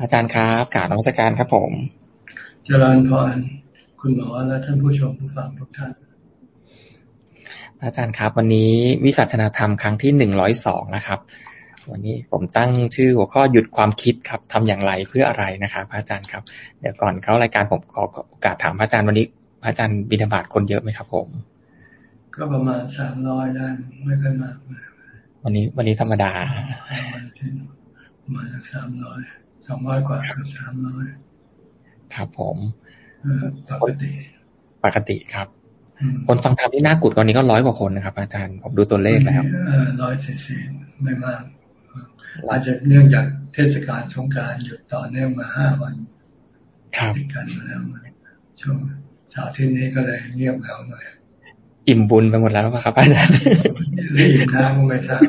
อาจารย์ครับกราบนมัสการครับผม เจริญพรคุณหมอและท่านผู้ชมผู้ฟังทุกท่าน อาจารย์ครับ วันนี้วิสัชนาธรรมครั้งที่หนึ่งร้อยสองนะครับ วันนี้ผมตั้งชื่อหัวข้อหยุดความคิดครับทำอย่างไรเพื่ออะไรนะครับพระอาจารย์ครับ เดี๋ยวก่อนเข้ารายการผมขอโอกาสถามพระอาจารย์วันนี้พระอาจารย์บิณฑบาตคนเยอะไหมครับ ผม ก็ประมาณสามร้อยได้ไม่ค่อยมากวันนี้วันนี้ธรรมดาประมาณสามร้อย สองร้อยกว่าเกือบสามร้อยครับผมปกติ ปกติครับ คนฟังธรรมที่น่ากุดตอนนี้ก็ร้อยกว่าคนนะครับ อาจารย์ผมดูตัวเลขแล้วร้อยสี่สิบไม่มากอาจจะเนื่องจากเทศกาลสงการหยุดต่อเนื่องมาห้าวันติดกันมาแล้วช่วงเสาร์ที่นี้ก็เลยเงียบเหงาหน่อยอิ่มบุญไปหมดแล้วครับอาจารย์อิ่มน้ำไม่ทราบ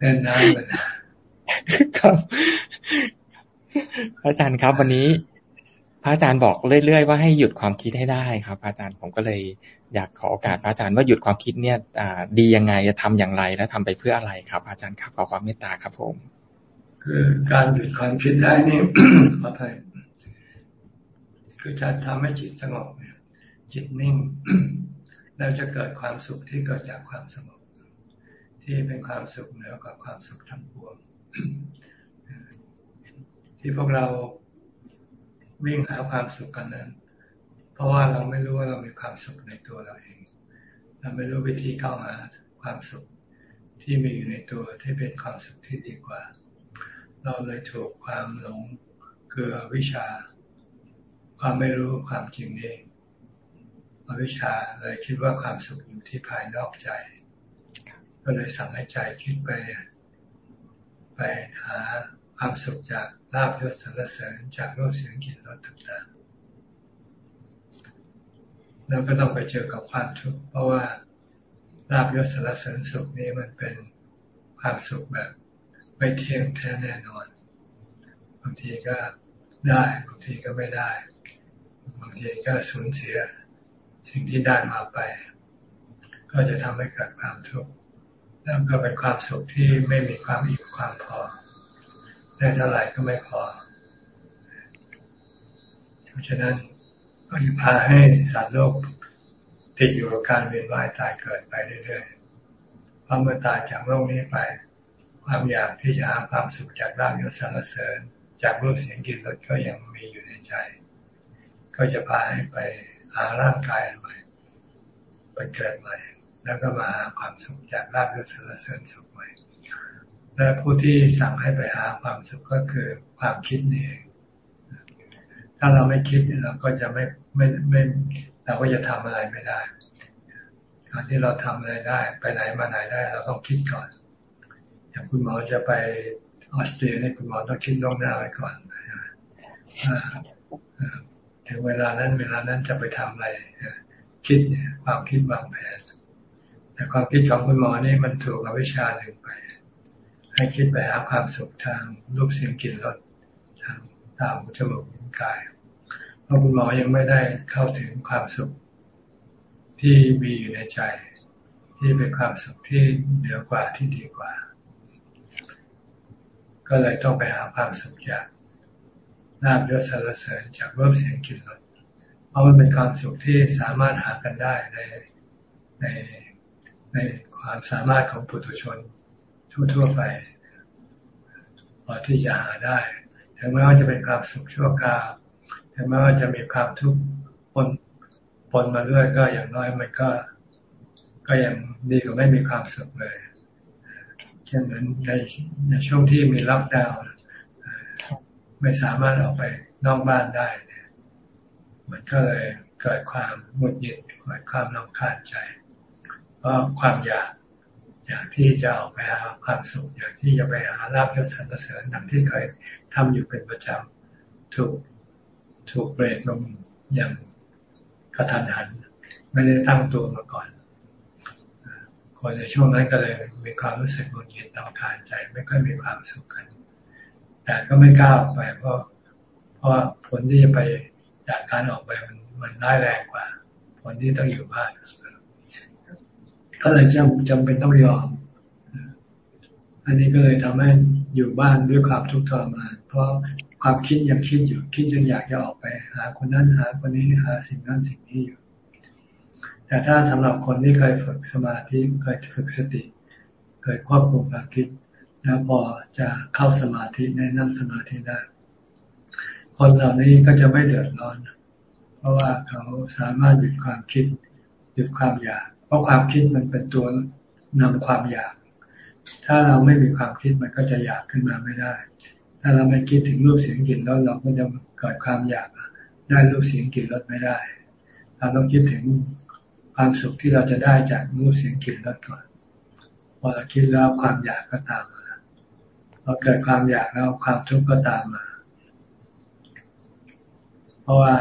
เล่นน้ำไป ครับอาจารย์ครับ วันนี้พระอาจารย์บอกเรื่อยๆว่าให้หยุดความคิดให้ได้ครับ อาจารย์ผมก็เลยอยากขอโอกาสพระอาจารย์ว่าหยุดความคิดเนี่ยดียังไงจะทำอย่างไรและทำไปเพื่ออะไรครับ อาจารย์ครับขอความเมตตาครับ ผม คือการหยุดความคิดได้นี่ขออภัยคือจะทำให้จิตสงบจิตนิ่งแล้วจะเกิดความสุขที่เกิดจากความสงบที่เป็นความสุขเหนือกว่าความสุขทั้งปวง ที่พวกเราวิ่งหาความสุขกันนั้น เพราะว่าเราไม่รู้ว่าเรามีความสุขในตัวเราเอง เราไม่รู้วิธีเข้าหาความสุขที่มีอยู่ในตัวที่เป็นความสุขที่ดีกว่า เราเลยถูกความหลงคือวิชา ความไม่รู้ความจริงเองอวิชาเลยคิดว่าความสุขอยู่ที่ภายนอกใจ ก็เลยสั่งให้ใจคิดไป ไปหาความสุขจากลาบยศสรรเสริญจากรูปเสียงกลิ่นรสต่างๆแล้วก็ต้องไปเจอกับความทุกข์เพราะว่าลาบยศสรรเสริญสุขนี้มันเป็นความสุขแบบไม่เที่ยงแท้แน่นอน บางทีก็ได้บางทีก็ไม่ได้ บางทีก็สูญเสียสิ่งที่ได้มาไป ก็จะทำให้เกิดความทุกข์ แล้วก็เป็นความสุขที่ไม่มีความอิ่มความพอได้เท่าไหร่ก็ไม่พอ เพราะฉะนั้นก็จะพาให้สัตว์โลกติดอยู่กับการเวียนว่ายตายเกิดไปเรื่อยๆเพราะเมื่อตายจากโลกนี้ไป ความอยากที่จะหาความสุขจากร่างยศสารเสริญ จากรูปเสียงกลิ่นรสก็ยังมีอยู่ในใจ ก็จะพาให้ไปหาร่างกายใหม่ไปเกิดใหม่ แล้วก็มาหาความสุขจากร่างยศสารเสริญสุขใหม่และผู้ที่สั่งให้ไปหาความสุขก็คือความคิดนี่เองถ้าเราไม่คิดเราก็จะไม่ไม่ไม่เราก็จะทำอะไรไม่ได้การที่เราทำอะไรได้ ไปไหนมาไหนได้ เราต้องคิดก่อน อย่างคุณหมอจะไปออสเตรียเนี่ยคุณหมอต้องคิดล่วงหน้าไว้ก่อนถึงเวลานั้นเวลานั้นจะไปทำอะไรคิดเนี่ยความคิดวางแผน แต่ความคิดของคุณหมอนี่มันถูกอวิชชาหนึ่งไป ให้คิดไปหาความสุขทางรูปเสียงกลิ่นรสทางตาหูจมูกลิ้นกาย เพราะคุณหมอยังไม่ได้เข้าถึงความสุขที่มีอยู่ในใจ ที่เป็นความสุขที่เหนือกว่าที่ดีกว่า ก็เลยต้องไปหาความสุขจากนาบยศสารเสริญจากรูปเสียงกลิ่นรสเพราะมันเป็นความสุขที่สามารถหากันได้ในใน ในความสามารถของปุถุชนทั่วๆไปพอที่จะหาได้ถึงแม้ว่าจะเป็นความสุขชั่วคราวถึงแม้ว่าจะมีความทุกข์ปนปนมาด้วยก็อย่างน้อยมันก็ ก็ยังดีกว่าไม่มีความสุขเลย เช่นเหมือนในในช่วงที่มีรับดาวน์ไม่สามารถออกไปนอกบ้านได้ มันก็เลยเกิดความหงุดหงิดเกิดความรำคาญใจ เพราะความอยากอยากที่จะออกไปหาความสุขอยากที่จะไปหาลาภยศสรรเสริญดังที่เคยทำอยู่เป็นประจำถูกถูกเบรกลงอย่างกระทันหัน ไม่ได้ตั้งตัวมาก่อนคนในช่วงนั้นก็เลยมีความรู้สึกหงุดหงิดรำคาญใจ ไม่ค่อยมีความสุขกัน แต่ก็ไม่กล้าออกไป เพราะเพราะผลที่จะไปจากการออกไปมันมันร้ายแรงกว่า ผลที่ต้องอยู่บ้าน ก็เลยจำจำเป็นต้องยอม อันนี้ก็เลยทำให้อยู่บ้านด้วยความทุกข์ทรมานเพราะความคิดยังคิดอยู่ คิดจนอยากจะออกไปหาคนนั้นหาคนนี้หาสิ่งนั้นสิ่งนี้อยู่ แต่ถ้าสำหรับคนที่เคยฝึกสมาธิเคยฝึกสติ เคยควบคุมความคิด แล้วพอจะเข้าสมาธิแนะนำสมาธิได้ คนเหล่านี้ก็จะไม่เดือดร้อน เพราะว่าเขาสามารถหยุดความคิดหยุดความอยาก ราะความคิดมันเป็นตัวนำความอยาก ถ้าเราไม่มีความคิดมันก็จะอยากขึ้นมาไม่ได้ ถ้าเราไม่คิดถึงรูปเสียงกลิ่นรสเราก็จะเกิดความอยากได้รูปเสียงกลิ่นรสไม่ได้ เราต้องคิดถึงความสุขที่เราจะได้จากรูปเสียงกลิ่นรสก่อนพอเราคิดแล้วความอยากก็ตามมาพอเกิดความอยากแล้วความทุกข์ก็ตามมา เพราะว่า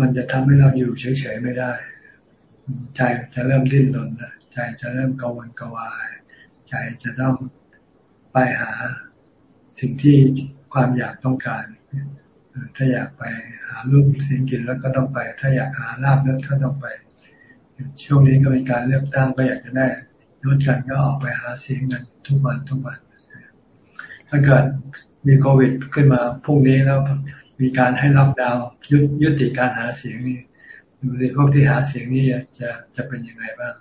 มันจะทำให้เราอยู่เฉยๆไม่ได้ ใจจะเริ่มดิ้นรนแล้วใจจะเริ่มกังวลกวาย ใจจะต้องไปหาสิ่งที่ความอยากต้องการ ถ้าอยากไปหารูปสิ่งกินแล้วก็ต้องไป ถ้าอยากหาลาบเลือดก็ต้องไป ช่วงนี้ก็เป็นการเลือกตั้งก็อยากจะได้ยศกันก็ออกไปหาเสียงกันทุกวันทุกวัน ถ้าเกิดมีโควิดขึ้นมาพรุ่งนี้แล้วมีการให้ล็อกดาวน์ยุยุติการหาเสียงนี่ ดูสิพวกที่หาเสียงนี่จะจะเป็นยังไงบ้าง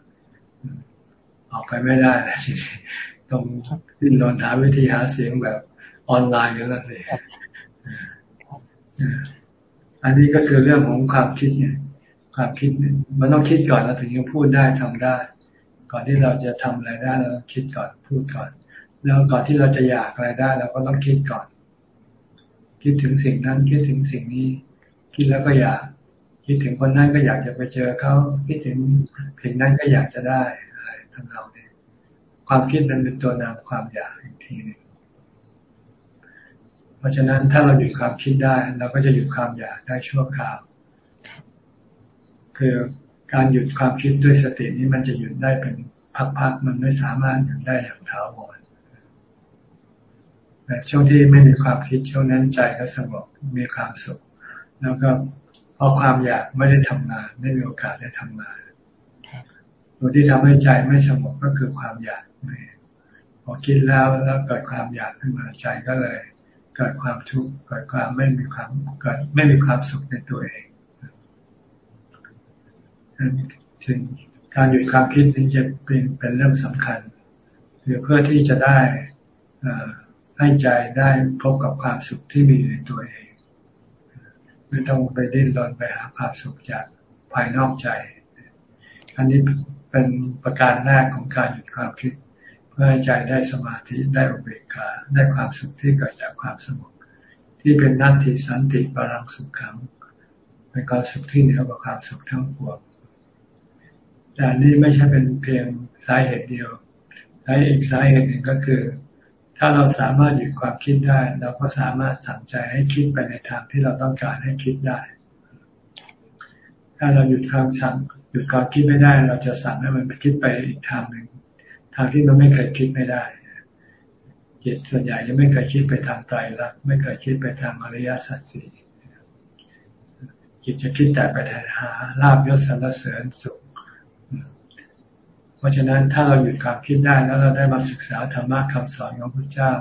ออกไปไม่ได้แล้วทีนี้ต้องดิ้นรนหาวิธีหาเสียงแบบออนไลน์กันแล้วสิอันนี้ก็คือเรื่องของความคิดไงความคิดมันต้องคิดก่อนแล้วถึงจะพูดได้ทำได้ ก่อนที่เราจะทำอะไรได้เราคิดก่อนพูดก่อน แล้วก่อนที่เราจะอยากอะไรได้เราก็ต้องคิดก่อน คิดถึงสิ่งนั้นคิดถึงสิ่งนี้ คิดแล้วก็อยาก คิดถึงคนนั้นก็อยากจะไปเจอเขาคิดถึงสิ่งนั้นก็อยากจะได้ทำเราเนี่ยความคิดมันเป็นตัวนำความอยากอีกทีนึงเพราะฉะนั้นถ้าเราหยุดความคิดได้เราก็จะหยุดความอยากได้ชั่วคราวคือการหยุดความคิดด้วยสตินี้มันจะหยุดได้เป็นพักๆมันไม่สามารถหยุดได้อย่างถาวรแต่ช่วงที่ไม่มีความคิดช่วงนั้นใจก็สงบมีความสุข แล้วก็ พอความอยากไม่ได้ทำงาน ไม่มีโอกาสได้ทำงานตัวที่ทำให้ใจไม่สงบก็คือความอยากพอคิดแล้วแล้วเกิดความอยากขึ้นมาใจก็เลย เกิดความทุกข์เกิดความไม่มีความเกิดไม่มีความสุขในตัวเองถึงการหยุดความคิดนี้จะเป็นเป็นเรื่องสำคัญคือเพื่อที่จะได้ให้ใจได้พบกับความสุขที่มีในตัวเอง ไม่ต้องไปดิ้นรนไปหาความสุขจากภายนอกใจ อันนี้เป็นประการแรกของการหยุดความคิด เพื่อให้ใจได้สมาธิได้อุเบกขาได้ความสุขที่เกิดจากความสงบที่เป็นนัตติสันติบาลังสุขขังเป็นความสุขที่เหนือกว่าความสุขทั้งปวงแต่นี่ไม่ใช่เป็นเพียงสาเหตุเดียวสาเหตุอีกสาเหตุหนึ่งก็คือ ถ้าเราสามารถหยุดความคิดได้ เราก็สามารถสั่งใจให้คิดไปในทางที่เราต้องการให้คิดได้ ถ้าเราหยุดความสั่งหยุดความคิดไม่ได้ เราจะสั่งให้มันไปคิดไปอีกทางหนึ่งทางที่มันไม่เคยคิดไม่ได้จิตส่วนใหญ่จะไม่เคยคิดไปทางไตรลักษณ์ไม่เคยคิดไปทางอริยสัจสี่จิตจะคิดแต่ไปหาลาบยศสรรเสริญสุข เพราะฉะนั้นถ้าเราหยุดความคิดได้แล้วเราได้มาศึกษาธรรมะคำสอนของพระเจ้า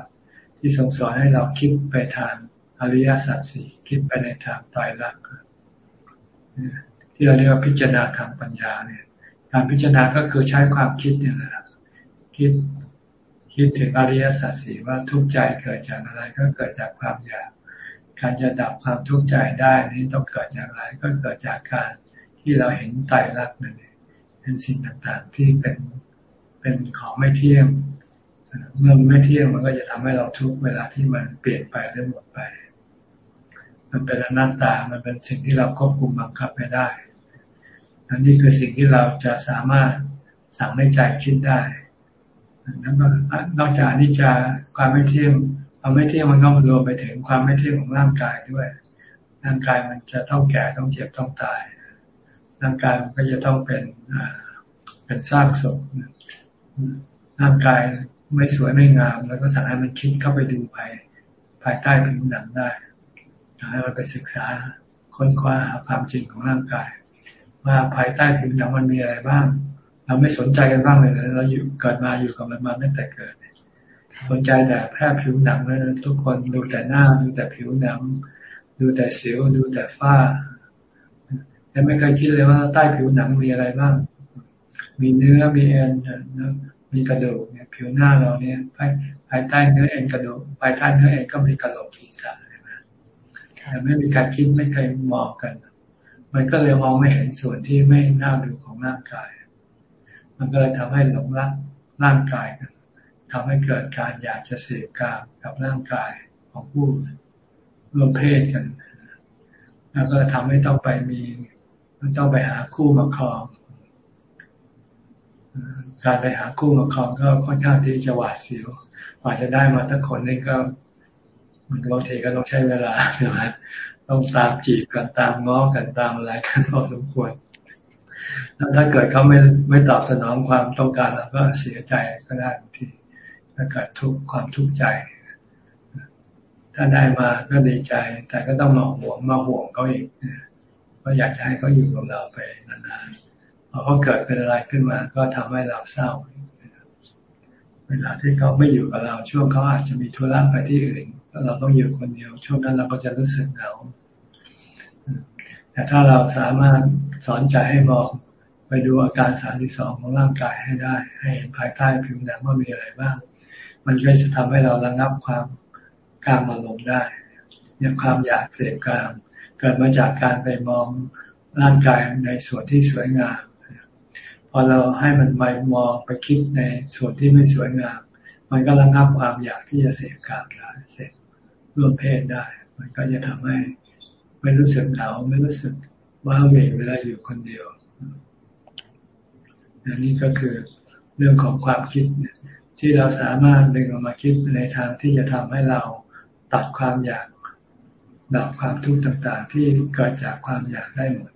ที่ทรงสอนให้เราคิดไปทางอริยสัจสี่คิดไปในทางไตรลักษณ์ที่เราเรียกว่าพิจารณาทางปัญญาเนี่ย การพิจารณาก็คือใช้ความคิดเนี่ยนะคิดคิดถึงอริยสัจสี่ว่าทุกข์ใจเกิดจากอะไรก็เกิดจากความอยาก การจะดับความทุกข์ใจได้นี้ต้องเกิดจากอะไรก็เกิดจากการที่เราเห็นไตรลักษณ์นั่นเอง เป็นสิ่งต่างๆ ที่เป็นเป็นของไม่เที่ยงเมื่อไม่เที่ยงมันก็จะทำให้เราทุกเวลาที่มันเปลี่ยนไปหรือหมดไป มันเป็นอนัตตา มันเป็นสิ่งที่เราควบคุมบังคับไม่ได้อันนี้คือสิ่งที่เราจะสามารถสั่งให้ใจคิดได้แล้วก็นอกจากนิจาความไม่เที่ยงความไม่เที่ยงมันก็รวมไปถึงความไม่เที่ยงของร่างกายด้วย ร่างกายมันจะต้องแก่ต้องเจ็บต้องตาย ร่างกายมันก็จะต้องเป็นเป็นสร้างศพร่างกายไม่สวยไม่งาม แล้วก็สั่งให้มันคิดเข้าไปดูภายภายใต้ผิวหนังได้ให้มันไปศึกษาค้นคว้าหาความจริงของร่างกาย ว่าภายใต้ผิวหนังมันมีอะไรบ้าง เราไม่สนใจกันบ้างเลยนะเราอยู่เกิดมาอยู่กับมันมาตั้งแต่เกิด สนใจแต่แค่ผิวหนังนะทุกคนดูแต่หน้าดูแต่ผิวหนัง ดูแต่สิวดูแต่ฝ้า แต่ไม่เคยคิดเลยว่าใต้ผิวหนังมีอะไรบ้าง มีเนื้อมีเอ็นมีกระดูกเนี่ยผิวหน้าเราเนี่ยภายภายใต้เนื้อเอ็นกระดูกภายใต้เนื้อเอ็นก็มีกระโหลกศีรษะแต่ไม่มีการคิดไม่เคยมองกัน มันก็เลยมองไม่เห็นส่วนที่ไม่น่าดูของร่างกาย มันก็เลยทำให้หลงรักร่างกายกันทำให้เกิดการอยากจะเสพกามกับร่างกายของผู้ร่วมเพศกัน แล้วก็ทำให้ต้องไปมี ต้องไปหาคู่มาครอง การไปหาคู่มาครองก็ค่อนข้างที่จะหวาดเสียวกว่าจะได้มาสักคนนี่ก็มันบางทีก็ต้องใช้เวลาใช่ไหมต้องตามจีบกันตามง้อกันตามอะไรกันพอสมควรแล้วถ้าเกิดเขาไม่ไม่ตอบสนองความต้องการเราก็เสียใจก็ได้บางทีถ้าเกิดทุกความทุกข์ใจ ถ้าได้มาก็ดีใจ แต่ก็ต้องมาห่วงมาห่วงเขาอีก ก็อยากจะให้เขาอยู่กับเราไปนานๆพอเขาเกิดเป็นอะไรขึ้นมา ก็ทำให้เราเศร้า เวลาที่เขาไม่อยู่กับเรา ช่วงเขาอาจจะมีธุระไปที่อื่นเราต้องอยู่คนเดียว ช่วงนั้นเราก็จะรู้สึกเหงาแต่ถ้าเราสามารถสอนใจให้มองไปดูอาการสามที่สองของร่างกายให้ได้ ให้เห็นภายใต้ผิวหนังว่ามีอะไรบ้าง มันก็จะทำให้เราระงับความการมาลงได้เนี่ยความอยากเสพกาม เกิดมาจากการไปมองร่างกายในส่วนที่สวยงาม พอเราให้มันไปมองไปคิดในส่วนที่ไม่สวยงาม มันก็ระงับความอยากที่จะเสพกามได้เสพร่วมเพศได้ มันก็จะทำให้ไม่รู้สึกเหงาไม่รู้สึกว่าเหวเวลาอยู่คนเดียวอันนี้ก็คือเรื่องของความคิดที่เราสามารถดึงออกมาคิดในทางที่จะทำให้เราตัดความอยาก ดับความทุกข์ต่างๆ ที่เกิดจากความอยากได้หมด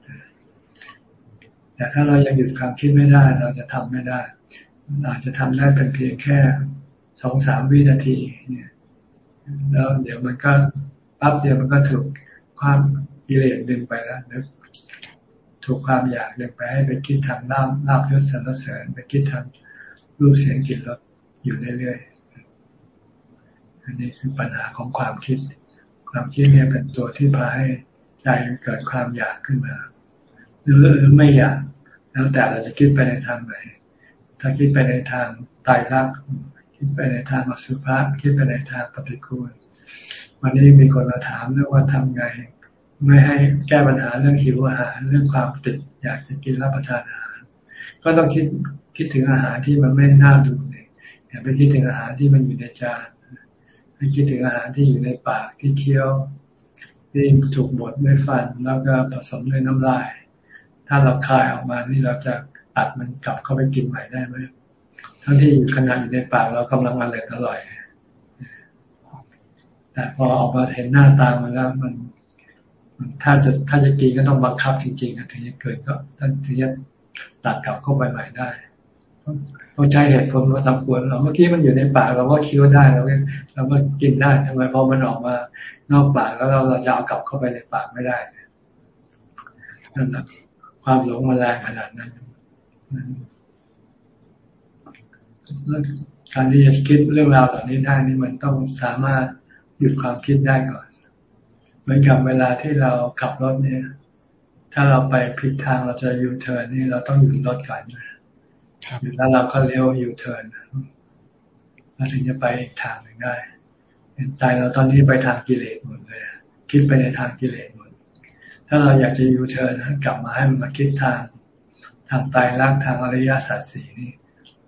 แต่ถ้าเรายังหยุดความคิดไม่ได้ เราจะทำไม่ได้อาจจะทำได้เป็นเพียงแค่สองสามวินาทีเนี่ยแล้วเดี๋ยวมันก็ปั๊บเดียวมันก็ถูกความกิเลสดึงไปแล้วนึกถูกความอยากดึงไปให้ไปคิดทางน้ำน้ำยศสรรเสริญไปคิดทางรูปเสียงกลิ่นรสอยู่เรื่อยๆอันนี้คือปัญหาของความคิด ความคิดเนี่ยเป็นตัวที่พาให้ใจเกิดความอยากขึ้นมาหรือไม่อยาก แล้วแต่เราจะคิดไปในทางไหน ถ้าคิดไปในทางตายรัก คิดไปในทางอสุภะคิดไปในทางปฏิกูล วันนี้มีคนมาถามเรื่องว่าทำไง ไม่ให้แก้ปัญหาเรื่องหิวอาหารเรื่องความติดอยากจะกินรับประทานอาหาร ก็ต้องคิดคิดถึงอาหารที่มันไม่น่าดูเลยอย่าไปคิดถึงอาหารที่มันอยู่ในจาน ให้คิดถึงอาหารที่อยู่ในปากที่เคี้ยวที่ถูกบดด้วยฟันแล้วก็ผสมด้วยน้ำลาย ถ้าเราคายออกมานี่เราจะตัดมันกลับเข้าไปกินใหม่ได้ไหมทั้งที่อยู่ขนาดอยู่ในปากเรากำลังอร่อยอร่อยแต่พอออกมาเห็นหน้าตามันแล้วมันถ้าจะถ้าจะกินก็ต้องบังคับจริงๆถึงจะเกิดก็ท่านถึงจะตัดกลับเข้าไปใหม่ได้ ต้องใช้เหตุผลมาสมควรเราเมื่อกี้มันอยู่ในปากเราก็เคิ้ยวได้เราเราก็กินได้ทำไมพอมันออกมานอกปากแล้วเราเราจะเอากลับเข้าไปในปากไม่ได้นั่นแหละความหลงมันแรงขนาดนั้นการที่จะคิดเรื่องราวเหล่านี้ได้นี่มันต้องสามารถหยุดความคิดได้ก่อน เหมือนกับเวลาที่เราขับรถเนี่ย ถ้าเราไปผิดทางเราจะยูเทิร์นนี่เราต้องหยุดรถก่อน แล้วเราก็เลี้ยวยูเทิร์นเราถึงจะไปอีกทางหนึ่งได้ใจเราตอนนี้ไปทางกิเลสหมดเลย คิดไปในทางกิเลสหมด ถ้าเราอยากจะยูเทิร์นกลับมาให้มันมาคิดทางทางตายร่างทางอริยสัจสี่นี่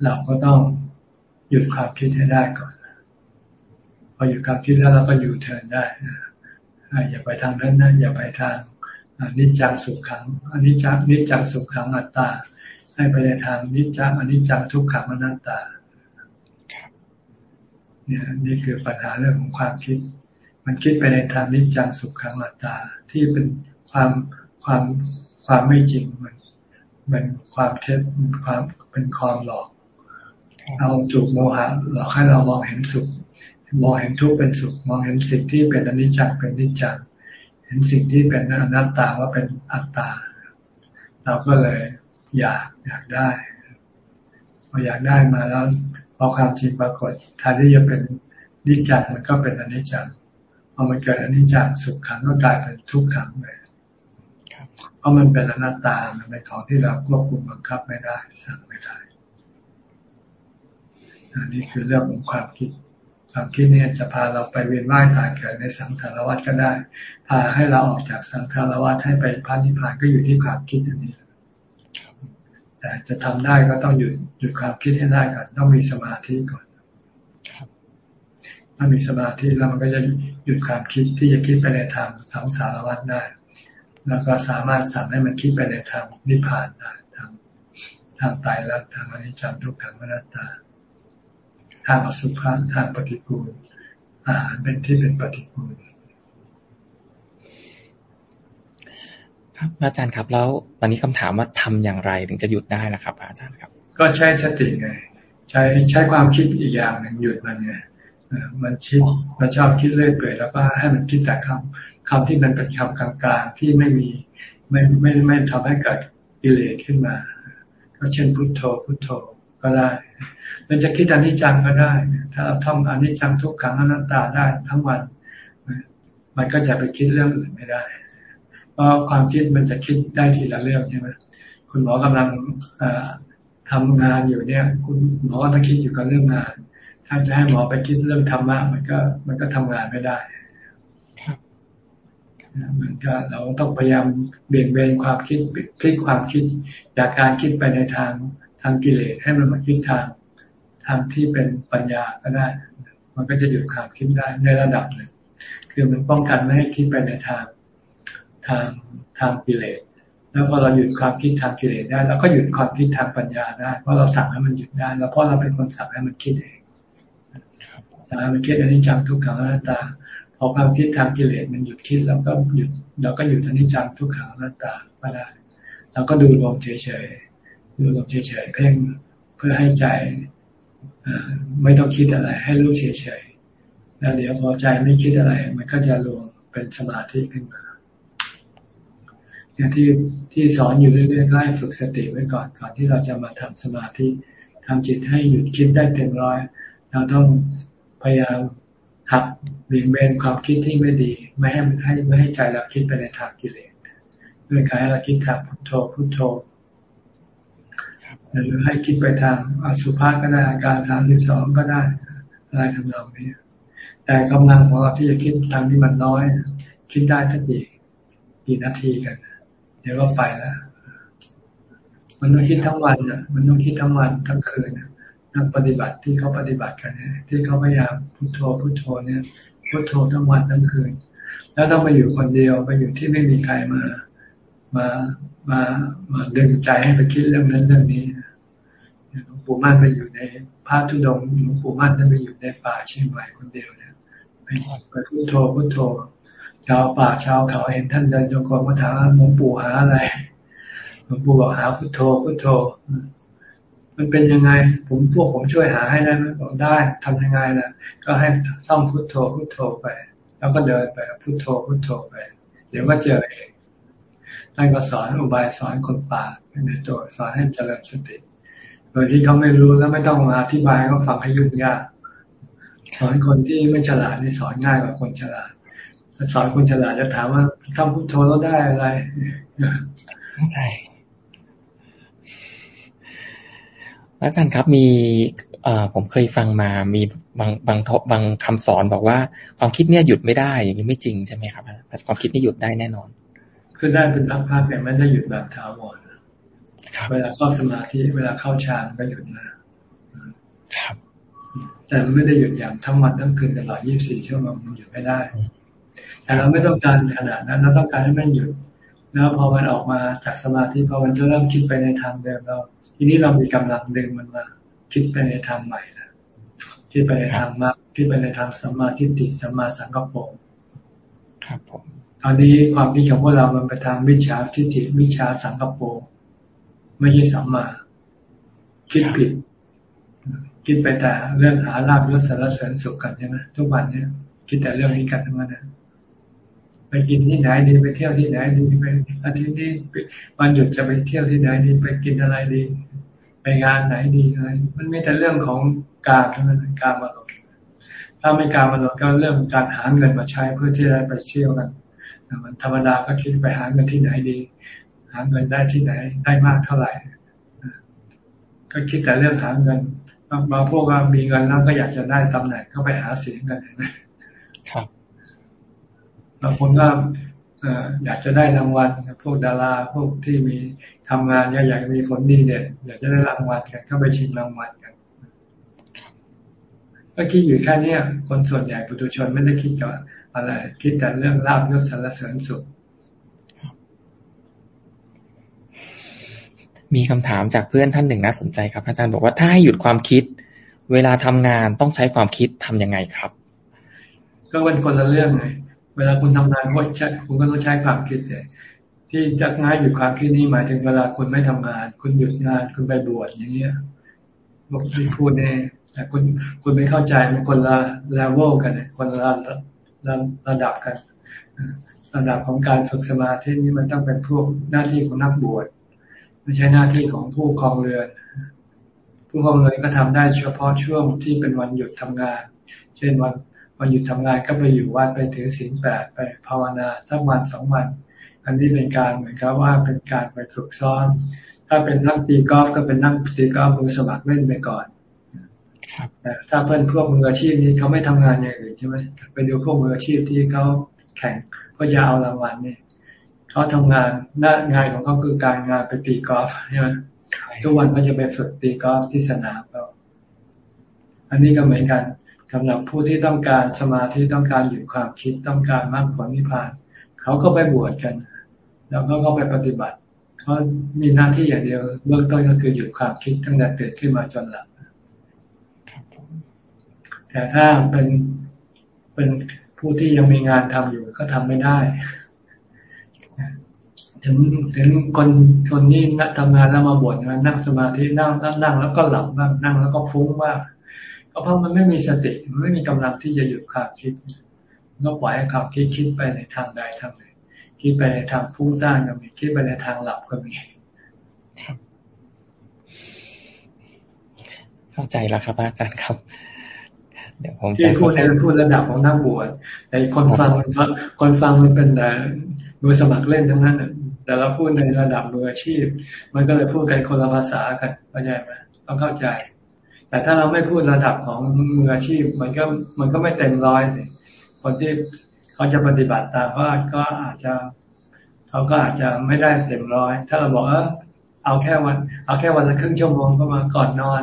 เราก็ต้องหยุดความคิดให้ได้ก่อนพอหยุดความคิดแล้วเราก็อยู่เทินได้อย่าไปทางนั้นนะอย่าไปทางนิจจังสุขขังอนิจจังนิจจังสุขขังอัตตา ให้ไปในทางนิจจังอนิจจังทุกขังอนัตตาเนี่ยนี่คือปัญหาเรื่องของความคิด มันคิดไปในทางนิจจังสุขขังอัตตา ที่เป็นความความความไม่จริงมันเป็นความเท็จความเป็นความหลอกเราจุกโมหะหลอกให้เรามองเห็นสุข มองเห็นทุกข์เป็นสุข มองเห็นสิ่งที่เป็นอนิจจังเป็นนิจจังเห็นสิ่งที่เป็นอนัตตาว่าเป็นอัตตา เราก็เลย อยากอยากได้พออยากได้มาแล้วพอความจริงปรากฏแทนที่จะเป็นนิจจังมันก็เป็นอนิจจังพอมันเกิดอนิจจังสุขขังก็กลายเป็นทุกขังเลยเพราะมันเป็นอนัตตามันเป็นของที่เราควบคุมบังคับไม่ได้ สั่งไม่ได้อันนี้คือเรื่องของความคิด ความคิดเนี่ยจะพาเราไปเวียนว่ายตายเกิดในสังสารวัฏก็ได้ พาให้เราออกจากสังสารวัฏให้ไปพันธิพานก็อยู่ที่ความคิดอันนี้แต่จะทำได้ก็ต้องหยุดหยุดความคิดให้ได้ก่อนต้องมีสมาธิก่อนถ้ามีสมาธิแล้วมันก็จะหยุดความคิดที่จะคิดไปในทางสังสารวัฏได้ แล้วก็สามารถสั่งให้มันคิดไปในทางนิพพานได้ทางทางตายแล้วทางอนิจจังทุกขังอนัตตา ทางอสุภะทางปฏิกูลอาหารเป็นที่เป็นปฏิกูล ครับอาจารย์ครับ แล้วตอนนี้คำถามว่าทำอย่างไรถึงจะหยุดได้นะครับ อาจารย์ครับ ก็ใช้สติไง ใช้ใช้ความคิดอีกอย่างหนึ่งหยุดมันไงมันคิดมันชอบคิดเรื่อยเปื่อยแล้วก็ให้มันคิดแต่คำคำที่มันเป็นคำกลางๆที่ไม่มีไม่ไม่ไม่ทำให้เกิดกิเลสขึ้นมา ก็เช่นพุทโธพุทโธก็ได้มันจะคิดอนิจจังก็ได้ ถ้าเราท่องอนิจจังทุกขังอนัตตาได้ทั้งวัน มันก็จะไปคิดเรื่องอื่นไม่ได้ เพราะความคิดมันจะคิดได้ทีละเรื่องใช่ไหมคุณหมอกำลังทำงานอยู่เนี่ย คุณหมอก็ต้องคิดอยู่กับเรื่องงาน ถ้าจะให้หมอไปคิดเรื่องธรรมะมันก็ มันก็ทำงานไม่ได้มันก็เราต้องพยายามเบี่ยงเบนความคิดพลิกความคิด จากการคิดไปในทางทางกิเลสให้มันมาคิดทางทางที่เป็นปัญญาก็ได้ มันก็จะหยุดความคิดได้ในระดับหนึ่งคือมันป้องกันไม่ให้คิดไปในทาง ทางทางกิเลสแล้วพอเราหยุดความคิดทางกิเลสได้เราก็หยุดความคิดทางปัญญาได้เพราะเราสั่งให้มันหยุดได้ แล้วเพราะเราเป็นคนสั่งให้มันคิดเองสั่งให้มันคิดอันนี้จังทุกขังอนัตตาพอความคิดทางกิเลสมันหยุดคิดแล้วก็หยุดเราก็หยุดอนนี้จังทุกขังอนัตตาก็ได้เราก็ดูลมเฉยๆดูลมเฉยๆเพ่งเพื่อให้ใจไม่ต้องคิดอะไร ให้รู้เฉยๆแล้วเดี๋ยวพอใจไม่คิดอะไร มันก็จะรวมเป็นสมาธิขึ้นมา อย่างที่ที่สอนอยู่เรื่อยๆให้ฝึกสติไว้ก่อนก่อนที่เราจะมาทำสมาธิทำจิตให้หยุดคิดได้เต็มร้อย เราต้องพยายามหักเบี่ยงเบนความคิดที่ไม่ดี ไม่ให้ให้ไม่ให้ใจเราคิดไปในทางกิเลสด้วยการให้เราคิดทางพุทโธพุทโธหรือให้คิดไปทางอสุภะก็ได้อาการทางที่สองก็ได้อะไรทำนองนี้แต่กำลังของเราที่จะคิดทางที่มันน้อย คิดได้ทักกี่กี่นาทีกันเดี๋ยวก็ไปแล้วมันต้องคิดทั้งวันอะมันต้องคิดทั้งวันทั้งคืนนักปฏิบัติที่เขาปฏิบัติกันเนี่ยที่เขาพยายามพุโทโธพุโทโธเนี่ยพุโทโธทั้งวันทั้งคืน แล้วต้องไปอยู่คนเดียวไปอยู่ที่ไม่มีใครมา มามามาดึงใจให้ไปคิดเรื่องนั้นเรื่องนี้หลวงปู่มั่นไปอยู่ในพระธุดงหลวงปู่มั่นท่านไปอยู่ในป่าเชียงใหม่คนเดียวเนี่ยไปไปพุทโธพุทโธ ชาวป่าชาวเขาเห็นท่านเดินโยกมาถามหลวงปู่หาอะไรหลวงปู่บอกหาพุทโธพุทโธ มันเป็นยังไง ผมพวกผมช่วยหาให้ได้ไหมบอกได้ทำยังไงล่ะ ก็ให้ท่องพุทโธพุทโธไป แล้วก็เดินไปพุทโธพุทโธไป เดี๋ยวก็เจอเองท่านก็สอนอุบายสอนคนป่าในตัวสอนให้เจริญสติโดยที่เขาไม่รู้แล้วไม่ต้องมาอธิบายเขาฟังให้ยุ่งยากสอนคนที่ไม่ฉลาดนี่สอนง่ายกว่าคนฉลาด สอนคนฉลาดจะถามว่าทำพุทโธแล้วได้อะไรใช่อาจารย์ครับมีผมเคยฟังมามีบางบางบางคำสอนบอกว่า ความคิดเนี่ยหยุดไม่ได้ อย่างนี้ไม่จริงใช่ไหมครับความคิดนี่หยุดได้แน่นอน คือได้เป็นพักๆเนี่ยไม่ได้หยุดแบบถาวรเวลาเข้าสมาธิเวลาเข้าฌานก็หยุดนะครับ แต่ไม่ได้หยุดอย่างทั้งวันทั้งคืนตลอด 24 ชั่วโมงมันหยุดไม่ได้ แต่เราไม่ต้องการขนาดนั้นเราต้องการให้มันหยุด แล้วพอมันออกมาจากสมาธิพอมันจะเริ่มคิดไปในทางเดิมเรา ทีนี้เรามีกำลังดึงมันมาคิดไปในทางใหม่ละคิดไปในทางมรรคคิดไปในทางสัมมาทิฏฐิสัมมาสังกัปปะครับผมตอนนี้ความคิดของพวกเรามันไปทางวิชาทิฏฐิวิชาสังกปรไม่ใช่สัมมาคิดผิด คิดไปแต่เรื่องหาลาบยศสารเสริญสุขกันใช่ไหมทุกวันเนี้ยคิดแต่เรื่องนี้กันทั้งนั้นนะ ไปกินที่ไหนดีไปเที่ยวที่ไหนดีไปอาทิตย์นี้วันหยุดจะไปเที่ยวที่ไหนดีไปกินอะไรดี ไปงานไหนดีอะไรมันมีแต่เรื่องของการเท่านั้นการมาลงถ้าไม่การมาลงก็เริ่มการหาเงินมาใช้เพื่อที่จะไปเที่ยวกันมันธรรมดาก็คิดไปหาเงินที่ไหนดี หาเงินได้ที่ไหนได้มากเท่าไหร่ ก็คิดแต่เรื่องหาเงินบางพวกก็มีเงินแล้วก็อยากจะได้ตำแหน่งก็ไปหาเสียงกันนะครับ บางคนก็อยากจะได้รางวัลพวกดาราพวกที่มีทำงานอยากมีผลดีเด่นอยากจะได้รางวัลกันก็ไปชิงรางวัลกันก็คิดอยู่แค่นี้คนส่วนใหญ่ปุถุชนไม่ได้คิดกับอะไร คิดแต่เรื่องลาบยศสรรเสริญสุข มีคำถามจากเพื่อนท่านหนึ่งน่าสนใจครับ อาจารย์บอกว่าถ้าให้หยุดความคิด เวลาทำงานต้องใช้ความคิดทํำยังไงครับ ก็เป็นคนละเรื่องไง เวลาคุณทำงานก็ใช้คุณก็ต้องใช้ความคิดเสียที่จะง่ายหยุดความคิดนี้หมายถึงเวลาคุณไม่ทำงาน คุณหยุดงานคุณไปบวชอย่างเงี้ยบอกที่พูดเนี่ยแต่คุณคุณไม่เข้าใจมันคนละเลเวลกันคนละระระดับกัน ระดับของการฝึกสมาธินี้มันต้องเป็นพวกหน้าที่ของนักบวชไม่ใช่หน้าที่ของผู้ครองเรือน ผู้ครองเรือนก็ทำได้เฉพาะช่วงที่เป็นวันหยุดทำงาน เช่นวัน วันหยุดทำงานก็ไปอยู่วัดไปถือศีลแปดไปภาวนาสักวันสองวัน อันนี้เป็นการเหมือนกับว่าเป็นการไปฝึกซ้อมถ้าเป็นนักตีกอล์ฟก็เป็นนักตีกอล์ฟมือสมัครเล่นไปก่อนแต่ถ้าเพื่อนพวกมืออาชีพนี้เขาไม่ทำงานอย่างอื่นใช่ไหมไปดูพวกมืออาชีพที่เขาแข่งเพื่อจะเอารางวัลเนี่ยเขาทำงานหน้างานของเขาคือการงานไปตีกอล์ฟใช่ไหมทุกวันเขาจะไปฝึกตีกอล์ฟที่สนามเขาอันนี้ก็เหมือนกัน สำหรับผู้ที่ต้องการสมาธิต้องการหยุดความคิดต้องการมรรคผลนิพพานเขาก็ไปบวชกัน แล้วก็ก็ไปปฏิบัติเขามีหน้าที่อย่างเดียวเบื้องต้นก็คือหยุดความคิดตั้งแต่ตื่นขึ้นมาจนหลับแต่ถ้าเป็นเป็นผู้ที่ยังมีงานทำอยู่ก็ทำไม่ได้ ถึงถึงคนคนนี้นักทำงานแล้วมาบวชนะนั่งสมาธินั่งนั่งแล้วก็หลับบ้างนั่งแล้วก็ฟุ้งบ้างก็ เพราะมันไม่มีสติมันไม่มีกำลังที่จะหยุดความคิดก็ปล่อยให้ความคิดคิดไปในทางใดทางหนึ่งคิดไปในทางฟุ้งซ่านก็มีคิดไปในทางหลับก็มีเข้าใจแล้วครับอาจารย์ครับเดี๋ยวผมจะพูดในพูดระดับของนักบวชแต่คนฟังคนฟังมันเป็นแต่มือสมัครเล่นทั้งนั้นแต่เราพูดในระดับมืออาชีพ มันก็เลยพูดกันคนละภาษากันเข้าใจไหมต้องเข้าใจ แต่ถ้าเราไม่พูดระดับของมืออาชีพ มันก็มันก็ไม่เต็มร้อยเลยคนที่เขาจะปฏิบัติตามว่าก็อาจจะเขาก็อาจจะไม่ได้เต็มร้อย ถ้าเราบอกเออเอาแค่วัน เอาแค่วันละครึ่งชั่วโมงก็มาก่อนนอน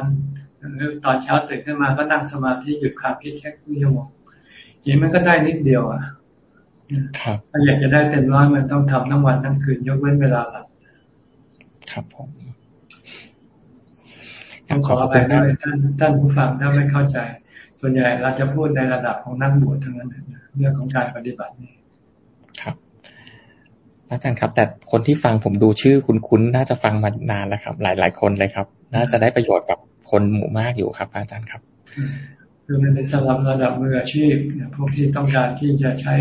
หรือตอนเช้าตื่นขึ้นมาก็นั่งสมาธิหยุดความคิดแค่ครึ่งชั่วโมงอย่างมันก็ได้นิดเดียวอะถ้าอยากจะได้เต็มร้อยมันต้องทำทั้งวันทั้งคืนยกเว้นเวลาหลับครับผม ต้องขออภัยด้วยท่านท่านผู้ฟังถ้าไม่เข้าใจ ส่วนใหญ่เราจะพูดในระดับของนักบวชทั้งนั้นเรื่องของการปฏิบัตินี่ครับอาจารย์ครับ แต่คนที่ฟังผมดูชื่อคุ้นๆน่าจะฟังมานานแล้วครับ หลายๆคนเลยครับ น่าจะได้ประโยชน์กับคนหมู่มากอยู่ครับ อาจารย์ครับ คือมันเป็นสำหรับระดับมืออาชีพพวกที่ต้องการที่จะใช้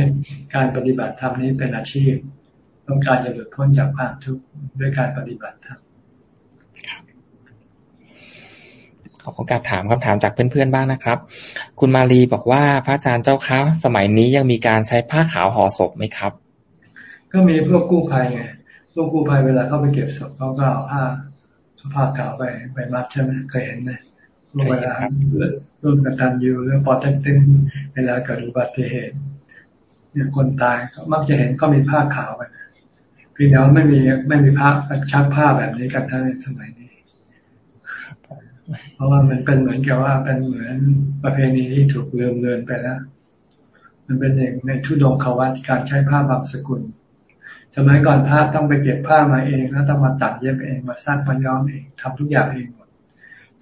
การปฏิบัติธรรมนี้เป็นอาชีพ ต้องการจะหลุดพ้นจากความทุกข์ด้วยการปฏิบัติธรรม ขอโอกาสถามคำถามจากเพื่อนๆบ้างนะครับ คุณมาลีบอกว่าพระอาจารย์เจ้าคะสมัยนี้ยังมีการใช้ผ้าขาวห่อศพไหมครับ ก็มีพวกกู้ภัยไงพวกกู้ภัยเวลาเข้าไปเก็บศพเขาก็เอาผ้าผ้าขาวไปไปมัดใช่ไหมเคยเห็นไหมเวลาร่วมกันตันอยู่เรื่องปอเต็กตึงเวลาเกิดอุบัติเหตุเนี่ยคนตายก็มักจะเห็นก็มีผ้าขาวไปพี่น้องไม่มีไม่มีผ้าชักผ้าแบบนี้กันทั้งในสมัยนี้ เพราะว่ามันเป็นเหมือนกับว่าเป็นเหมือนประเพณีที่ถูกลืมเลือนไปแล้ว มันเป็นอย่างในทุดงควัตการใช้ผ้าบางสกุล สมัยก่อนพระต้องไปเก็บผ้ามาเองแล้วต้องมาตัดเย็บเองมาสร้างพันย้อมเองทำทุกอย่างเองหมด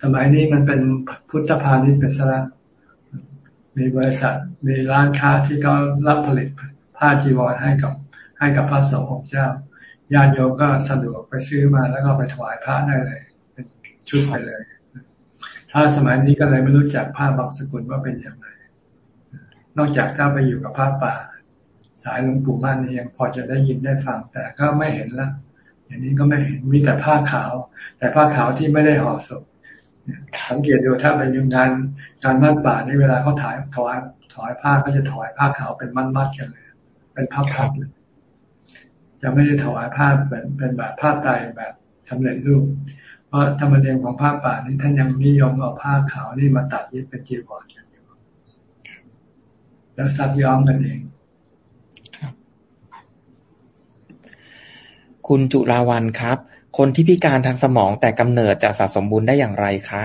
สมัยนี้มันเป็นพุทธพาณิชย์เป็นสระมีบริษัทมีร้านค้าที่เขารับผลิตผ้าจีวรให้กับให้กับพระสงฆ์ของเจ้าญาติโยมก็สะดวกไปซื้อมาแล้วก็ไปถวายพระได้เลย เป็นชุดไปเลย ถ้าสมัยนี้ก็เลยไม่รู้จักผ้าบางสกุลว่าเป็นอย่างไร นอกจากถ้าไปอยู่กับผ้าป่า สายหลวงปู่มั่นนี่ยังพอจะได้ยินได้ฟัง แต่ก็ไม่เห็นละ อย่างนี้ก็ไม่เห็นมีแต่ผ้าขาว แต่ผ้าขาวที่ไม่ได้ห่อศพสังเกตดูถ้าเป็นงานงานมัดป่านี่เวลาเขาถ่ายถวายถวายผ้าก็จะถวายผ้าขาวเป็นมัดมัดกันเลย เป็นผ้าพับยจะไม่ได้ถวายผ้าเป็นเป็นแบบผ้าไตแบบสำเร็จรูป เพราะธรรมเนียมของผ้าป่านี่ท่านยังนิยมเอาผ้าขาวนี่มาตัดเย็บเป็นจีวรกันอยู่แล้วซักย้อมกันเองคุณจุราวันครับ คนที่พิการทางสมองแต่กำเนิดจะสะสมบุญได้อย่างไรคะ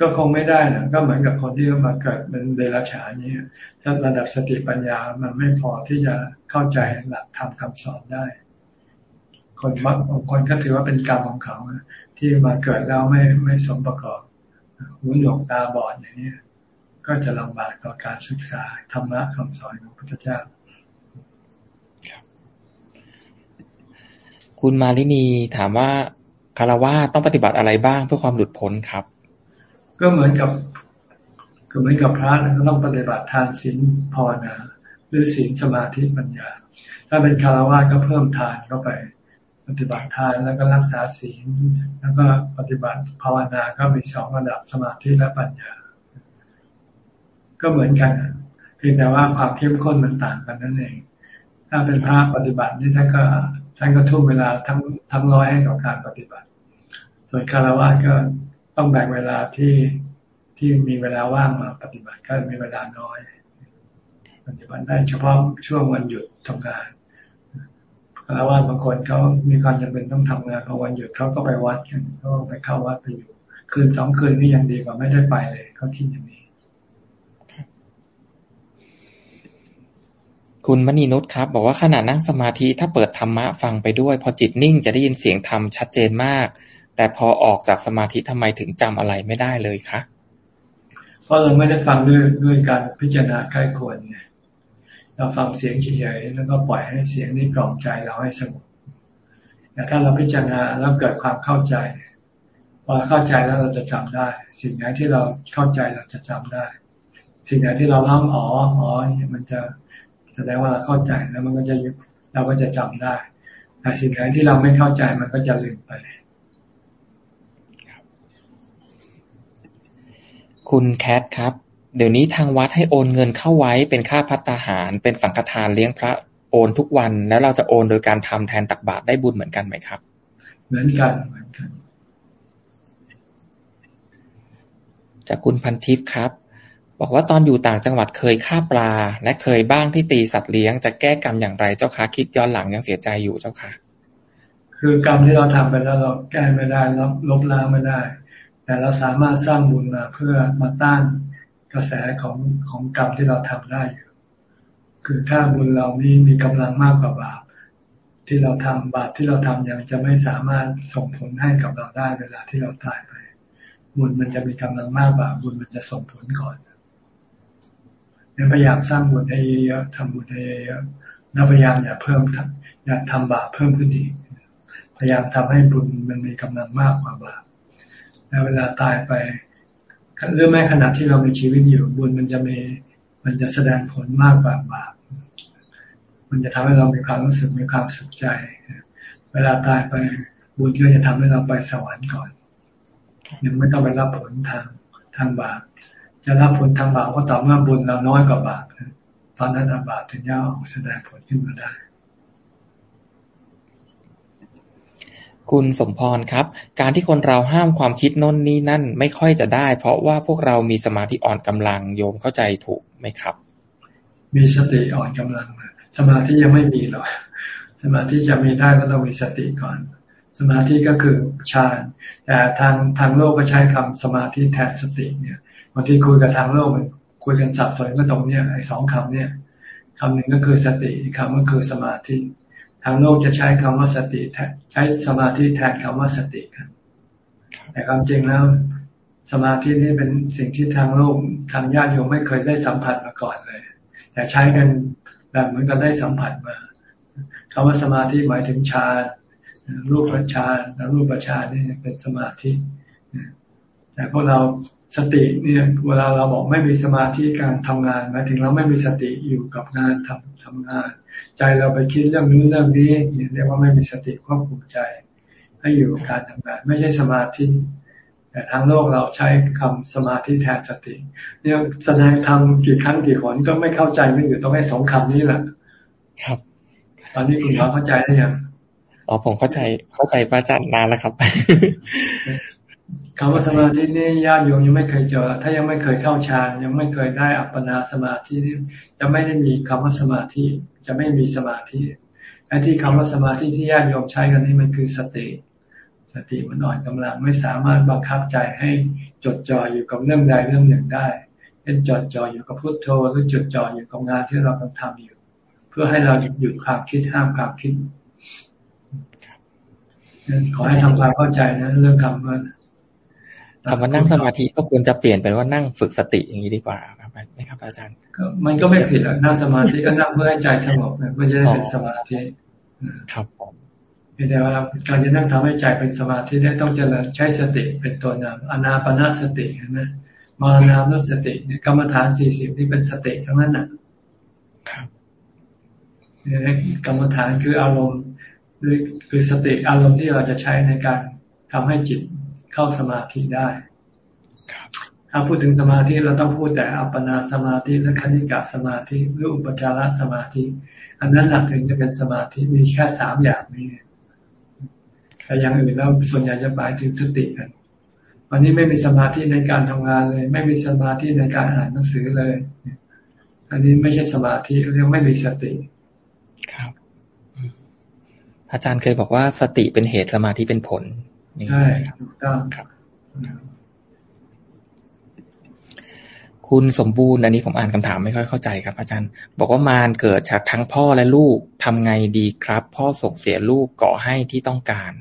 ก็คงไม่ได้นะก็เหมือนกับคนที่มาเกิดเป็นเดรัจฉานนี้ถ้าระดับสติปัญญามันไม่พอที่จะเข้าใจหลักธรรมคาสอนได้ คนบางคนก็ถือว่าเป็นกรรมของเขาที่มาเกิดแล้วไม่ไม่สมประกอบหูหนวกตาบอดอย่างนี้ก็จะลำบากต่อการศึกษาธรรมะคำสอนของพระพุทธเจ้าคุณมาลินีถามว่าคารวะต้องปฏิบัติอะไรบ้างเพื่อความหลุดพ้นครับ ก็เหมือนกับก็เหมือนกับพระก็ต้องปฏิบัติทานศีลภาวนาหรือศีลสมาธิปัญญา ถ้าเป็นคารวะก็เพิ่มทานเข้าไป ปฏิบัติทานแล้วก็รักษาศีล แล้วก็ปฏิบัติภาวนาก็มีสองระดับสมาธิและปัญญา ก็เหมือนกันเพียงแต่ว่าความเข้มข้นมันต่างกันนั่นเอง ถ้าเป็นพระปฏิบัตินี่ท่านก็ท่านก็ทุ่มเวลาทั้งทั้งร้อยให้กับการปฏิบัติ ส่วนคารวะก็ต้องแบ่งเวลาที่ที่มีเวลาว่างมาปฏิบัติก็มีเวลาน้อย ปฏิบัติได้เฉพาะช่วงวันหยุดทำงาน คารวะบางคนเขามีความจำเป็นต้องทำงานพอวันหยุดเขาก็ไปวัดกันก็ไปเข้าวัดไปอยู่ คืนสองคืนนี่ยังดีกว่าไม่ได้ไปเลยเขาคิดอย่างนี้ คุณมณีนุชครับ บอกว่าขณะนั่งสมาธิถ้าเปิดธรรมะฟังไปด้วย พอจิตนิ่งจะได้ยินเสียงธรรมชัดเจนมาก แต่พอออกจากสมาธิทำไมถึงจำอะไรไม่ได้เลยคะเพราะเราไม่ได้ฟังด้วยด้วยการพิจารณาใกล้ควรไง เราฟังเสียงเฉยๆแล้วก็ปล่อยให้เสียงนี้กล่อมใจเราให้สงบแต่ถ้าเราพิจารณาแล้วเกิดความเข้าใจพอเข้าใจแล้วเราจะจำได้ สิ่งไหนที่เราเข้าใจเราจะจำได้ สิ่งไหนที่เราล้อมอ๋ออ๋อมันจะแสดงว่าเราเข้าใจแล้วมันก็จะเราก็จะจำได้แต่สิ่งไหนที่เราไม่เข้าใจมันก็จะลืมไปคุณแคทครับ เดี๋ยวนี้ทางวัดให้โอนเงินเข้าไว้เป็นค่าพัตตาหาร เป็นสังฆทานเลี้ยงพระโอนทุกวัน แล้วเราจะโอนโดยการทำแทนตักบาตรได้บุญเหมือนกันไหมครับ เหมือนกันเหมือนกัน จากคุณพันทิพย์ครับ บอกว่าตอนอยู่ต่างจังหวัดเคยฆ่าปลา และเคยบ้างที่ตีสัตว์เลี้ยง จะแก้กรรมอย่างไรเจ้าคะคิดย้อนหลังยังเสียใจอยู่เจ้าค่ะคือกรรมที่เราทำไปแล้วเราแก้ไม่ได้ลบลบล้างไม่ได้ แต่เราสามารถสร้างบุญมาเพื่อมาต้าน กระแสของของกรรมที่เราทำได้อยู่ คือถ้าบุญเรานี้มีกำลังมากกว่าบาปที่เราทำบาปที่เราทำยังจะไม่สามารถส่งผลให้กับเราได้เวลาที่เราตายไป บุญมันจะมีกำลังมากกว่าบุญมันจะส่งผลก่อนพยายามสร้างบุญให้เยอะทำบุญให้เยอะแล้วพยายามอย่าเพิ่มอย่าทำบาปเพิ่มขึ้นอีกพยายามทำให้บุญมันมีกำลังมากกว่าบาปแล้วเวลาตายไป หรือแม้ขณะที่เรามีชีวิตอยู่บุญมันจะมีมันจะแสดงผลมากกว่าบาปมันจะทำให้เรามีความรู้สึกมีความสุขใจ เวลาตายไปบุญก็จะทำให้เราไปสวรรค์ก่อนยังไม่ต้องไปรับผลทางทางบาปจะรับผลทางบาปก็ต่อเมื่อบุญเราน้อยกว่าบาปตอนนั้นบาปถึงจะออกแสดงผลขึ้นมาได้ คุณสมพรครับ การที่คนเราห้ามความคิดน้นนี่นั่นไม่ค่อยจะได้ เพราะว่าพวกเรามีสมาธิอ่อนกำลังโยมเข้าใจถูกไหมครับ มีสติอ่อนกำลัง สมาธิยังไม่มีหรอกสมาธิจะมีได้ก็ต้องมีสติก่อน สมาธิก็คือฌานแต่ทางทางโลกก็ใช้คำสมาธิแทนสติเนี่ยบางทีคุยกับทางโลกคุยกันสับสนก็ตรงเนี้ยไอ้สองคำเนี่ยคำหนึ่งก็คือสติคำก็คือสมาธิางโลกจะใช้คำว่าสติใช้สมาธิแทนคำว่าสติกันแต่ความจริงแล้ว สมาธินี่เป็นสิ่งที่ทางโลกทางญาติโยมไม่เคยได้สัมผัสมาก่อนเลย แต่ใช้กันแบบเหมือนกันได้สัมผัสมาคำว่าสมาธิหมายถึงฌานรูปฌานแล้วรูปฌานนี่เป็นสมาธิแต่พวกเราสติเนี่ยเวลาเราบอกไม่มีสมาธิการทำงานหมายถึงเราไม่มีสติอยู่กับงานทำทำงาน ใจเราไปคิดเรื่องนู้นเรื่องนี้เรียกว่าไม่มีสติควบคุมใจ ให้อยู่กับการทำงาน ไม่ใช่สมาธิ แต่ทางโลกเราใช้คำสมาธิแทนสติ เนี่ยแสดงทำกี่ครั้งกี่หนก็ไม่เข้าใจไม่อยู่ต้องให้สองคำนี้แหละครับตอนนี้คุณหมอเข้าใจได้ยังอ๋อผมเข้าใจเข้าใจพระอาจารย์นานแล้วครับคำว่าสมาธินี่ญาติโยมยังไม่เคยเจอ ถ้ายังไม่เคยเข้าฌานยังไม่เคยได้อัปปนาสมาธินี่จะไม่ได้มีคำว่าสมาธิ จะไม่มีสมาธิไอ้ที่คำว่าสมาธิที่ญาติโยมใช้กันนี่มันคือสติ สติมันอ่อนกำลังไม่สามารถบังคับใจให้จดจ่ออยู่กับเรื่องใดเรื่องหนึ่งได้เป็นจดจ่ออยู่กับพุทโธหรือจดจ่ออยู่กับงานที่เรากำลังทำอยู่ เพื่อให้เราหยุดความคิดห้ามความคิดขอให้ทำความเข้าใจนะเรื่องคำว่า คำว่านั่งสมาธิก็ควรจะเปลี่ยนเป็นว่านั่งฝึกสติอย่างนี้ดีกว่าครับนะครับ อาจารย์มันก็ไม่ผิดหรอกนั่งสมาธิก็นั่งเพื่อให้ใจสงบเพื่อจะได้เป็นสมาธิครับผมแต่ว่าการจะนั่งทำให้ใจเป็นสมาธิได้ต้องเจริญใช้สติเป็นตัวนำอนาปนาสตินะมานานุสติกรรมฐานสี่สิบนี่เป็นสติทั้งนั้นน่ะครับกรรมฐานคืออารมณ์หรือคือสติอารมณ์ที่เราจะใช้ในการทำให้จิต เข้าสมาธิได้ถ้าพูดถึงสมาธิเราต้องพูดแต่อัปปนาสมาธิและคณิกาสมาธิหรืออุปจารสมาธิ อันนั้นหลักถึงจะเป็นสมาธิมีแค่สามอย่างนี้แต่อย่างอื่นแล้วส่วนใหญ่จะหมายถึงสติกันวันนี้ไม่มีสมาธิในการทำงานเลย ไม่มีสมาธิในการอ่านหนังสือเลย อันนี้ไม่ใช่สมาธิเรียกไม่มีสติ ครับ อาจารย์เคยบอกว่าสติเป็นเหตุสมาธิเป็นผล ใช่ถูกต้องครับ คุณสมบูรณ์อันนี้ผมอ่านคำถามไม่ค่อยเข้าใจครับ อาจารย์ บอกว่ามารเกิดจากทั้งพ่อและลูกทำไงดีครับ พ่อส่งเสียลูกก่อให้ที่ต้องการ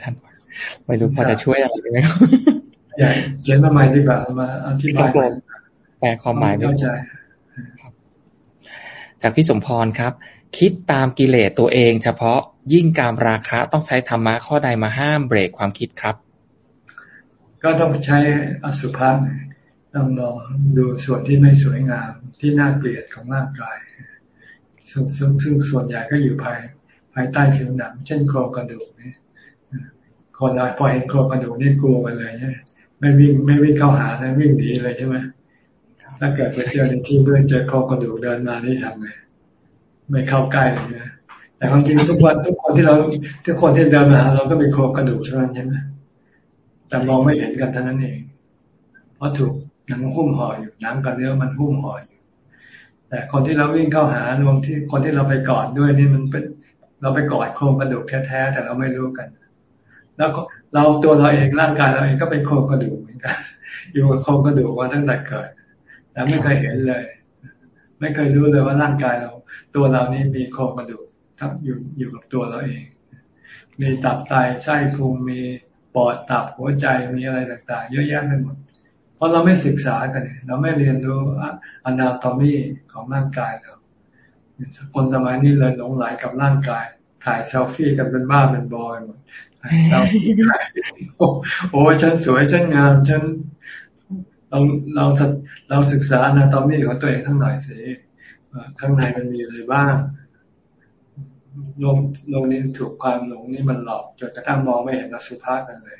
ท่านไม่รู้พอจะช่วยอะไรไหมครับใหญ่เขียนมาใหม่ดีกว่ามาอธิบายแปลความหมายไม่เข้าใจจากพี่สมพรครับ คิดตามกิเลสตัวเองเฉพาะ ยิ่งการราคะต้องใช้ธรรมะข้อใดมาห้ามเบรกความคิดครับ ก็ต้องใช้อสุภะต้องลองดูส่วนที่ไม่สวยงามที่น่าเกลียดของร่างกายซึ่งซึ่งส่วนใหญ่ก็อยู่ภายภายใต้ผิวหนัง เช่นโครงกระดูกนี่คนเราพอเห็นโครงกระดูกนี่กลัวไปเลยใช่ไม่วิ่งไม่วิ่งเข้าหาแล้ววิ่งหนีเลยใช่ไหมถ้าเกิดไปเจอในที่เมื่อเจอโครงกระดูกเดินมานี่ทำไงไม่เข้าใกล้เลยนะ แต่ความจริงทุกวันทุกคนที่เราทุกคนที่เดินมาเราก็มีโครงกระดูกเท่านั้นใช่ไหมแต่มองไม่เห็นกันเท่านั้นเอง เพราะถูกหนังหุ้มห่ออยู่หนังกับเนื้อมันหุ้มห่ออยู่ แต่คนที่เราวิ่งเข้าหารวมที่คนที่เราไปกอดด้วยนี่มันเป็นเราไปกอดโครงกระดูกแท้ๆแต่เราไม่รู้กัน แล้วเราตัวเราเองร่างกายเราเองก็เป็นโครงกระดูกเหมือนกัน อยู่กับโครงกระดูกมาตั้งแต่เกิดแต่ไม่เคยเห็นเลย ไม่เคยรู้เลยว่าร่างกายเรา ตัวเรานี่มีโครงกระดูก ทับอยู่อยู่กับตัวเราเอง มีตับไตไส้พุงมีปอดตับหัวใจมีอะไรต่างๆ เยอะแยะไปหมด เพราะเราไม่ศึกษากันเราไม่เรียนรู้อนาโตมีของร่างกายเราคนสมัยนี้เลยหลงไหลกับร่างกาย ถ่ายเซลฟี่กันเป็นบ้าเป็นบอยหมดถ่ายเซลฟี่โอ้ฉันสวยฉันงามฉันเราเราเราศึกษาอนาโตมีของตัวเองทั้งหน่อยสิข้างในมันมีอะไรบ้าง ลกโลกนี้ถูกความหลงนี่มันหลอกจนกระทั่งมองไม่เห็นอสุภะกันเลย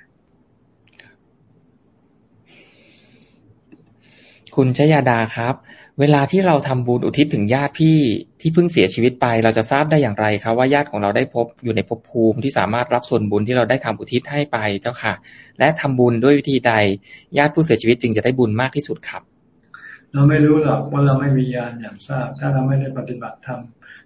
คุณชยาดาครับ เวลาที่เราทำบุญอุทิศถึงญาติพี่ที่เพิ่งเสียชีวิตไป เราจะทราบได้อย่างไรครับว่าญาติของเราได้พบอยู่ในภพภูมิที่สามารถรับส่วนบุญที่เราได้ทำอุทิศให้ไปเจ้าค่ะ และทำบุญด้วยวิธีใด ญาติผู้เสียชีวิตจึงจะได้บุญมากที่สุดครับ เราไม่รู้หรอกว่าเราไม่มีญาณอย่างทราบ ถ้าเราไม่ได้ปฏิบัติธรรม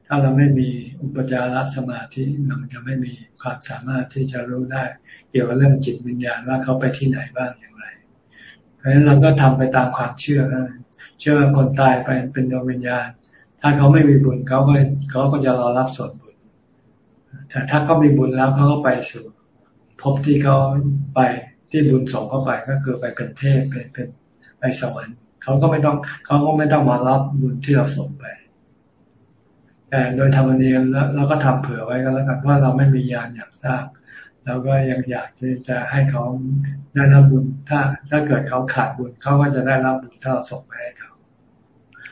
ถ้าเราไม่มีอุปจารสมาธิเราจะไม่มีความสามารถที่จะรู้ได้ เกี่ยวกับเรื่องจิตวิญญาณว่าเขาไปที่ไหนบ้างอย่างไร เพราะฉะนั้นเราก็ทำไปตามความเชื่อเชื่อว่าคนตายไปเป็นดวงวิญญาณ ถ้าเขาไม่มีบุญเขาก็เขาก็จะรอรับส่วนบุญ แต่ถ้าเขามีบุญแล้วเขาก็ไปสู่พบที่เขาไปที่บุญส่งเข้าไปก็คือไปเป็นเทพเป็นเป็นไปสวรรค์เขาก็ไม่ต้องเขาก็ไม่ต้องมารับบุญที่เราส่งไป แต่โดยธรรมเนียมแล้วเราก็ทำเผื่อไว้ก็แล้วกันว่าเราไม่มียานอย่างทราบเราก็ยังอยากที่จะให้เขาได้รับบุญถ้า ถ้าเกิดเขาขาดบุญเขาก็จะได้รับบุญถ้าเราส่งไปให้เขา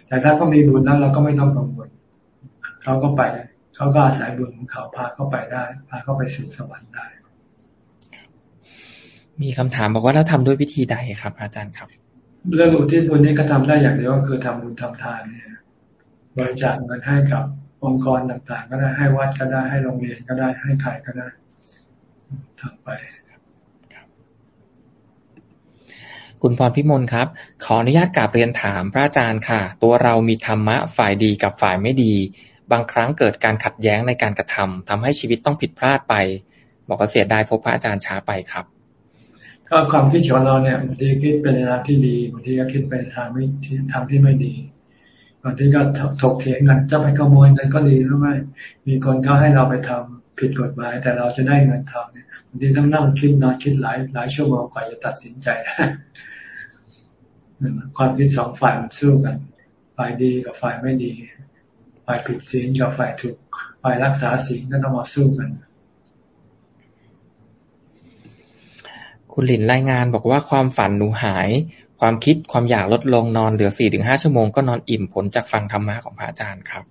แต่ถ้าเขามีบุญแล้วเราก็ไม่ต้องกังวลเขาก็ไปเขาก็อาศัยบุญของเขาพาเขาไปได้ พาเขาไปสู่สวรรค์ได้ มีคำถามบอกว่าเราทำด้วยวิธีใดครับ อาจารย์ครับ เรื่องอุทิศบุญนี้ก็ทำได้อย่างเดียวก็คือทำบุญทำทานเนี่ยบริจาคเงินให้กับ องค์กรต่างๆ ก็ได้ให้วัดก็ได้ให้โรงเรียนก็ได้ให้ใครก็ได้ทำไปคุณพรพิมลครับ ขออนุญาตกราบเรียนถามพระอาจารย์ค่ะ ตัวเรามีธรรมะฝ่ายดีกับฝ่ายไม่ดี บางครั้งเกิดการขัดแย้งในการกระทำทำให้ชีวิตต้องผิดพลาดไป บอกว่าเสียดายพบพระอาจารย์ช้าไปครับ ก็ความคิดของเราเนี่ยบางทีคิดเป็นทางที่ดีบางทีก็คิดเป็นทางไม่ทางที่ไม่ดี บางทีก็ถกเถียงกันจะไปขโมยเงินก็ดีหรือไม่มีคนเขาให้เราไปทำผิดกฎหมาย แต่เราจะได้เงินทำเนี่ยบางทีต้องนั่งคิดนอนคิดหลายหลายชั่วโมงกว่าจะตัดสินใจความคิดสองฝ่ายมันสู้กันฝ่ายดีกับฝ่ายไม่ดี ฝ่ายผิดศีลกับฝ่ายถูก ฝ่ายรักษาศีลก็ต้องมาสู้กัน คุณหลินรายงานบอกว่าความฝันหนูหาย ความคิดความอยากลดลงนอนเหลือสี่ถึงห้าชั่วโมงก็นอนอิ่มผลจากฟังธรรมะของพระอาจารย์ครับ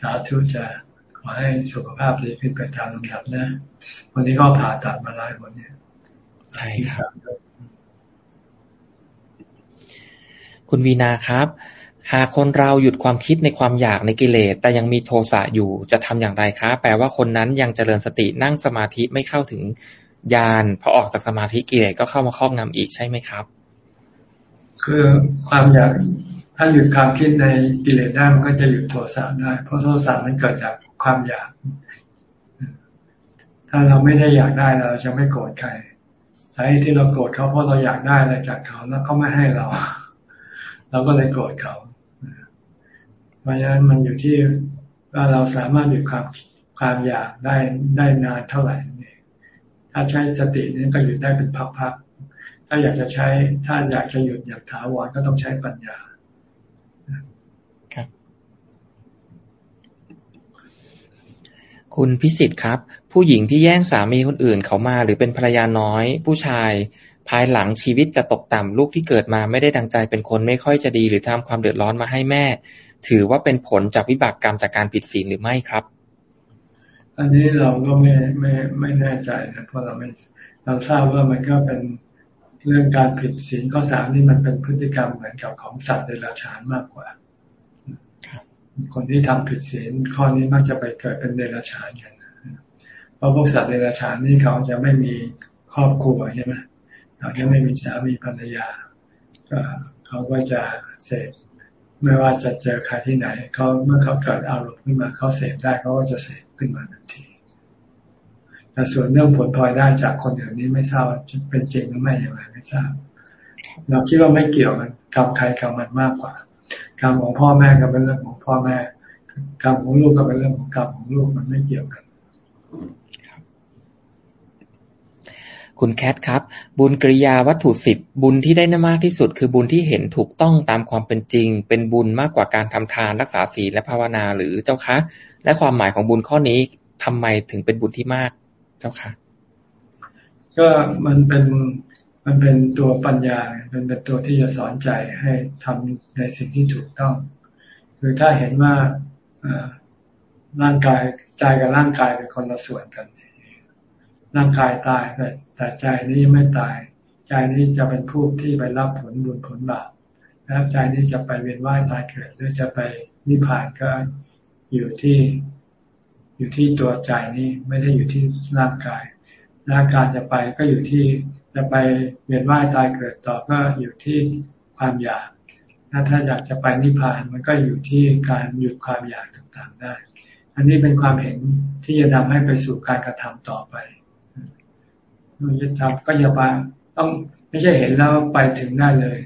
สาธุจะขอให้สุขภาพดีขึ้นไปตามลำดับนะ วันนี้ก็ผ่าตัดมาหลายคนเนี่ยใช่ครับ คุณวีนาครับ หากคนเราหยุดความคิดในความอยากในกิเลส แต่ยังมีโทสะอยู่จะทำอย่างไรคะแปลว่าคนนั้นยังเจริญสตินั่งสมาธิไม่เข้าถึงญาณพอออกจากสมาธิกิเลสก็เข้ามาครอบงำอีกใช่ไหมครับ คือความอยากถ้าหยุดความคิดในกิเลสได้มันก็จะหยุดโทสะได้ เพราะโทสะมันเกิดจากความอยาก ถ้าเราไม่ได้อยากได้เราจะไม่โกรธใครสาเหตุที่เราโกรธเขาเพราะเราอยากได้อะไรจากเขาแล้วเขาไม่ให้เรา เราก็เลยโกรธเขา เพราะฉะนั้นมันอยู่ที่ว่าเราสามารถหยุดความความอยากได้ได้นานเท่าไหร่เนี่ยถ้าใช้สตินี่ก็หยุดได้เป็นพักๆ ถ้าอยากจะใช้ถ้าอยากจะหยุดอยากถาวรก็ต้องใช้ปัญญาครับคุณพิสิทธิ์ครับ ผู้หญิงที่แย่งสามีคนอื่นเขามาหรือเป็นภรรยาน้อย ผู้ชายภายหลังชีวิตจะตกต่ำลูกที่เกิดมาไม่ได้ดังใจเป็นคนไม่ค่อยจะดี หรือทำความเดือดร้อนมาให้แม่ ถือว่าเป็นผลจากวิบากกรรมจากการผิดศีลหรือไม่ครับ อันนี้เราก็ไม่ไม่ไม่แน่ใจนะเพราะเราไม่เราทราบว่ามันก็เป็น เรื่องการผิดศีลข้อสามนี่มันเป็นพฤติกรรมเหมือนกับของสัตว์เดรัจฉานมากกว่า คนที่ทำผิดศีลข้อนี้มักจะไปเกิดเป็นเดรัจฉานกันเพราะพวกสัตว์เดรัจฉานนี่เขาจะไม่มีครอบครัวใช่ไหมเขาจะไม่มีสามีภรรยาก็เขาก็จะเสพไม่ว่าจะเจอใครที่ไหนเขาเมื่อเขาเกิดอารมณ์ขึ้นมาเขาเสพได้เขาก็จะเสพขึ้นมาทันที แต่ส่วนเรื่องผลพลอยได้จากคนอื่นนี้ไม่ทราบจะเป็นจริงหรือไม่อย่างไรไม่ทราบ เราคิดว่าไม่เกี่ยวกันกรรมใครกรรมมันมากกว่ากรรมของพ่อแม่ก็เป็นเรื่องของพ่อแม่กรรมของลูกก็เป็นเรื่องของกรรมของลูกมันไม่เกี่ยวกันคุณแคทครับ บุญกริยาวัตถุสิบบุญที่ได้มากที่สุด คือบุญที่เห็นถูกต้องตามความเป็นจริง เป็นบุญมากกว่าการทำทานรักษาศีลและภาวนาหรือเจ้าคะ และความหมายของบุญข้อนี้ทำไมถึงเป็นบุญที่มาก เจ้าค่ะ ก็มันเป็นมันเป็นตัวปัญญาเป็นเป็นตัวที่จะสอนใจให้ทำในสิ่งที่ถูกต้อง คือถ้าเห็นว่าร่างกายใจกับร่างกายเป็นคนละส่วนกัน ร่างกายตายแต่แต่ใจนี้ไม่ตาย ใจนี้จะเป็นผู้ที่ไปรับผลบุญผลบาปแล้วใจนี้จะไปเวียนว่ายตายเกิดหรือจะไปนิพพานก็อยู่ที่ อยู่ที่ตัวใจนี้ไม่ได้อยู่ที่ร่างกาย ร่างกายจะไปก็อยู่ที่จะไปเวียนว่ายตายเกิดต่อก็อยู่ที่ความอยาก ถ้าถ้าอยากจะไปนิพพานมันก็อยู่ที่การหยุดความอยากต่างๆได้ อันนี้เป็นความเห็นที่จะทำให้ไปสู่การกระทำต่อไปมันจะทำก็อย่าไปต้องไม่ใช่เห็นแล้วไปถึงได้เลย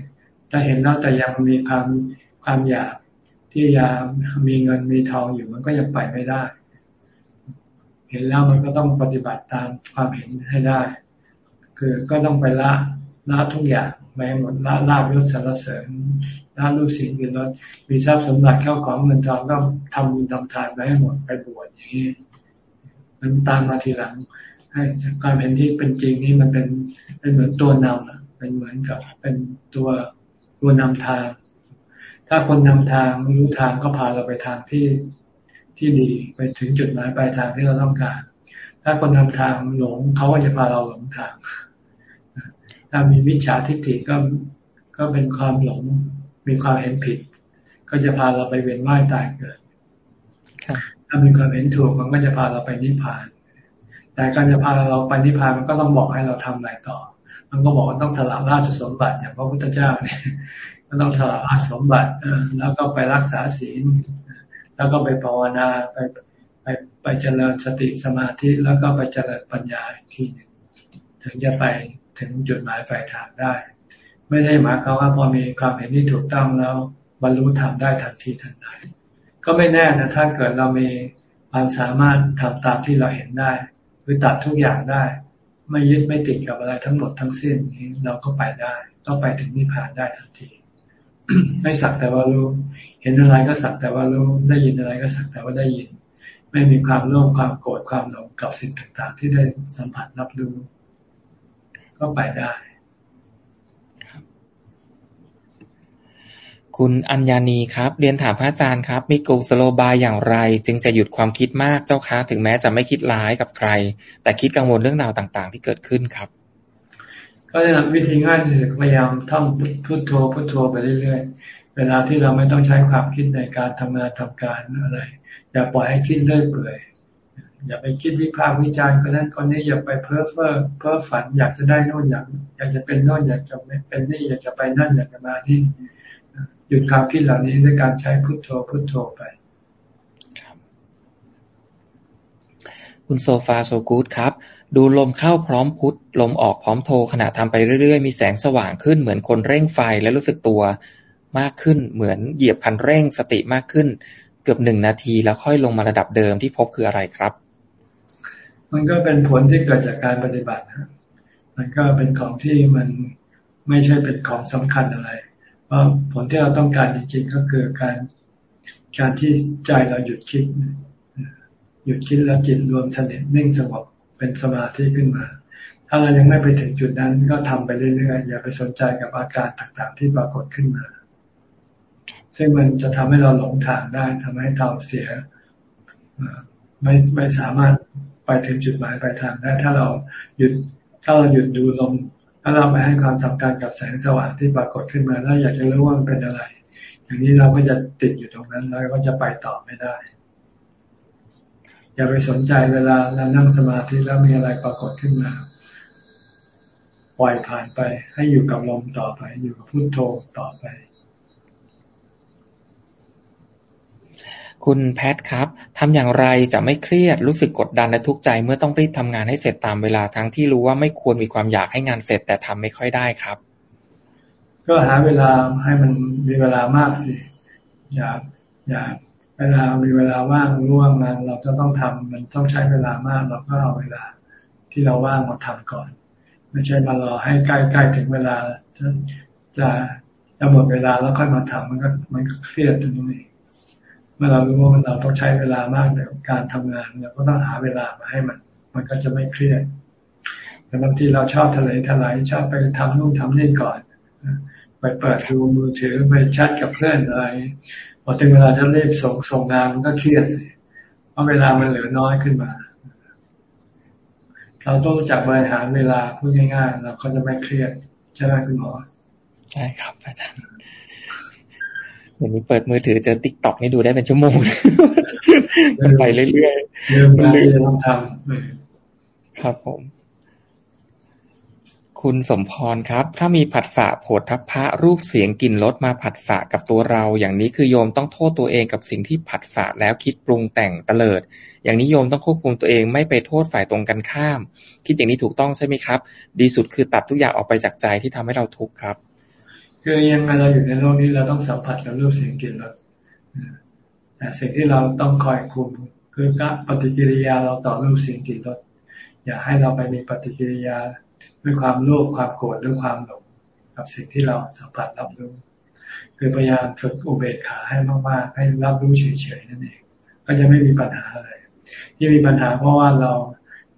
แต่เห็นแล้วแต่ยังมีความความอยากที่อยากมีเงินมีทองอยู่มันก็ยังไปไม่ได้ เห็นแล้วมันก็ต้องปฏิบัติตามความเห็นให้ได้ คือก็ต้องไปละละทุกอย่างไม่หมดละลาบยศสารเสริญละลูกศิลป์เป็นรถมีทรัพย์สมบัติเข้าของเงินทองก็ทำบุญทำทานไปให้หมดไปบวชอย่างนี้มันตามมาทีหลัง ให้ความเห็นที่เป็นจริงนี่มันเป็นเป็นเหมือนตัวนำเป็นเหมือนกับเป็นตัวตัวนำทาง ถ้าคนนำทางรู้ทางก็พาเราไปทางที่ ที่ดีไปถึงจุดหมายปลายทางที่เราต้องการ ถ้าคนนำทางหลงเขาก็จะพาเราหลงทาง ถ้ามีวิชาทิฏฐิก็ก็เป็นความหลง มีความเห็นผิด ก็จะพาเราไปเวียนว่ายตายเกิดถ้ามีความเห็นถูกมันก็จะพาเราไปนิพพาน แต่การจะพาเราไปนิพพานมันก็ต้องบอกให้เราทำอะไรต่อ มันก็บอกว่าต้องสละราชสมบัติอย่างพระพุทธเจ้าเนี่ยก็ต้องสละราชสมบัติแล้วก็ไปรักษาศีล แล้วก็ไปภาวนาไปไปไปเจริญสติสมาธิแล้วก็ไปเจริญปัญญาอีกทีหนึ่งถึงจะไปถึงจุดหมายปลายทางได้ ไม่ได้หมายความว่าพอมีความเห็นที่ถูกต้องแล้วบรรลุธรรมได้ทันทีทันใดก็ไม่แน่นะถ้าเกิดเรามีความสามารถทำตามที่เราเห็นได้ หรือตัดทุกอย่างได้ ไม่ยึดไม่ติดกับอะไรทั้งหมดทั้งสิ้นนี้เราก็ไปได้ ก็ไปถึงนิพพานได้ทันที ไม่สักแต่ว่ารู้ เห็นอะไรก็สักแต่ว่ารู้ได้ยินอะไรก็สักแต่ว่าได้ยิน ไม่มีความโลภความโกรธความหลงกับสิ่งต่างๆ ที่ได้สัมผัสรับรู้ ก็ไปได้คุณอัญญานีครับ เรียนถามพระอาจารย์ครับ มีกุศโลบายอย่างไร จึงจะหยุดความคิดมากเจ้าคะ ถึงแม้จะไม่คิดร้ายกับใคร แต่คิดกังวลเรื่องราวต่าง ๆ ที่เกิดขึ้นครับ ก็แนะนำวิธีง่ายที่สุดพยายามท่องพุทโธพุทโธไปเรื่อยๆ เวลาที่เราไม่ต้องใช้ความคิดในการทำงานทำการอะไร อย่าปล่อยให้คิดเลื่อยเปื่อยอย่าไปคิดวิพากษ์วิจารณ์คนนั้นคนนี้อย่าไปเพ้อเฟ้อเพ้อฝัน อยากจะได้นู่นอยากอยากจะเป็นนู่นอยากจะเป็นนี่อยากจะไปนั่นอยากจะมาที่หยุดความคิดเหล่านี้ด้วยการใช้พุทโธพุทโธไปคุณโซฟาโซกูดครับ ดูลมเข้าพร้อมพุทลมออกพร้อมโทขณะทำไปเรื่อยๆ มีแสงสว่างขึ้นเหมือนคนเร่งไฟและรู้สึกตัว มากขึ้น เหมือนเหยียบคันเร่งสติมากขึ้น เกือบหนึ่งนาทีแล้วค่อยลงมาระดับเดิมที่พบคืออะไรครับ มันก็เป็นผลที่เกิดจากการปฏิบัตินะมันก็เป็นของที่มันไม่ใช่เป็นของสำคัญอะไรเพราะผลที่เราต้องการจริงๆก็คือการการที่ใจเราหยุดคิด หยุดคิดแล้วจิตรวมสนิทนิ่งสงบเป็นสมาธิขึ้นมาถ้าเรายังไม่ไปถึงจุดนั้นก็ทำไปเรื่อยๆอย่าไปสนใจกับอาการต่างๆที่ปรากฏขึ้นมา ซึ่งมันจะทำให้เราหลงทางได้ทำให้เราเสียไม่ไม่สามารถไปถึงจุดหมายปลายทางได้ ถ้าเราหยุดถ้าเราหยุดดูลมถ้าเราไปให้ความสำคัญกับแสงสว่างที่ปรากฏขึ้นมาแล้วอยากจะรู้ว่ามันเป็นอะไร อย่างนี้เราก็จะติดอยู่ตรงนั้นแล้วก็จะไปต่อไม่ได้ อย่าไปสนใจเวลาเรานั่งสมาธิแล้วมีอะไรปรากฏขึ้นมาปล่อยผ่านไปให้อยู่กับลมต่อไป อยู่กับพุโทโธต่อไป คุณแพทครับ ทำอย่างไรจะไม่เครียด รู้สึกกดดันและทุกข์ใจ เมื่อต้องรีบทำงานให้เสร็จตามเวลา ทั้งที่รู้ว่าไม่ควรมีความอยากให้งานเสร็จแต่ทำไม่ค่อยได้ครับ ก็หาเวลาให้มันมีเวลามากสิ อยากอยากเวลามีเวลาว่างรู้ว่างานเราจะต้องทำมันต้องใช้เวลามากเราก็เอาเวลาที่เราว่างมาทำก่อน ไม่ใช่มารอให้ใกล้ๆถึงเวลาจะจะจะหมดเวลาแล้วค่อยมาทำมันก็มันก็เครียดตรงนี้ มื่อเรารู้ว่าเราต้องใช้เวลามากในการทำงานเราก็ต้องหาเวลามาให้มัน มันก็จะไม่เครียดแต่บางทีเราชอบทะเลทลายชอบไปทำนู่นทำนี่ก่อนไปเปิดดูมือถือไปแชทกับเพื่อนอะไรพอถึงเวลาจะรีบส่งส่งงานมันก็เครียดสิเพราะเวลามันเหลือน้อยขึ้นมา เราต้องจับบริหารเวลาพูดง่ายๆเราก็จะไม่เครียดใช่ไหมคุณหมอใช่ครับอาจารย์ เดี๋ยวนี้เปิดมือถือเจอ TikTok นี่ดูได้เป็นชั่วโมงมันไปเรื่อยๆมันลืมทำครับผม คุณสมพรครับ ถ้ามีผัสสะโผฏฐัพพะรูปเสียงกลิ่นรสมาผัสสะกับตัวเรา อย่างนี้คือโยมต้องโทษตัวเองกับสิ่งที่ผัสสะแล้วคิดปรุงแต่งเตลิด อย่างนี้โยมต้องควบคุมตัวเองไม่ไปโทษฝ่ายตรงกันข้าม คิดอย่างนี้ถูกต้องใช่ไหมครับ ดีสุดคือตัดทุกอย่างออกไปจากใจที่ทำให้เราทุกข์ครับ คือยังไงเราอยู่ในโลกนี้เราต้องสัมผัสกับรูปเสียงกลิ่นรสแต่สิ่งที่เราต้องคอยคุมคือการปฏิกิริยาเราต่อรูปเสียงกลิ่นรสอย่าให้เราไปมีปฏิกิริยาด้วยความโลภความโกรธด้วยความหลงกับสิ่งที่เราสัมผัสรับรู้คือพยายามฝึกอุเบกขาให้มากๆให้รับรู้เฉยๆนั่นเอง ก็จะไม่มีปัญหาอะไรที่มีปัญหาเพราะว่าเรา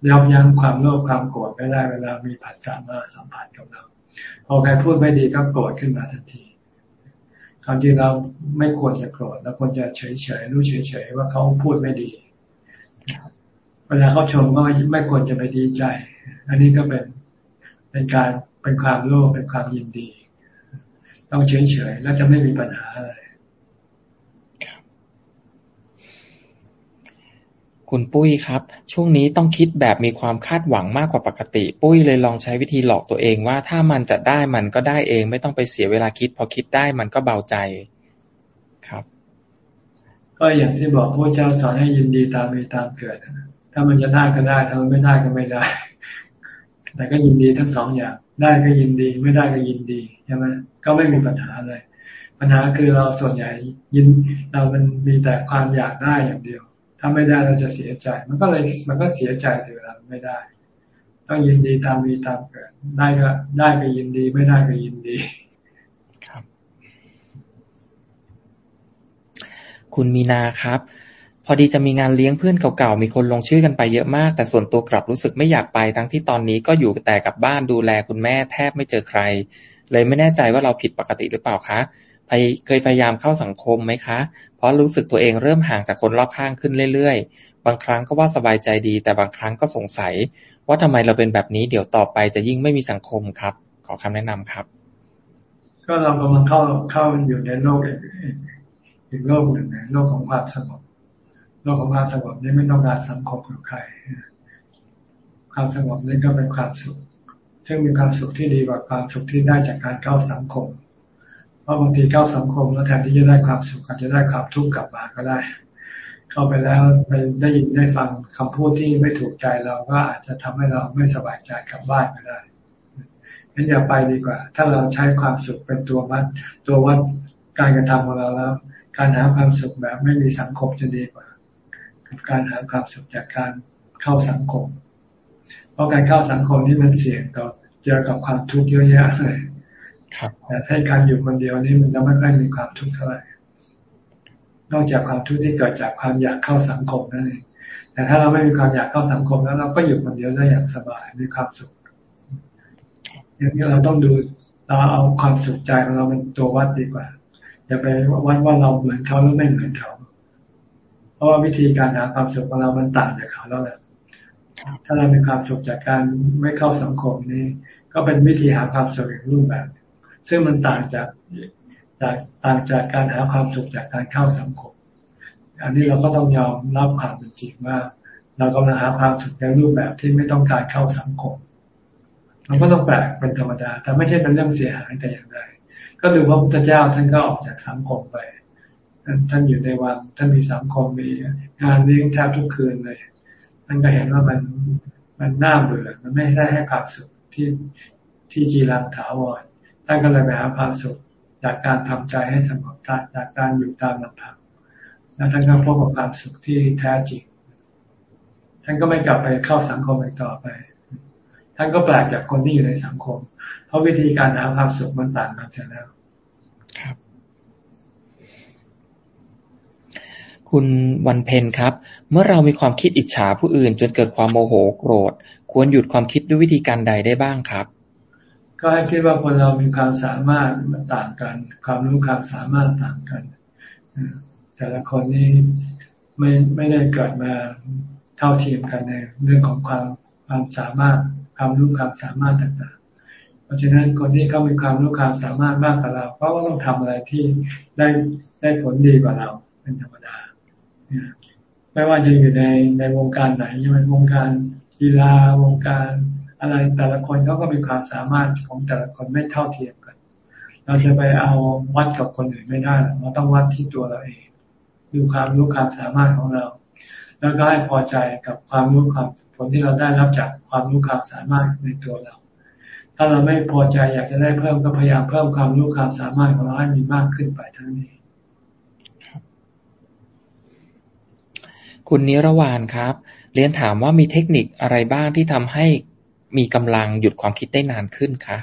ยับยั้งความโลภความโกรธไม่ได้เวลามีผัสสะมาสัมผัสกับเรา พอใครพูดไม่ดีก็โกรธขึ้นมาทันทีความจริงเราไม่ควรจะโกรธเราควรจะเฉยเฉยรู้เฉยเฉยว่าเขาพูดไม่ดี เวลาเขาชมก็ไม่ควรจะไปดีใจ อันนี้ก็เป็นเป็นการเป็นความโลภเป็นความยินดี ต้องเฉยเฉยแล้วจะไม่มีปัญหาอะไร คุณปุ้ยครับ ช่วงนี้ต้องคิดแบบมีความคาดหวังมากกว่าปกติ ปุ้ยเลยลองใช้วิธีหลอกตัวเองว่า ถ้ามันจะได้มันก็ได้เอง ไม่ต้องไปเสียเวลาคิด พอคิดได้มันก็เบาใจครับ ก็อย่างที่บอกพระเจ้าสอนให้ยินดีตามมีตามเกิดถ้ามันจะได้ก็ได้ถ้ามันไม่ได้ก็ไม่ได้ แต่ก็ยินดีทั้งสองอย่าง ได้ก็ยินดี ไม่ได้ก็ยินดีใช่ไหมก็ไม่มีปัญหาเลยปัญหาคือเราส่วนใหญ่ยินเรามันมีแต่ความอยากได้อย่างเดียว ถ้าไม่ได้เราจะเสียใจ มันก็เลยมันก็เสียใจเวลาไม่ได้ ต้องยินดีตามมีตามเกิด ได้ก็ได้ก็ยินดีไม่ได้ก็ยินดีครับ คุณมีนาครับ พอดีจะมีงานเลี้ยงเพื่อนเก่าๆมีคนลงชื่อกันไปเยอะมาก แต่ส่วนตัวกลับรู้สึกไม่อยากไปทั้งที่ตอนนี้ก็อยู่แต่กับบ้านดูแลคุณแม่แทบไม่เจอใคร เลยไม่แน่ใจว่าเราผิดปกติหรือเปล่าคะ เคยพยายามเข้าสังคมไหมคะ เพราะรู้สึกตัวเองเริ่มห่างจากคนรอบข้างขึ้นเรื่อยๆ บางครั้งก็ว่าสบายใจดี แต่บางครั้งก็สงสัย ว่าทำไมเราเป็นแบบนี้เดี๋ยวต่อไปจะยิ่งไม่มีสังคมครับ ขอคำแนะนำครับ ก็เรากำลังเข้าเข้าอยู่ในโลกอีกโลกหนึ่งโลกของความสงบโลกของความสงบนี้ไม่ต้องการสังคมกับใคร ความสงบนี้ก็เป็นความสุข ซึ่งมีความสุขที่ดีกว่าความสุขที่ได้จากการเข้าสังคม เพราะบางทีเข้าสังคมแล้วแทนที่จะได้ความสุขอาจจะได้ความทุกข์กลับมาก็ได้ เข้าไปแล้วไปได้ยินได้ฟังคำพูดที่ไม่ถูกใจเราก็อาจจะทำให้เราไม่สบายใจกลับบ้านก็ได้งั้นอย่าไปดีกว่า ถ้าเราใช้ความสุขเป็นตัววัด ตัววัดการกระทำของเราแล้ว การหาความสุขแบบไม่มีสังคมจะดีกว่า กับการหาความสุขจากการเข้าสังคม เพราะการเข้าสังคมนี่มันเสี่ยงต่อเจอกับความทุกข์เยอะแยะเลย แต่ถ้าการอยู่คนเดียวนี่มันจะไม่ค่อยมีความทุกข์เท่าไหร่ นอกจากความทุกข์ที่เกิดจากความอยากเข้าสังคมนั่นเอง แต่ถ้าเราไม่มีความอยากเข้าสังคมแล้ว เราก็อยู่คนเดียวได้อย่างสบายมีความสุข อย่างนี้เราต้องดูเราเอาความสุขใจของเราเป็นตัววัดดีกว่า อย่าไปวัดว่าเราเหมือนเขาหรือไม่เหมือนเขา เพราะว่าวิธีการหาความสุขของเรา มันต่างจากเขาแล้วแหละถ้าเรามีความสุขจากการไม่เข้าสังคมนี่ก็เป็นวิธีหาความสุขอีกรูปแบบ ซึ่งมันต่างจากจากต่างจากการหาความสุขจากการเข้าสังคม อันนี้เราก็ต้องยอมรับความเป็นจริงว่า เรากำลังหาความสุขในรูปแบบที่ไม่ต้องการเข้าสังคมมันก็ต้องแปลกเป็นธรรมดา แต่ไม่ใช่เป็นเรื่องเสียหายแต่อย่างใดก็ดูว่าพระพุทธเจ้าท่านก็ออกจากสังคมไป ท่านอยู่ในวังท่านมีสังคมมีงานเลี้ยงแทบทุกคืนเลยท่านก็เห็นว่ามันมันน่าเบื่อมันไม่ได้ให้ความสุขที่ที่จีรังถาวร ท่านก็เลยไปหาความสุขจากการทำใจให้สงบจากการอยู่ตามลำพังแล้วท่านก็พบกับความสุขที่แท้จริง ท่านก็ไม่กลับไปเข้าสังคมอีกต่อไป ท่านก็แปลกจากคนที่อยู่ในสังคม เพราะวิธีการหาความสุขมันต่างกันเสียแล้วครับคุณวันเพนครับ เมื่อเรามีความคิดอิจฉาผู้อื่น จนเกิดความโมโหโกรธ ควรหยุดความคิดด้วยวิธีการใดได้บ้างครับ ก็ให้คิดว่าคนเรามีความสามารถต่างกัน ความรู้ความสามารถต่างกัน แต่ละคนนี้ไม่ไม่ได้เกิดมาเท่าเทียมกันในเรื่องของความความสามารถ ความรู้ความสามารถต่างๆ เพราะฉะนั้นคนที่เขามีความรู้ความสามารถมากกว่าเราเขาก็ต้องทำอะไรที่ได้ได้ผลดีกว่าเราเป็นธรรมดาไม่ว่าจะอยู่ในในวงการไหนยังเป็นวงการกีฬาวงการ อะไรแต่ละคนเขาก็มีความสามารถของแต่ละคนไม่เท่าเทียมกัน เราจะไปเอาวัดกับคนอื่นไม่ได้เราต้องวัดที่ตัวเราเอง ดูความรู้ความสามารถของเรา แล้วก็ให้พอใจกับความรู้ความผลที่เราได้รับจากความรู้ความสามารถในตัวเรา ถ้าเราไม่พอใจอยากจะได้เพิ่มก็พยายามเพิ่มความรู้ความสามารถของเราให้มีมากขึ้นไปทั้งนี้คุณนิรวานครับ เรียนถามว่ามีเทคนิคอะไรบ้างที่ทำให้ มีกำลังหยุดความคิดได้นานขึ้นคะ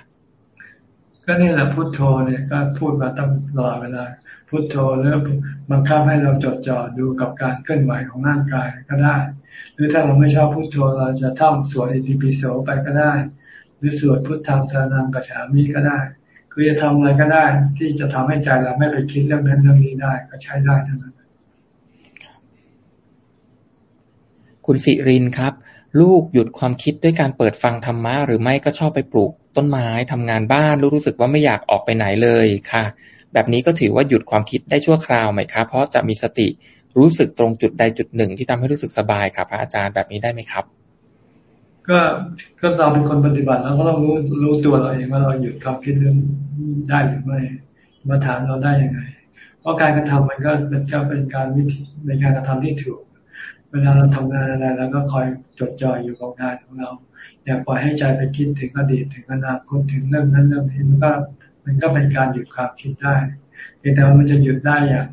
ก็นี่แหละพุทโธเนี่ยก็พูดมาตั้งตลอดเวลา พุทโธเริ่มบังคับให้เราจดจ่อดูกับการเคลื่อนไหวของร่างกายก็ได้ หรือถ้าเราไม่ชอบพุทโธเราจะท่องสวดอิติปิโสไปก็ได้ หรือสวดพุทธังสานังกัจฉามิก็ได้ คือจะทำอะไรก็ได้ ที่จะทำให้ใจเราไม่ไปคิดเรื่องนั้นเรื่องนี้ได้ก็ใช้ได้ทั้งนั้น คุณสิรินครับ ลูกหยุดความคิดด้วยการเปิดฟังธรรมะ หรือไม่ก็ชอบไปปลูกต้นไม้ทำงานบ้านรู้รู้สึกว่าไม่อยากออกไปไหนเลยค่ะ แบบนี้ก็ถือว่าหยุดความคิดได้ชั่วคราวไหมครับเพราะจะมีสติรู้สึกตรงจุดใดจุดหนึ่งที่ทำให้รู้สึกสบายครับพระอาจารย์แบบนี้ได้ไหมครับ ก็ก็เราเป็นคนปฏิบัติเราก็ต้องรู้รู้ตัวเราเองว่าเราหยุดความคิดเรื่องได้หรือไม่มาถามเราได้ยังไง เพราะการกระทำมันก็เป็นจะเป็นการวิธีในการกระทำที่ถูก เวลาเราทำงานอะไรแล้วก็คอยจดจ่ออยู่กับงานของเรา อย่าปล่อยให้ใจไปคิดถึงอดีตถึงอนาคตถึงเรื่องนั้นเรื่องนี้มันก็มันก็เป็นการหยุดความคิดได้แต่ว่ามันจะหยุดได้อย่าง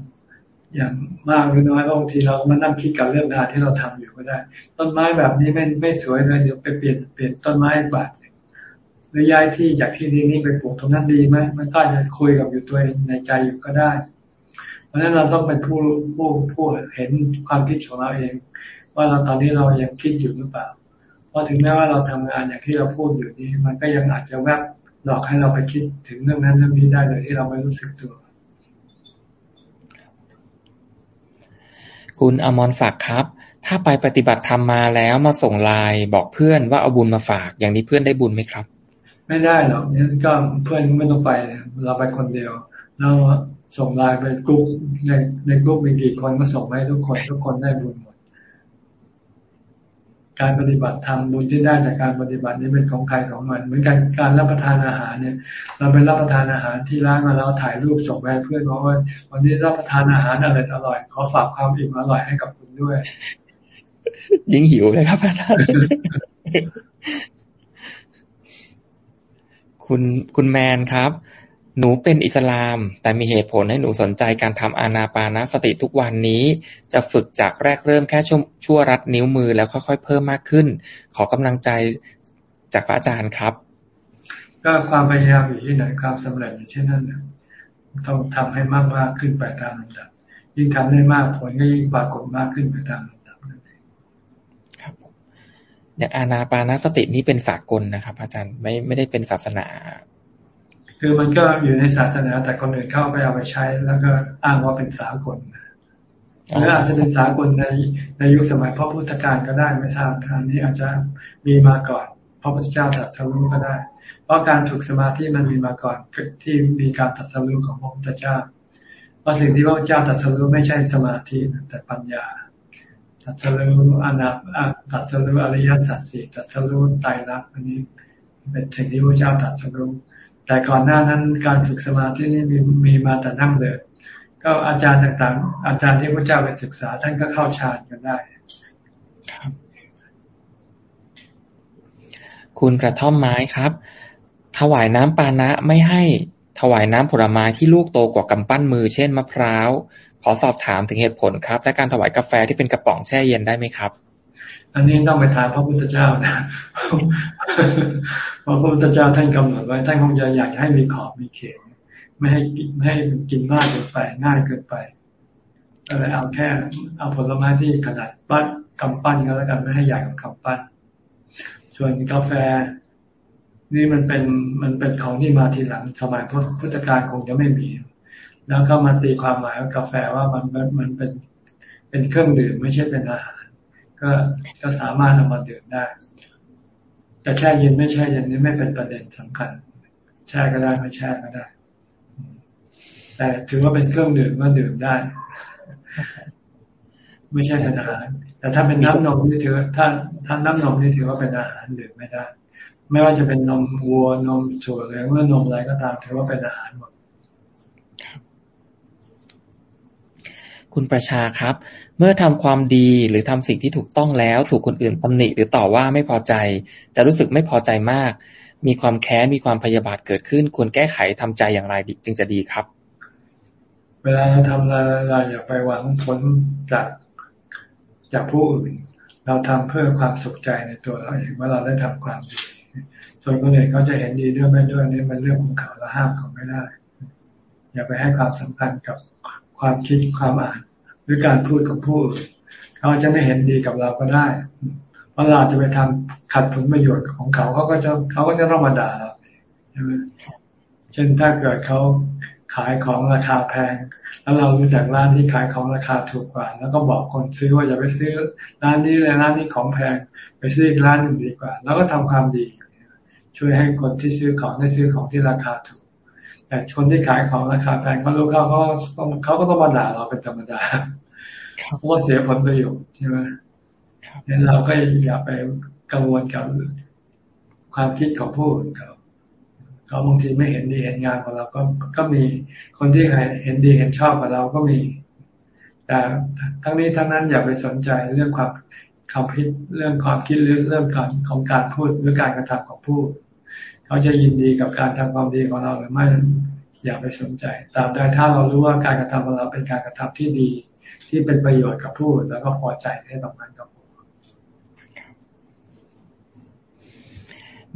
อย่างมากหรือน้อยบางทีเรามานั่งคิดกับเรื่องงานที่เราทำอยู่ก็ได้ ต้นไม้แบบนี้ไม่ไม่สวยเลยเดี๋ยวไปเปลี่ยนเปลี่ยนต้นไม้บาดหรือย้ายที่จากที่นี้นี่ไปปลูกตรงนั้นดีไหมมันก็จะคุยกับอยู่ตัวในใจอยู่ก็ได้ เพราะฉะนั้นเราต้องเป็นผู้ผู้ผู้เห็นความคิดของเราเอง ว่าเราตอนนี้เรายังคิดอยู่หรือเปล่า เพราะถึงแม้ว่าเราทำงานอย่างที่เราพูดอยู่นี้ มันก็ยังอาจจะแวบหลอกให้เราไปคิดถึงเรื่องนั้นเรื่องนี้ได้โดยที่เราไม่รู้สึกตัว คุณอมรศักดิ์ครับ ถ้าไปปฏิบัติธรรมมาแล้วมาส่งไลน์บอกเพื่อนว่าเอาบุญมาฝาก อย่างนี้เพื่อนได้บุญไหมครับ ไม่ได้หรอกเนี่ยก็เพื่อนไม่ต้องไป เราไปคนเดียวเราส่งไลน์ไปกลุ่มในในกลุ่มมีกี่คนก็ส่งให้ทุกคนทุกคนได้บุญหมด การปฏิบัติธรรมบุญที่ได้จากการปฏิบัตินี้เป็นของใครของมัน เหมือนกันการรับประทานอาหารเนี่ย เราไปรับประทานอาหารที่ร้านมาแล้วถ่ายรูปส่งไปเพื่อนบอกว่าวันนี้รับประทานอาหารอร่อยอร่อย ขอฝากความอิ่มอร่อยให้กับคุณด้วย ยิ่งหิวเลยครับอาจารย์คุณคุณแมนครับ หนูเป็นอิสลาม แต่มีเหตุผลให้หนูสนใจการทำอานาปานสติทุกวันนี้ จะฝึกจากแรกเริ่มแค่ชั่วรัดนิ้วมือแล้วค่อยๆเพิ่มมากขึ้น ขอกำลังใจจากพระอาจารย์ครับ ก็ความพยายามอยู่ที่ไหนความสำเร็จอยู่ที่นั่นนะต้องทำให้มากมากขึ้นไปตามลำดับยิ่งทำได้มากผลก็ยิ่งปรากฏมากขึ้นไปตามลำดับนั่นเองครับอย่างอานาปานสตินี้เป็นสากลนะครับ อาจารย์ไม่ไม่ได้เป็นศาสนา คือมันก็อยู่ในศาสนาแต่คนอื่นเข้าไปเอาไปใช้ แล้วก็อ้างว่าเป็นสากลหรืออาจจะเป็นสากลในในยุคสมัยพระพุทธการก็ได้ไม่ทราบทางนี้อาจจะมีมาก่อนพระพุทธเจ้าตรัสรู้ก็ได้ เพราะการฝึกสมาธิมันมีมาก่อนที่มีการตรัสรู้ของพระพุทธเจ้าเพราะสิ่งที่พระพุทธเจ้าตรัสรู้ไม่ใช่สมาธิแต่ปัญญาตรัสรู้อนาตรัสรู้อริยสัจสี่ตรัสรู้ไตรลักษณ์อันนี้ เป็นสิ่งที่พระเจ้าตรัสรู้ แต่ก่อนหน้านั้นการฝึกสมาธินี่มีมีมาแต่นั่งเดินก็อาจารย์ต่างๆ อาจารย์ที่พระเจ้าไปศึกษา ท่านก็เข้าฌานกันได้ครับ คุณกระท่อมไม้ครับ ถวายน้ำปานะไม่ให้ถวายน้ำผลไม้ที่ลูกโตกว่ากำปั้นมือ เช่นมะพร้าว ขอสอบถามถึงเหตุผลครับ และการถวายกาแฟที่เป็นกระป๋องแช่เย็นได้ไหมครับ อันนี้ต้องไปถามพระพุทธเจ้านะพระพุทธเจ้าท่านกำหนดไว้ท่านคงจะอยากให้มีขอบมีเขตไม่ให้ไม่ให้กินมากเกินไปง่ายเกินไปก็เลยเอาแค่ เอาผลไม้ที่ขนาดปั้นกำปั้นก็แล้วกันไม่ให้ใหญ่กว่ากำปั้น ส่วนกาแฟ นี่มันเป็นมันเป็นของที่มาทีหลังสมัยพุทธกาลคงจะไม่มี แล้วก็มาตีความหมายว่ากาแฟว่ามันมันเป็นเป็นเครื่องดื่มไม่ใช่เป็นอาหาร ก็ก็สามารถนำมาดื่มได้ แต่แช่เย็นไม่แช่เย็นนี่ไม่เป็นประเด็นสำคัญ แช่ก็ได้ไม่แช่ก็ได้ แต่ถือว่าเป็นเครื่องดื่มก็ดื่มได้ ไม่ใช่เป็นอาหาร แต่ถ้าเป็นน้ำนมนี่ถือถ้าถ้าน้ำนมนี่ถือว่าเป็นอาหารดื่มไม่ได้ ไม่ว่าจะเป็นนมวัวนมถั่วเหลืองหรือนมอะไรก็ตามถือว่าเป็นอาหารหมด คุณประชาครับ เมื่อทำความดีหรือทำสิ่งที่ถูกต้องแล้ว ถูกคนอื่นตำหนิหรือต่อว่าไม่พอใจ จะรู้สึกไม่พอใจมาก มีความแค้นมีความพยาบาทเกิดขึ้น ควรแก้ไขทำใจอย่างไรจึงจะดีครับ เวลาเราทำอะไรเราอย่าไปหวังผลจากจากผู้อื่น เราทำเพื่อความสุขใจในตัวเราเองว่าเราได้ทำความดีส่วนคนอื่นเขาจะเห็นดีด้วยไม่ด้วยนี่มันเรื่องของเขาเราห้ามเขาไม่ได้ อย่าไปให้ความสำคัญกับ ความคิดความอ่าน หรือการพูดกับผู้อื่นเขาจะไม่เห็นดีกับเราก็ได้ เพราะเราจะไปทำขัดผลประโยชน์ของเขาเขาก็จะเขาก็จะต้องมาด่าเราใช่ไหมเช่นถ้าเกิดเขาขายของราคาแพง แล้วเรารู้จักร้านที่ขายของราคาถูกกว่า แล้วก็บอกคนซื้อว่าอย่าไปซื้อร้านนี้เลยร้านนี้ของแพง ไปซื้ออีกร้านหนึ่งดีกว่า แล้วก็ทำความดี ช่วยให้คนที่ซื้อของได้ซื้อของที่ราคาถูก แต่คนที่ขายของราคาแพงเขารู้เขาเขาเขาก็ต้องมาด่าเราเป็นธรรมดาเพราะว่าเสียผลประโยชน์ใช่ไหมงั้นเราก็อย่าไปกังวลกับความคิดของผู้อื่นเขาเขาบางทีไม่เห็นดีเห็นงานของเราก็ก็มีคนที่เห็นดีเห็นชอบกับเราก็มี แต่ทั้งนี้ทั้งนั้นอย่าไปสนใจเรื่องความคำพิดเรื่องความคิดเรื่องเรื่องการของการพูดหรือการกระทำของผู้ เขาจะยินดีกับการทำความดีของเราหรือไม่อย่าไปสนใจ ตามใดถ้าเรารู้ว่าการกระทำของเราเป็นการกระทำที่ดี ที่เป็นประโยชน์กับผู้แล้วก็พอใจให้ตรงนั้นกับ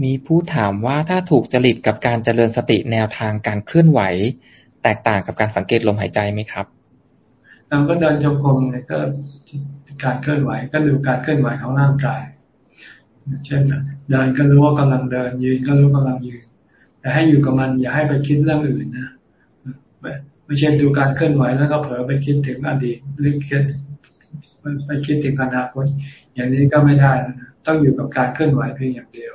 มีผู้ถามว่าถ้าถูกจริตกับการเจริญสติแนวทางการเคลื่อนไหว แตกต่างกับการสังเกตลมหายใจไหมครับเราก็เดินจงกรมเนี่ยก็การเคลื่อนไหวก็ดูการเคลื่อนไหวของร่างกาย เช่น เดินก็รู้ว่ากำลังเดิน ยืนก็รู้กำลังยืน แต่ให้อยู่กับมันอย่าให้ไปคิดเรื่องอื่นนะไม่ใช่ดูการเคลื่อนไหวแล้วก็เผลอไปคิดถึงอดีตหรือคิดไปคิดถึงอนาคตอย่างนี้ก็ไม่ได้นะต้องอยู่กับการเคลื่อนไหวเพียงอย่างเดียว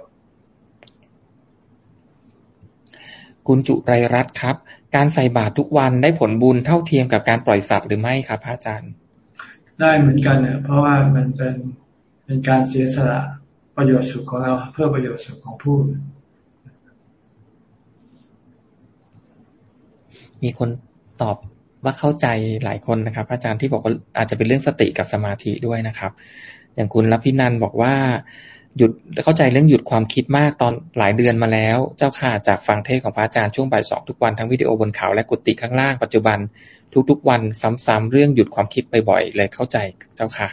คุณจุไรรัตครับ การใส่บาตรทุกวันได้ผลบุญเท่าเทียมกับการปล่อยสัตว์หรือไม่ครับพระอาจารย์ ได้เหมือนกันเนี่ยเพราะว่ามันเป็นเป็นการเสียสละ ประโยชน์สุขของเราเพื่อประโยชน์สุขของผู้ มีคนตอบว่าเข้าใจหลายคนนะครับ อาจารย์ที่บอกว่าอาจจะเป็นเรื่องสติกับสมาธิด้วยนะครับ อย่างคุณรับพินันบอกว่าหยุดเข้าใจเรื่องหยุดความคิดมากตอนหลายเดือนมาแล้ว เจ้าค่ะจากฟังเทศของพระอาจารย์ช่วงบ่ายสองทุกวันทั้งวิดีโอบนเขาและกุฏิข้างล่างปัจจุบัน ทุกๆวันซ้ำๆเรื่องหยุดความคิดบ่อยๆเลยเข้าใจเจ้าค่ะ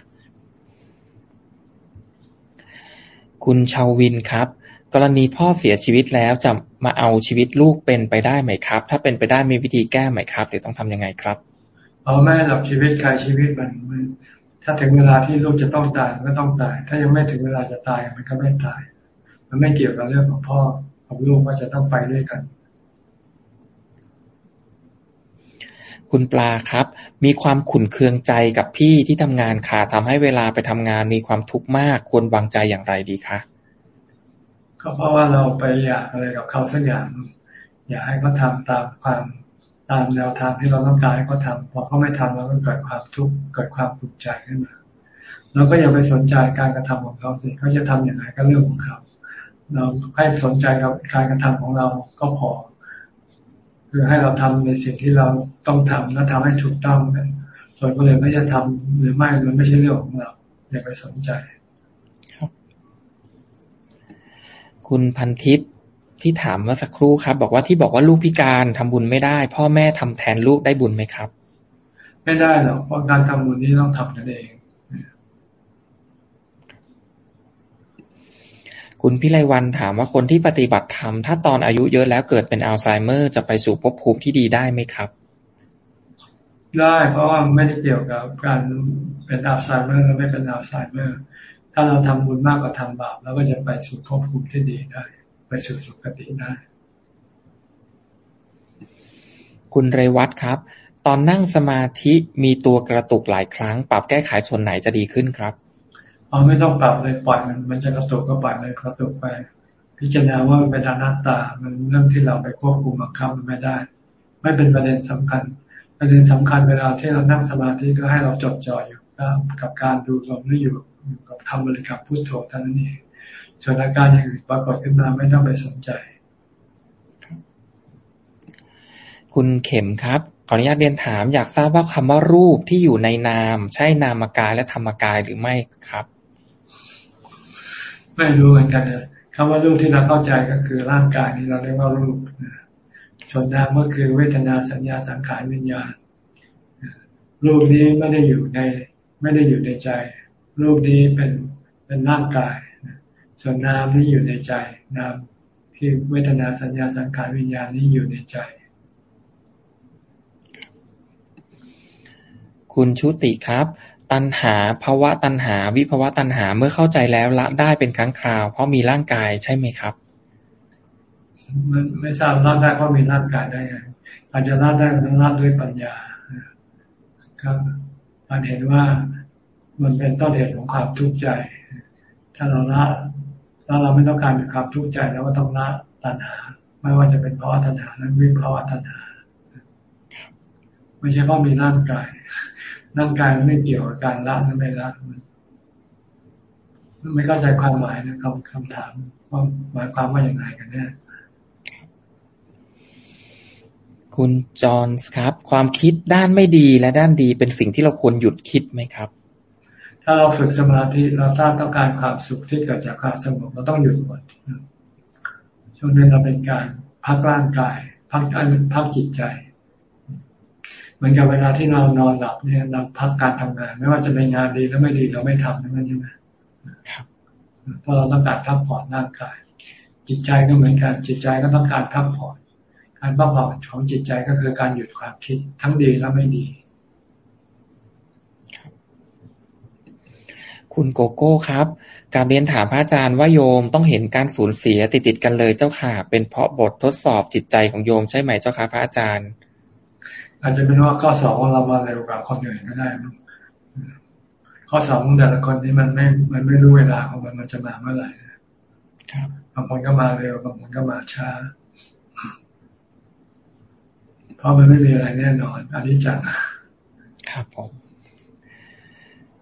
คุณชาววินครับ กรณีพ่อเสียชีวิตแล้วจะมาเอาชีวิตลูกเป็นไปได้ไหมครับ ถ้าเป็นไปได้มีวิธีแก้ไหมครับ หรือต้องทํำยังไงครับเอาแม่หลับชีวิตใครชีวิตมัน ถ้าถึงเวลาที่ลูกจะต้องตายมันก็ต้องตาย ถ้ายังไม่ถึงเวลาจะตายมันก็ไม่ตาย มันไม่เกี่ยวกับเรื่องของพ่อของลูกว่าจะต้องไปด้วยกัน คุณปลาครับ มีความขุนเคืองใจกับพี่ที่ทำงานค่ะทำให้เวลาไปทำงานมีความทุกข์มาก ควรวางใจอย่างไรดีคะก็เพราะว่าเราไปอยากอะไรกับเขาสักอย่าง อยากให้เขาทาตามความตามแนวทางที่เราต้องการให้เขาทาพอเขาไม่ทำเราก็เกิดความทุกข์เกิดความปวดใจขึ้นมาเราก็อย่าไปสนใจการกระทำของเขาสิเขาจะทํำอย่างไรก็เรื่องของเขา เราให้สนใจกับการกระทำของเราก็พอ คือให้เราทำในสิ่งที่เราต้องทำและทำให้ถูกต้องส่วนคนอื่นก็จะทำหรือไม่มันไม่ใช่เรื่องของเรา อย่าไปสนใจครับ คุณพันทิพย์ที่ถามเมื่อสักครู่ครับ บอกว่าที่บอกว่าลูกพิการทำบุญไม่ได้ พ่อแม่ทำแทนลูกได้บุญไหมครับ ไม่ได้หรอกเพราะการทำบุญนี้ต้องทำกันเอง คุณพิไลวันถามว่าคนที่ปฏิบัติธรรม ถ้าตอนอายุเยอะแล้วเกิดเป็นอัลไซเมอร์จะไปสู่ภพภูมิที่ดีได้ไหมครับ ได้เพราะว่าไม่ได้เกี่ยวกับการเป็นอัลไซเมอร์หรือไม่เป็นอัลไซเมอร์ ถ้าเราทำบุญมากกว่าทำบาปเราก็จะไปสู่ภพภูมิที่ดีได้ ไปสู่สุคติได้ คุณเรวัตครับ ตอนนั่งสมาธิมีตัวกระตุกหลายครั้ง ปรับแก้ไขส่วนไหนจะดีขึ้นครับ เอาไม่ต้องปรับเลยปล่อยมัน มันจะกระตุกก็ปล่อยมันกระตุกไป พิจารณาว่ามันเป็นอนัตตา มันเรื่องที่เราไปควบคุมบังคับมันไม่ได้ ไม่เป็นประเด็นสำคัญ ประเด็นสำคัญเวลาที่เรานั่งสมาธิก็ให้เราจดจ่ออยู่กับการดูลมหรืออยู่กับคำบริกรรมพุทโธเท่านั้นเองส่วนอาการอย่างอื่นปรากฏขึ้นมาไม่ต้องไปสนใจ คุณเข็มครับ ขออนุญาตเรียนถาม อยากทราบว่าคำว่ารูปที่อยู่ในนาม ใช่นามกายและธรรมกายหรือไม่ครับ ไม่รู้เหมือนกันเลยคำว่ารูปที่เราเข้าใจก็คือร่างกายนี้เราเรียกว่ารูปส่วนนามก็คือเวทนาสัญญาสังขารวิญญาณรูปนี้ไม่ได้อยู่ในไม่ได้อยู่ในใจ รูปนี้เป็นเป็นร่างกาย ส่วนนามนี่อยู่ในใจ นามที่เวทนาสัญญาสังขารวิญญาณนี่อยู่ในใจ คุณชุติครับ ตัณหาภาวะตัณหา วิภาวะตัณหาเมื่อเข้าใจแล้วละได้เป็นครั้งคราว เพราะมีร่างกายใช่ไหมครับ มันไม่ทราบละได้เพราะมีร่างกายได้ไงอาจจะละได้ต้องละด้วยปัญญาครับมันเห็นว่ามันเป็นต้นเหตุของความทุกข์ใจ ถ้าเราละถ้าเราไม่ต้องการมีความทุกข์ใจแล้วก็ต้องละตัณหา ไม่ว่าจะเป็นเพราะตัณหาและวิภาวะตัณหา ไม่ใช่เพราะมีร่างกาย ร่างกายไม่เกี่ยวกับการละหรือไม่ละไม่เข้าใจความหมายนะคำคำถามว่าหมายความว่าอย่างไรกันแน่คุณจอห์นส์ครับ ความคิดด้านไม่ดีและด้านดีเป็นสิ่งที่เราควรหยุดคิดไหมครับ ถ้าเราฝึกสมาธิเราถ้าต้องการความสุขที่เกิดจากความสงบเราต้องหยุดหมดช่วงนี้เราเป็นการพักร่างกาย พักพักจิตใจเห มือนกับเวลาที่เรานอนหลับเนี่ยเราพักการทำงาน ไม่ว่าจะเป็นงานดีหรือไม่ดีเราไม่ทำนั่นใช่ไหมครับเพราะเราต้องการพักผ่อนร่างกาย จิตใจก็เหมือนกันจิตใจก็ต้องการพักผ่อนการพักผ่อนของจิตใจก็คือการหยุดความคิดทั้งดีและไม่ดี คุณโกโก้ครับ การเรียนถามพระอาจารย์ว่าโยมต้องเห็นการสูญเสียติดติดกันเลยเจ้าค่ะ เป็นเพราะบททดสอบจิตใจของโยมใช่ไหมเจ้าค่ะพระอาจารย์ อาจจะเป็นว่าข้อสอบของเรามาเร็วกว่าคนอื่นก็ได้ข้อสอบของแต่ละคนนี้มันไม่ มันไม่รู้เวลาของมันมันจะมาเมื่อไหร่บางคนก็มาเร็วบางคนก็มาช้า เพราะมันไม่มีอะไรแน่นอนอันนี้จังครับผม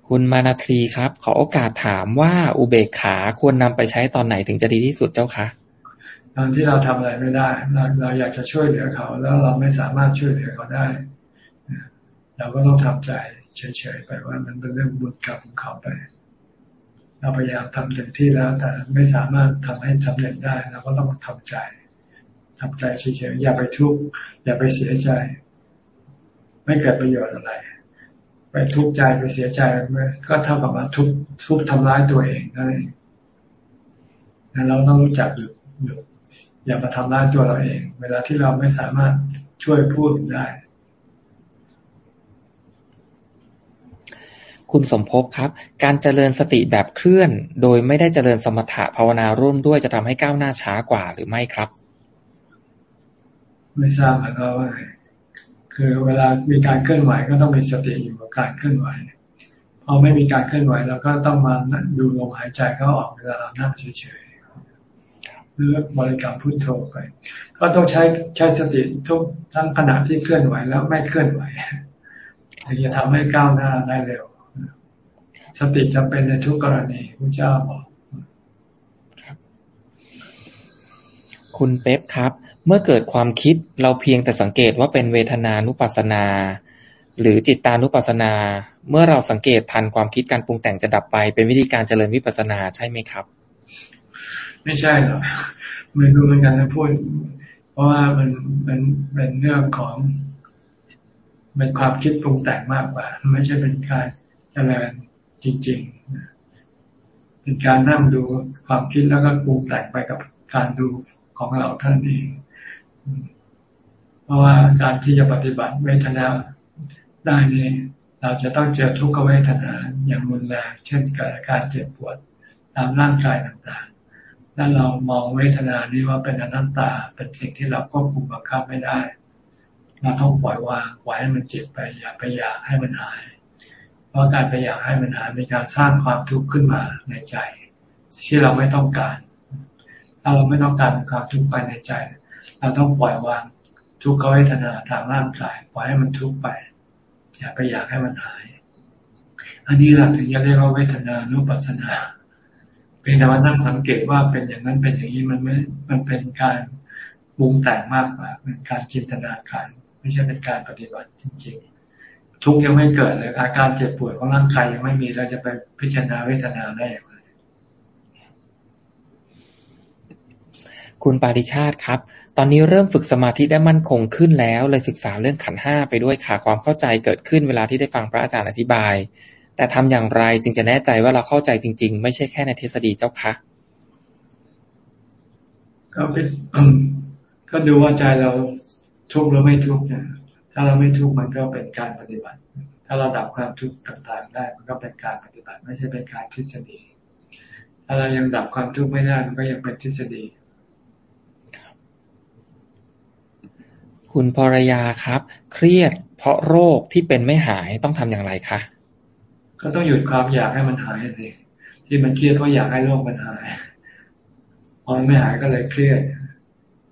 คุณมานาทรีครับ ขอโอกาสถามว่าอุเบกขาควรนำไปใช้ตอนไหนถึงจะดีที่สุดเจ้าคะ ตอนที่เราทำอะไรไม่ได้ เราเราอยากจะช่วยเหลือเขา แล้วเราไม่สามารถช่วยเหลือเขาได้เราก็ต้องทำใจเฉยๆไปว่ามันเป็นเรื่องบุญกรรมของเขาไป เราพยายามทำเต็มที่แล้ว แต่ไม่สามารถทำให้สำเร็จได้เราก็ต้องทำใจทำใจเฉยๆอย่าไปทุกข์อย่าไปเสียใจ ไม่เกิดประโยชน์อะไร ไปทุกข์ใจไปเสียใจก็เท่ากับมาทุกทุกทำร้ายตัวเองนั่นเองเราต้องรู้จักหยุดหยุด อย่ามาทำร้ายตัวเราเอง เวลาที่เราไม่สามารถช่วยพูดได้ คุณสมภพครับ การเจริญสติแบบเคลื่อน โดยไม่ได้เจริญสมถะภาวนาร่วมด้วยจะทำให้ก้าวหน้าช้ากว่าหรือไม่ครับ ไม่ทราบแล้วก็ว่าคือเวลามีการเคลื่อนไหวก็ต้องมีสติอยู่กับการเคลื่อนไหวพอไม่มีการเคลื่อนไหวเราก็ต้องมาดูลมหายใจเขาออกเวลาเรานั่งเฉยๆห รือบริกรรมพุทโธไป ก็ต้องใช้ใช้สติทุกทั้งขณะที่เคลื่อนไหวแล้วไม่เคลื่อนไหวถึงจะทำให้ก้าวหน้าได้เร็ว สติจำเป็นในทุกกรณีพระเจ้าบอกคุณเป๊ปครับ เมื่อเกิดความคิดเราเพียงแต่สังเกตว่าเป็นเวทนานุปัสนา หรือจิตตานุปัสนา เมื่อเราสังเกตทันความคิดการปรุงแต่งจะดับไป เป็นวิธีการเจริญวิปัสนาใช่ไหมครับ ไม่ใช่หรอกไม่รู้เหมือนกันนะพูด เพราะว่ามันเป็นเป็นเรื่องของเป็นความคิดปรุงแต่งมากกว่า ไม่ใช่เป็นการเจริญจริงๆ เป็นการนั่งดูความคิดแล้วก็ปรุงแต่งไปกับการดูของเราท่านเอง เพราะว่าการที่จะปฏิบัติเวทนาได้นี่เราจะต้องเจอทุกขเวทนาอย่างรุนแรงเช่นการเจ็บปวดตามร่างกายต่าง ถ้าเรามองเวทนานี้ว่าเป็นอนัตตา เป็นสิ่งที่เราควบคุมบังคับไม่ได้ เราต้องปล่อยวางปล่อยให้มันเจ็บไป อย่าไปอยากให้มันหาย เพราะการไปอยากให้มันหายมีการสร้างความทุกข์ขึ้นมาในใจ ที่เราไม่ต้องการ ถ้าเราไม่ต้องการความทุกข์ภายในใจ เราต้องปล่อยวางทุกขเวทนาทางร่างกายปล่อยให้มันทุกข์ไป อย่าไปอยากให้มันหาย อันนี้แหละถึงจะเรียกว่าเวทนานุปัสสนา เป็นแต่ว่านั่งสังเกตว่าเป็นอย่างนั้นเป็นอย่างนี้มันไม่มันเป็นการปรุงแต่งมากกว่าเป็นการจินตนาการ ไม่ใช่เป็นการปฏิบัติจริง ๆ ทุกยังไม่เกิดเลยอาการเจ็บปวดของร่างกายยังไม่มีเราจะไปพิจารณาเวทนาได้อย่างไรคุณปาริชาติครับ ตอนนี้เริ่มฝึกสมาธิได้มั่นคงขึ้นแล้ว เลยศึกษาเรื่องขันห้าไปด้วยค่ะ ความเข้าใจเกิดขึ้นเวลาที่ได้ฟังพระอาจารย์อธิบาย แต่ทำอย่างไรจึงจะแน่ใจว่าเราเข้าใจจริง ๆ ไม่ใช่แค่ในทฤษฎีเจ้าคะก็เป็นก็ดูว่าใจเราทุกข์หรือไม่ทุกข์เนี่ยถ้าเราไม่ทุกข์มันก็เป็นการปฏิบัติ ถ้าเราดับความทุกข์ต่างๆ ได้มันก็เป็นการปฏิบัติ ไม่ใช่เป็นการทฤษฎีถ้าเรายังดับความทุกข์ไม่ได้มันก็ยังเป็นทฤษฎีคุณภรรยาครับ เครียดเพราะโรคที่เป็นไม่หายต้องทำอย่างไรคะ ก็ต้องหยุดความอยากให้มันหายสิที่มันเครียดเพราะอยากให้โรคมันหายพอมันไม่หายก็เลยเครียด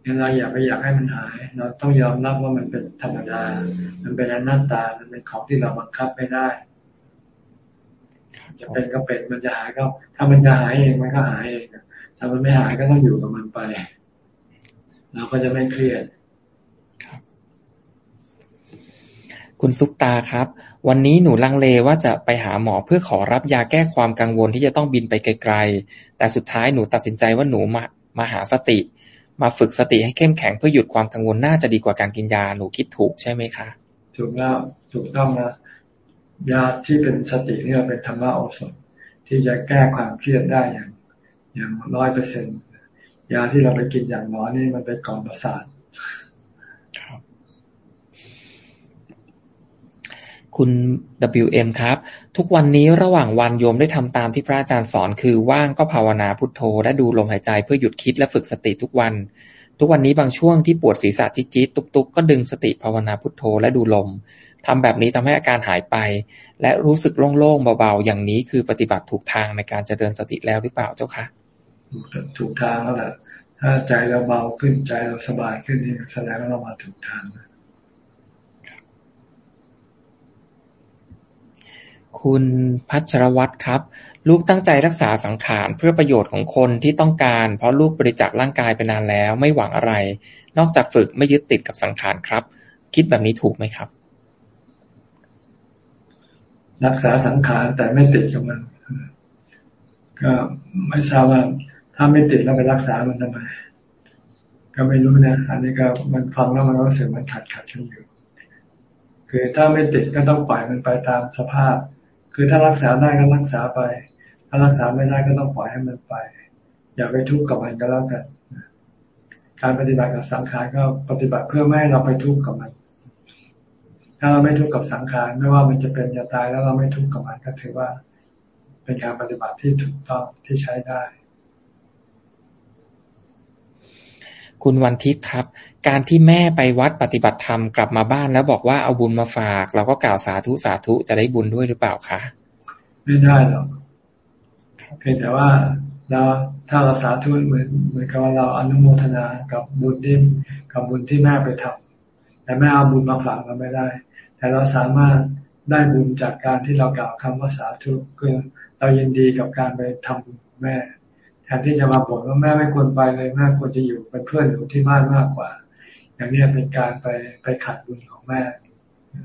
งั้นเราอย่าไปอยากให้มันหาย เราต้องยอมรับว่ามันเป็นธรรมดา มันเป็นอนัตตา มันเป็นของที่เราบังคับไม่ได้ จะเป็นก็เป็นมันจะหายก็ ถ้ามันจะหายเองมันก็หายเองถ้ามันไม่หายก็ต้องอยู่กับมันไป เราก็จะไม่เครียด คุณซุปตาครับ วันนี้หนูลังเลว่าจะไปหาหมอเพื่อขอรับยาแก้ความกังวลที่จะต้องบินไปไกลๆ แต่สุดท้ายหนูตัดสินใจว่าหนูมามาหาสติ มาฝึกสติให้เข้มแข็งเพื่อหยุดความกังวลน่าจะดีกว่าการกินยาหนูคิดถูกใช่ไหมคะ ถูกแล้วถูกต้องนะยาที่เป็นสตินี่เป็นธรรมะโอสถที่จะแก้ความเครียดได้อย่าง อย่างร้อยเปอร์เซ็นยาที่เราไปกินอย่างน้อยนี่มันเป็นกล่อมประสาท คุณ WM ครับ ทุกวันนี้ระหว่างวันโยมได้ทำตามที่พระอาจารย์สอนคือว่างก็ภาวนาพุทโธ และดูลมหายใจเพื่อหยุดคิดและฝึกสติทุกวัน ทุกวันนี้บางช่วงที่ปวดศีรษะจิ๊ดๆตุกๆ ก็ดึงสติภาวนาพุทโธและดูลมทำแบบนี้ทำให้อาการหายไป และรู้สึกโล่งๆเบาๆ อย่างนี้คือปฏิบัติถูกทางในการเจริญสติแล้วหรือเปล่าเจ้าคะถูกทางแล้วแหละถ้าใจเราเบาขึ้นใจเราสบายขึ้นนี่แสดงว่าเรามาถูกทางแล้ คุณพัชรวัตรครับ ลูกตั้งใจรักษาสังขารเพื่อประโยชน์ของคนที่ต้องการ เพราะลูกบริจาคร่างกายไปนานแล้ว ไม่หวังอะไร นอกจากฝึกไม่ยึดติดกับสังขารครับ คิดแบบนี้ถูกไหมครับ รักษาสังขารแต่ไม่ติดกับมัน ก็ไม่ทราบว่า ถ้าไม่ติดแล้วไปรักษามันทำไมก็ไม่รู้นะอันนี้ก็มันฟังแล้วมันรู้สึกมันขัดขัดกันอยู่ คือถ้าไม่ติดก็ต้องปล่อยมันไปตามสภาพ คือถ้ารักษาได้ก็รักษาไป ถ้ารักษาไม่ได้ก็ต้องปล่อยให้มันไป อย่าไปทุกข์กับมันก็แล้วกัน การปฏิบัติกับสังขารก็ปฏิบัติเพื่อไม่ให้เราไปทุกข์กับมัน ถ้าเราไม่ทุกข์กับสังขารไม่ว่ามันจะเป็นจะตายแล้วเราไม่ทุกข์กับมันก็ถือว่า เป็นการปฏิบัติที่ถูกต้องที่ใช้ได้ คุณวันทิพย์ครับ การที่แม่ไปวัดปฏิบัติธรรมกลับมาบ้านแล้วบอกว่าเอาบุญมาฝาก เราก็กล่าวสาธุสาธุจะได้บุญด้วยหรือเปล่าคะไม่ได้หรอกเพียงแต่ว่าเราถ้าเราสาธุเหมือนเหมือนกับว่าเราอนุโมทนากับบุญที่กับบุญที่แม่ไปทำแต่แม่เอาบุญมาฝากเราไม่ได้ แต่เราสามารถได้บุญจากการที่เรากล่าวคำว่าสาธุคือเรายินดีกับการไปทำบุญแม่ แทนที่จะมาบ่นว่าแม่ไม่ควรไปเลยแม่ควรจะอยู่เป็นเพื่อนอยู่ที่บ้านมากกว่า อย่างนี้เป็นการไปไปขัดบุญของแม่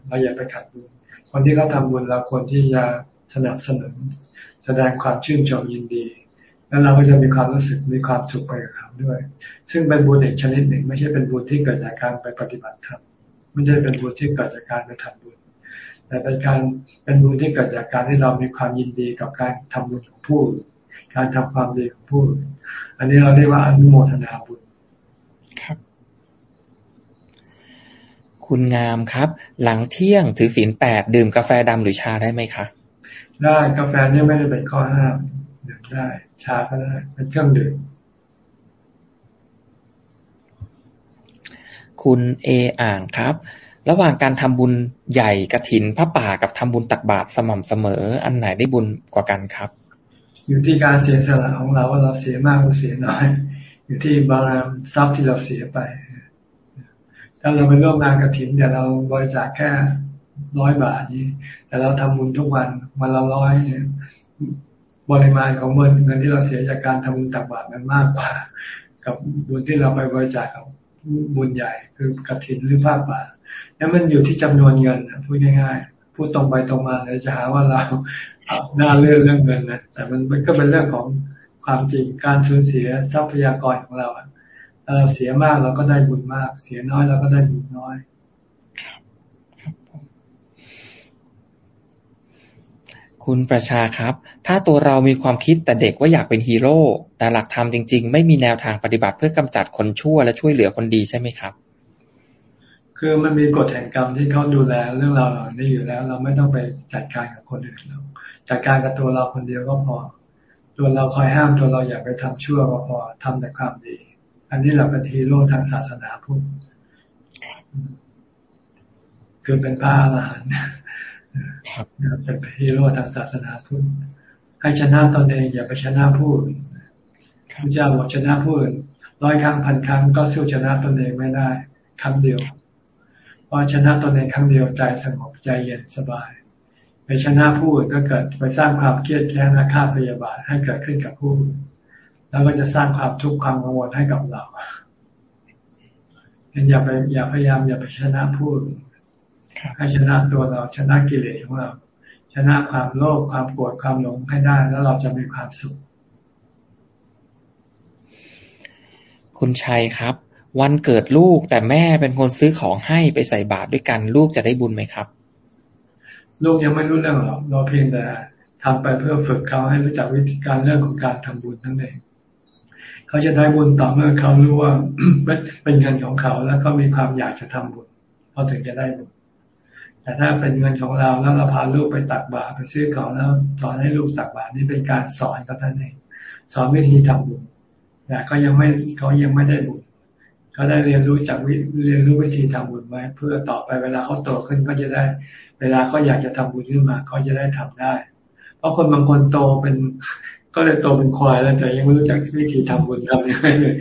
เราอย่าไปขัดบุญคนที่เขาทาบุญเราควรที่จะสนับสนุนแสดงความชื่นชมยินดี แล้วเราก็จะมีความรู้สึกมีความสุขไปกับเขาด้วย ซึ่งเป็นบุญอีกชนิดหนึ่ง ไม่ใช่เป็นบุญที่เกิดจากการไปปฏิบัติธรรมไม่ใช่เป็นบุญที่เกิดจากการไปทำบุญแต่เป็นการเป็นบุญที่เกิดจากการที่เรามีความยินดีกับการทำบุญของผู้ การทำความดีของผู้อันนี้เราเรียกว่าอนุโมทนาบุญครับ คุณงามครับ หลังเที่ยงถือศีลแปดดื่มกาแฟดำหรือชาได้ไหมคะได้กาแฟนี่ไม่ได้เป็นข้อห้ามดื่มได้ชาก็ได้เป็นเครื่องดื่มคุณเออ่างครับ ระหว่างการทำบุญใหญ่กระถินพระป่ากับทำบุญตักบาตรสม่ำเสมอ อันไหนได้บุญกว่ากันครับ อยู่ที่การเสียสละของเราว่าเราเสียมากหรือเสียน้อย อยู่ที่บางทรัพย์ที่เราเสียไป ถ้าเราไปร่วมงานกระถินแต่เราบริจาคแค่ร้อยบาทนี้ แต่เราทำบุญทุกวันวันละร้อยเนี่ยปริมาณของเงินเงินที่เราเสียจากการทำบุญตักบาตรมันมากกว่า กับบุญที่เราไปบริจาคกับบุญใหญ่คือกระถินหรือภาคบาทนั่นมันอยู่ที่จำนวนเงินพูดง่ายๆพูดตรงไปตรงมาเลยจะหาว่าเรา น้าเรื่องเรื่องเงินนะแต่มันมันก็เป็นเรื่องของความจริงการสูญเสียทรัพยากรของเราเราเสียมากเราก็ได้บุญมาก เสียน้อยเราก็ได้บุญน้อยคุณประชาครับ ถ้าตัวเรามีความคิดแต่เด็กว่าอยากเป็นฮีโร่ แต่หลักธรรมจริง ๆ ไม่มีแนวทางปฏิบัติเพื่อกำจัดคนชั่วและช่วยเหลือคนดีใช่ไหมครับ คือมันมีกฎแห่งกรรมที่เขาดูแลเรื่องราวเหล่านี้อยู่แล้ว เราไม่ต้องไปจัดการกับคนอื่นเรา จัดการกับตัวเราคนเดียวก็พอ ตัวเราคอยห้ามตัวเราอย่าไปทำชั่วก็พอทำแต่ความดี อันนี้เราเป็นฮีโร่ทางศาสนาพุทธคือเป็นพระอรหันต์เป็นฮีโร่ทางศาสนาพุทธให้ชนะตนเองอย่าไปชนะผู้อื่นพระเจ้าบอกชนะผู้อื่นร้อยครั้งพันครั้งก็สู้ชนะตนเองไม่ได้ ครั้งเดียวพอชนะตนเองครั้งเดียวใจสงบใจเย็นสบาย ไปชนะผู้อื่นก็เกิดไปสร้างความเครียดแค้นอาฆาพยาบาทให้เกิดขึ้นกับผู้อื่นแล้วก็จะสร้างความทุกข์ความกังวลให้กับเราอย่าไปอย่าพยายามอย่าไปชนะผู้อื่นให้ชนะตัวเราชนะกิเลสของเราชนะความโลภความโกรธความหลงให้ได้ แล้วเราจะมีความสุข คุณชัยครับ วันเกิดลูกแต่แม่เป็นคนซื้อของให้ไปใส่บาตรด้วยกันลูกจะได้บุญไหมครับ ลูกยังไม่รู้เรื่องหรอกเราเพียงแต่ทำไปเพื่อฝึกเขาให้รู้จักวิธีการเรื่องของการทำบุญทั้งเองเขาจะได้บุญต่อเมื่อเขารู้ว่าเป็นเงินของเขาแล้วเขามีความอยากจะทำบุญเขาถึงจะได้บุญแต่ถ้าเป็นเงินของเราแล้วเราพาลูกไปตักบาตรไปซื้อของแล้วสอนให้ลูกตักบาตรนี่เป็นการสอนเขาท่านเองสอนวิธีทำบุญแต่เขายังไม่เขายังไม่ได้บุญเขาได้เรียนรู้จากวิเรียนรู้วิธีทำบุญไว้ เพื่อต่อไปเวลาเขาโตขึ้นก็จะได้ วลาเขาอยากจะทำบุญขึ้นมาเขาจะได้ทำได้ เพราะคนบางคนโตเป็น ก็เลยโตเป็นควายแล้วแต่ยังไม่รู้จักวิธีทำบุญทำยังไงเลย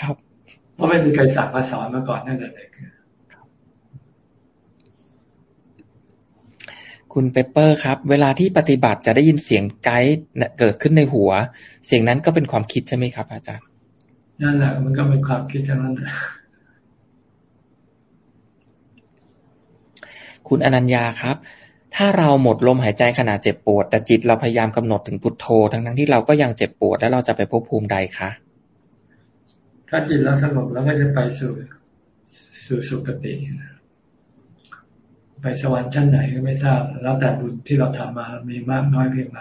ครับ เพราะไม่มีใครสั่งมาสอนมาก่อนนั่นแหละเด็กคุณเปเปอร์ครับ เวลาที่ปฏิบัติจะได้ยินเสียงไกด์เกิดขึ้นในหัว เสียงนั้นก็เป็นความคิดใช่ไหมครับ อาจารย์ นั่นแหละมันก็เป็นความคิดทั้งนั้น คุณอนัญญาครับ ถ้าเราหมดลมหายใจขณะเจ็บปวด แต่จิตเราพยายามกำหนดถึงพุทโธ ทั้งทั้งที่เราก็ยังเจ็บปวด แล้วเราจะไปภพภูมิใดคะถ้าจิตเราสงบแล้วก็จะไปสู่สู่สุคติไปสวรรค์ชั้นไหนก็ไม่ทราบ แล้วแต่บุญที่เราทำมามีมากน้อยเพียงไร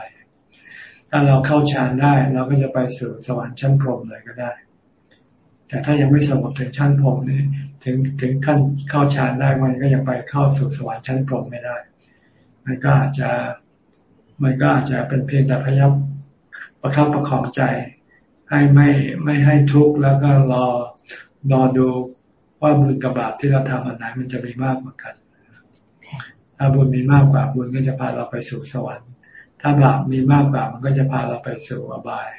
ถ้าเราเข้าฌานได้ เราก็จะไปสู่สวรรค์ชั้นพรหมเลยก็ได้ แต่ถ้ายังไม่สงบถึงชั้นพรหมนี่ ถึงถึงขั้นเข้าฌานได้มันก็ยังไปเข้าสู่สวรรค์ชั้นพรหมไม่ได้ มันก็อาจจะมันก็อาจจะเป็นเพียงแต่พยายามประคับประคองใจ ให้ไม่ไม่ให้ทุกข์แล้วก็รอรอดูว่าบุญกับบาปที่เราทำอันไหนมันจะมีมากกว่ากัน ถ้าบุญมีมากกว่าบุญก็จะพาเราไปสู่สวรรค์ ถ้าบาปมีมากกว่ามันก็จะพาเราไปสู่อบาย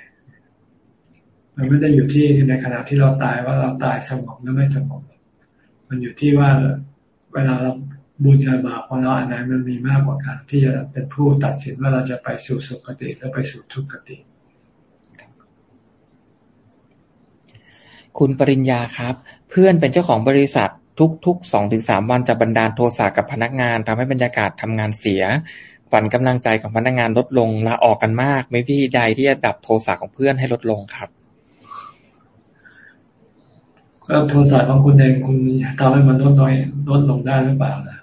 มันไม่ได้อยู่ที่ในขณะที่เราตายว่าเราตายสงบหรือไม่สงบ มันอยู่ที่ว่าเวลาเราบูชาบาปของเราอันไหนมันมีมากกว่ากันที่จะเป็นผู้ตัดสินว่าเราจะไปสู่สุคติหรือไปสู่ทุกขติ คุณปริญญาครับ เพื่อนเป็นเจ้าของบริษัททุกๆสองถึงสามวันจะบันดาลโทสะกับพนักงานทำให้บรรยากาศทำงานเสียฝันกำลังใจของพนักงานลดลงลาออกกันมาก ไม่พี่ใดที่จะดับโทสะของเพื่อนให้ลดลงครับ ก็โทรศัพท์ของคุณเองคุณทำให้มันลดน้อยลดลงได้หรือเปล่านะ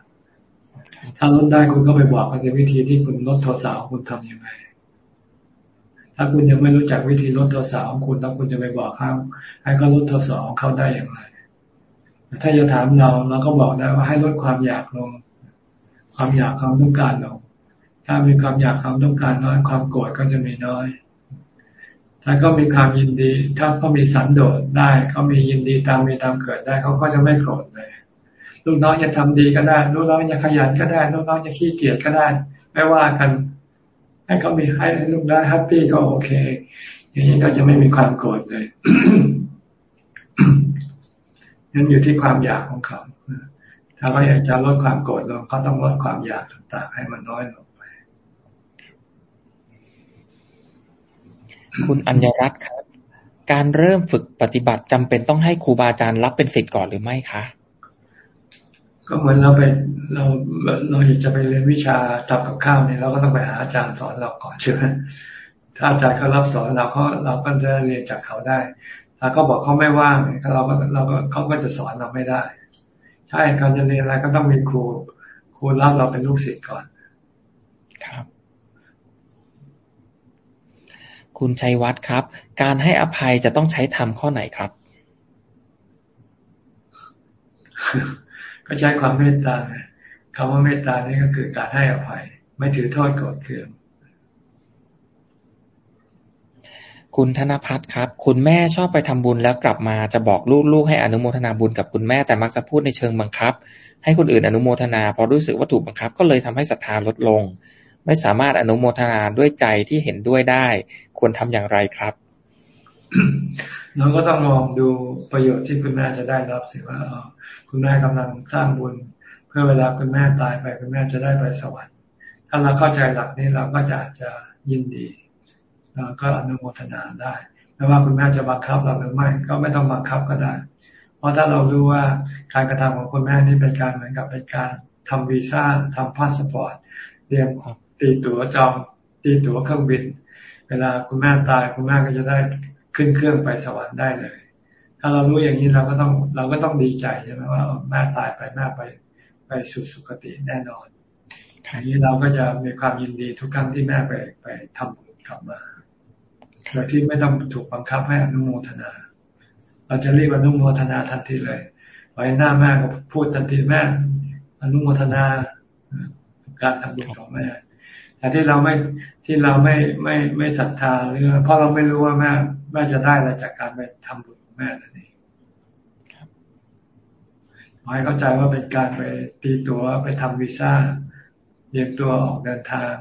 ถ้าลดได้คุณก็ไปบอกกันวิธีที่คุณลดโทรศัพท์ของคุณทํำยังไงถ้าคุณยังไม่รู้จักวิธีลดโทรศัพท์ของคุณแล้วคุณจะไปบอกเขาให้เขาลดโทรศัพท์ของเขาได้อย่างไร ถ้าจะถามเราเราก็บอกได้ว่าให้ลดความอยากลง ความอยากความต้องการลงถ้ามีความอยากความต้องการน้อยความโกรธก็จะมีน้อย ถ้าเขามีความยินดี ถ้าเขามีสันโดษได้เขามียินดีตามมีตามเกิดได้เขาก็จะไม่โกรธเลยลูกน้องจะทำดีก็ได้ลูกน้องจะขยันก็ได้ลูกน้องจะขี้เกียจก็ได้ ไม่ว่ากัน ให้เขามีให้ลูกได้แฮปปี้ก็โอเค อย่างนี้ก็จะไม่มีความโกรธเลยนั่นอยู่ที่ความอยากของเขา ถ้าเขาอยากจะลดความโกรธลงเขาต้องลดความอยากต่างๆ ให้มันน้อยลง คุณอัญญรัตน์ครับ การเริ่มฝึกปฏิบัติจำเป็นต้องให้ครูบาอาจารย์รับเป็นสิทธิ์ก่อนหรือไม่คะก็เหมือนเราไปเราเราอยากจะไปเรียนวิชาตับกับข้าวเนี่ยเราก็ต้องไปหาอาจารย์สอนเราก่อนใช่ไหมถ้าอาจารย์เขารับสอนเราเขาเราก็จะเรียนจากเขาได้ถ้าเขาบอกเขาไม่ว่างเราก็เราก็เขาก็จะสอนเราไม่ได้ใช่การจะเรียนอะไรก็ต้องมีครูครูรับเราเป็นลูกศิษย์ก่อน ครับ คุณชัยวัฒน์ครับ การให้อภัยจะต้องใช้ธรรมข้อไหนครับ ก็ใช้ความเมตตาคำว่าเมตตานี่ก็คือการให้อภัย ไม่ถือโทษโกรธเคืองคุณธนพัฒน์ครับ คุณแม่ชอบไปทำบุญแล้วกลับมาจะบอกลูกๆให้อนุโมทนาบุญกับคุณแม่แต่มักจะพูดในเชิงบังคับ ให้คนอื่นอนุโมทนาพอรู้สึกว่าถูกบังคับ ก็เลยทำให้ศรัทธาลดลง ไม่สามารถอนุโมทนาด้วยใจที่เห็นด้วยได้ ควรทำอย่างไรครับเราก็ต้องมองดูประโยชน์ที่คุณแม่จะได้รับสิว่าคุณแม่กำลังสร้างบุญ เพื่อเวลาคุณแม่ตายไปคุณแม่จะได้ไปสวรรค์ถ้าเราเข้าใจหลักนี้เราก็จะอาจจะยินดีเราก็อนุโมทนาได้ไม่ว่าคุณแม่จะบังคับเราหรือไม่ ก็ไม่ต้องบังคับก็ได้ เพราะถ้าเรารู้ว่าการกระทำของคุณแม่นี่เป็นการเหมือนกับเป็นการทำวีซ่าทำพาสปอร์ตเตรียม ตีตั๋วจองตีตั๋วเครื่องบิน เวลาคุณแม่ตายคุณแม่ก็จะได้ขึ้นเครื่องไปสวรรค์ได้เลย ถ้าเรารู้อย่างนี้เราก็ต้องเราก็ต้องดีใจใช่ไหมว่าแม่ตายไปแม่ไปไปสู่สุคติแน่นอนอย่างนี้เราก็จะมีความยินดีทุกครั้งที่แม่ไปไปทำบุญกลับมาโดยที่ไม่ต้องถูกบังคับให้อนุโมทนา เราจะรีบอนุโมทนาทันทีเลยไว้หน้าแม่ก็พูดทันทีแม่อนุโมทนาการทำบุญของแม่ แต่ที่เราไม่ที่เราไม่ไม่ไม่ศรัทธาหรือเพราะเราไม่รู้ว่าแม่แม่จะได้อะไรจากการไปทำบุญของแม่นั่นเองขอให้เข้าใจว่าเป็นการไปตีตัวไปทำวีซ่าเตรียมตัวออกเดินทาง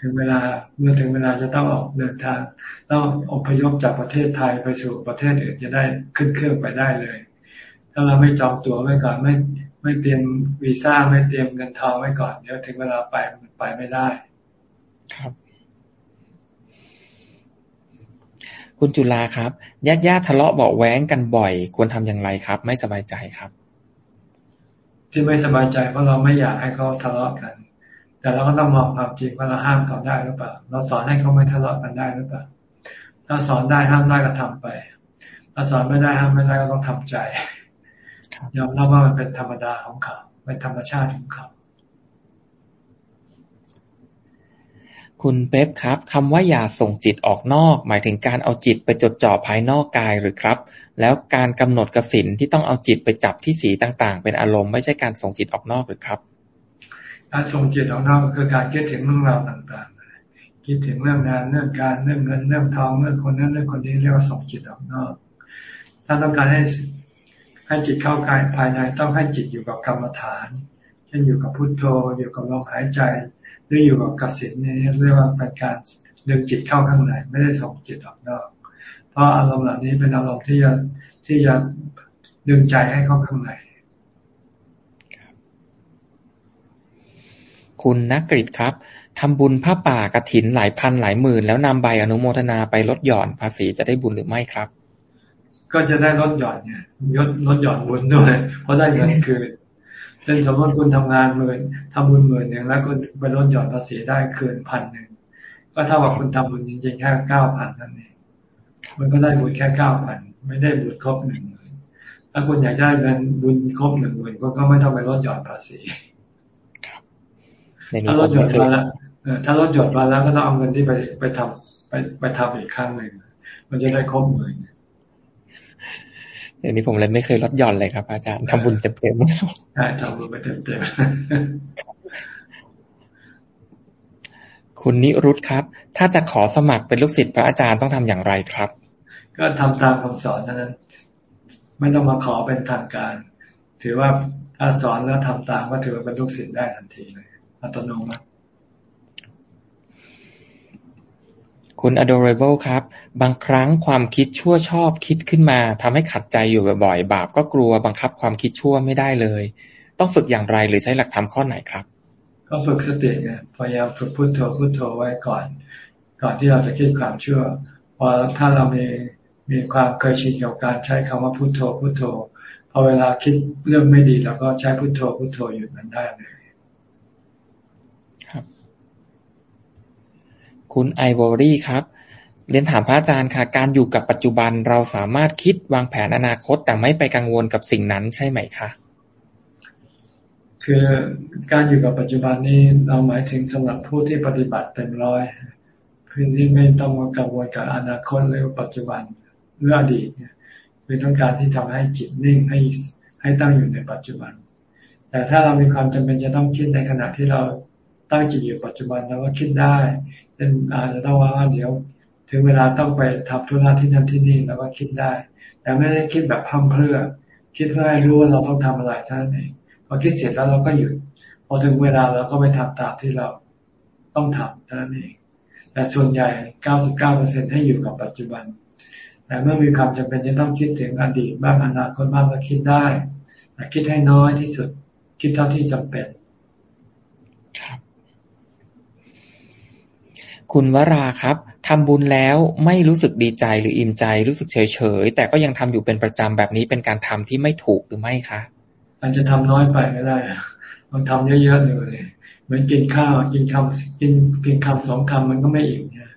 ถึงเวลาเมื่อถึงเวลาจะต้องออกเดินทางต้องอพยพจากประเทศไทยไปสู่ประเทศอื่นจะได้ขึ้นเครื่องไปได้เลย ถ้าเราไม่จองตั๋วไว้ก่อนไม่ ไม่เตรียมวีซ่าไม่เตรียมเงินทองไว้ก่อนเดี๋ยวถึงเวลาไปมันไปไม่ได้ ครับ คุณจุลาครับญาติญาติทะเลาะเบาแว้งกันบ่อย ควรทำอย่างไรครับ ไม่สบายใจครับ ที่ไม่สบายใจเพราะเราไม่อยากให้เขาทะเลาะกัน แต่เราก็ต้องมองความจริงว่าเราห้ามเขาได้หรือเปล่า เราสอนให้เขาไม่ทะเลาะกันได้หรือเปล่าถ้าสอนได้ห้ามได้ก็ทำไปถ้าสอนไม่ได้ห้ามไม่ได้ก็ต้องทำใจ ยอมรับว่ามันเป็นธรรมดาของเขาเป็นธรรมชาติของเขาคุณเป๊ปครับคำว่าอย่าส่งจิตออกนอก หมายถึงการเอาจิตไปจดจ่อภายนอกกายหรือครับ แล้วการกำหนดกสินที่ต้องเอาจิตไปจับที่สีต่างๆ เป็นอารมณ์ไม่ใช่การส่งจิตออกนอกหรือครับ การส่งจิตออกนอกก็คือการคิดถึงเรื่องราวต่างๆ คิดถึงเรื่องงานเรื่องการเรื่องเงินเรื่องทองเรื่องคนนั้นเรื่องคนนี้เรียกว่าส่งจิตออกนอก ถ้าต้องการให้ ให้จิตเข้ากายภายในต้องให้จิตอยู่กับกรรมฐาน เช่นอยู่กับพุทโธ อยู่กับลมหายใจ หรืออยู่กับกสินนี่เรียกว่าเป็นการดึงจิตเข้าข้างในไม่ได้ส่งจิตออกนอก เพราะอารมณ์เหล่านี้เป็นอารมณ์ที่จะที่จะดึงใจให้เข้าข้างในคุณนักกริดครับทำบุญผ้าป่ากระถินหลายพันหลายหมื่น แล้วนำใบอนุโมทนาไปลดหย่อนภาษีจะได้บุญหรือไม่ครับ ก็จะได้ลดหย่อนไงยดลดหย่อนบุญด้วย เพราะได้เงินคืนเช่นสมมติคุณทำงานหมื่นทำบุญหมื่นหนึ่งแล้วคุณไปลดหย่อนภาษีได้คืนพันหนึ่งก็เท่ากับคุณทำบุญจริงๆแค่เก้าพันนั่นเองมันก็ได้บุญแค่เก้าพันไม่ได้บุญครบหนึ่งหมื่นถ้าคุณอยากได้เงินบุญครบหนึ่งหมื่นก็ไม่ต้องไปลดหย่อนภาษีถ้ารถหยดมาแล้วถ้ารถหยดมาแล้วก็ต้องเอาเงินที่ไปไปทำไปไปทำอีกครั้งหนึ่งมันจะได้ครบหมื่น เดี๋ยวนี้ผมเลยไม่เคยลดหย่อนเลยครับ อาจารย์ทำบุญเต็มๆใช่ทำบุญไปเต็มๆคุณนิรุตครับ ถ้าจะขอสมัครเป็นลูกศิษย์พระอาจารย์ต้องทำอย่างไรครับ ก็ทำตามคำสอนนั้น ไม่ต้องมาขอเป็นทางการ ถือว่าถ้าสอนแล้วทำตามก็ถือว่าเป็นลูกศิษย์ได้ทันทีเลย อัตโนมัติ คุณ adorable ครับ บางครั้งความคิดชั่วชอบคิดขึ้นมาทำให้ขัดใจอยู่บ่อยๆ บาปก็กลัวบังคับความคิดชั่วไม่ได้เลย ต้องฝึกอย่างไรหรือใช้หลักธรรมข้อไหนครับ ก็ฝึกสติไงพยายามฝึกพุโทโธพุโทโธไว้ก่อน ก่อนที่เราจะคิดความชั่วพอถ้าเรามีมีความเคยชินกับการใช้คำว่าพุโทโธพุโทโธพอเวลาคิดเรื่องไม่ดีเราก็ใช้พุโทโธพุโทโธหยุดมันได้เลย คุณไอวอรี่ครับ เรียนถามพระอาจารย์ค่ะ การอยู่กับปัจจุบันเราสามารถคิดวางแผนอนาคตแต่ไม่ไปกังวลกับสิ่งนั้นใช่ไหมคะคือการอยู่กับปัจจุบันนี้เราหมายถึงสำหรับผู้ที่ปฏิบัติเต็มร้อยพื้นที่ไม่ต้องกังวลกับอนาคตหรือปัจจุบันหรืออดีตเนี่ยคือต้องการที่ทำให้จิตนิ่งให้ให้ตั้งอยู่ในปัจจุบัน แต่ถ้าเรามีความจำเป็นจะต้องคิดในขณะที่เราตั้งจิตอยู่ปัจจุบันเราก็คิดได้ เช่นอาจจะต้องว่าเดี๋ยว ถึงเวลาต้องไปทำธุระที่นั่นที่นี่เราก็คิดได้ แต่ไม่ได้คิดแบบพังเพื่อ คิดเพื่อให้รู้ว่าเราต้องทำอะไรเท่านั้นเองพอคิดเสร็จแล้วเราก็หยุดพอถึงเวลาเราก็ไปทำตามที่เราต้องทำเท่านั้นเองแต่ส่วนใหญ่เก้าสิบเก้าเปอร์เซ็นให้อยู่กับปัจจุบัน แต่เมื่อมีความจำเป็นจะต้องคิดถึงอดีตบ้างอนาคตบ้างก็คิดได้แต่คิดให้น้อยที่สุด คิดเท่าที่จำเป็น ครับ คุณวราครับทำบุญแล้วไม่รู้สึกดีใจหรืออิ่มใจ รู้สึกเฉยเฉยแต่ก็ยังทำอยู่เป็นประจำแบบนี้เป็นการทำที่ไม่ถูกหรือไม่คะอาจจะทำน้อยไปก็ได้มันทำเยอะๆเลยเหมือนกินข้าวกินคำกินเพียงคำสองคำมันก็ไม่อิ่มเนี่ย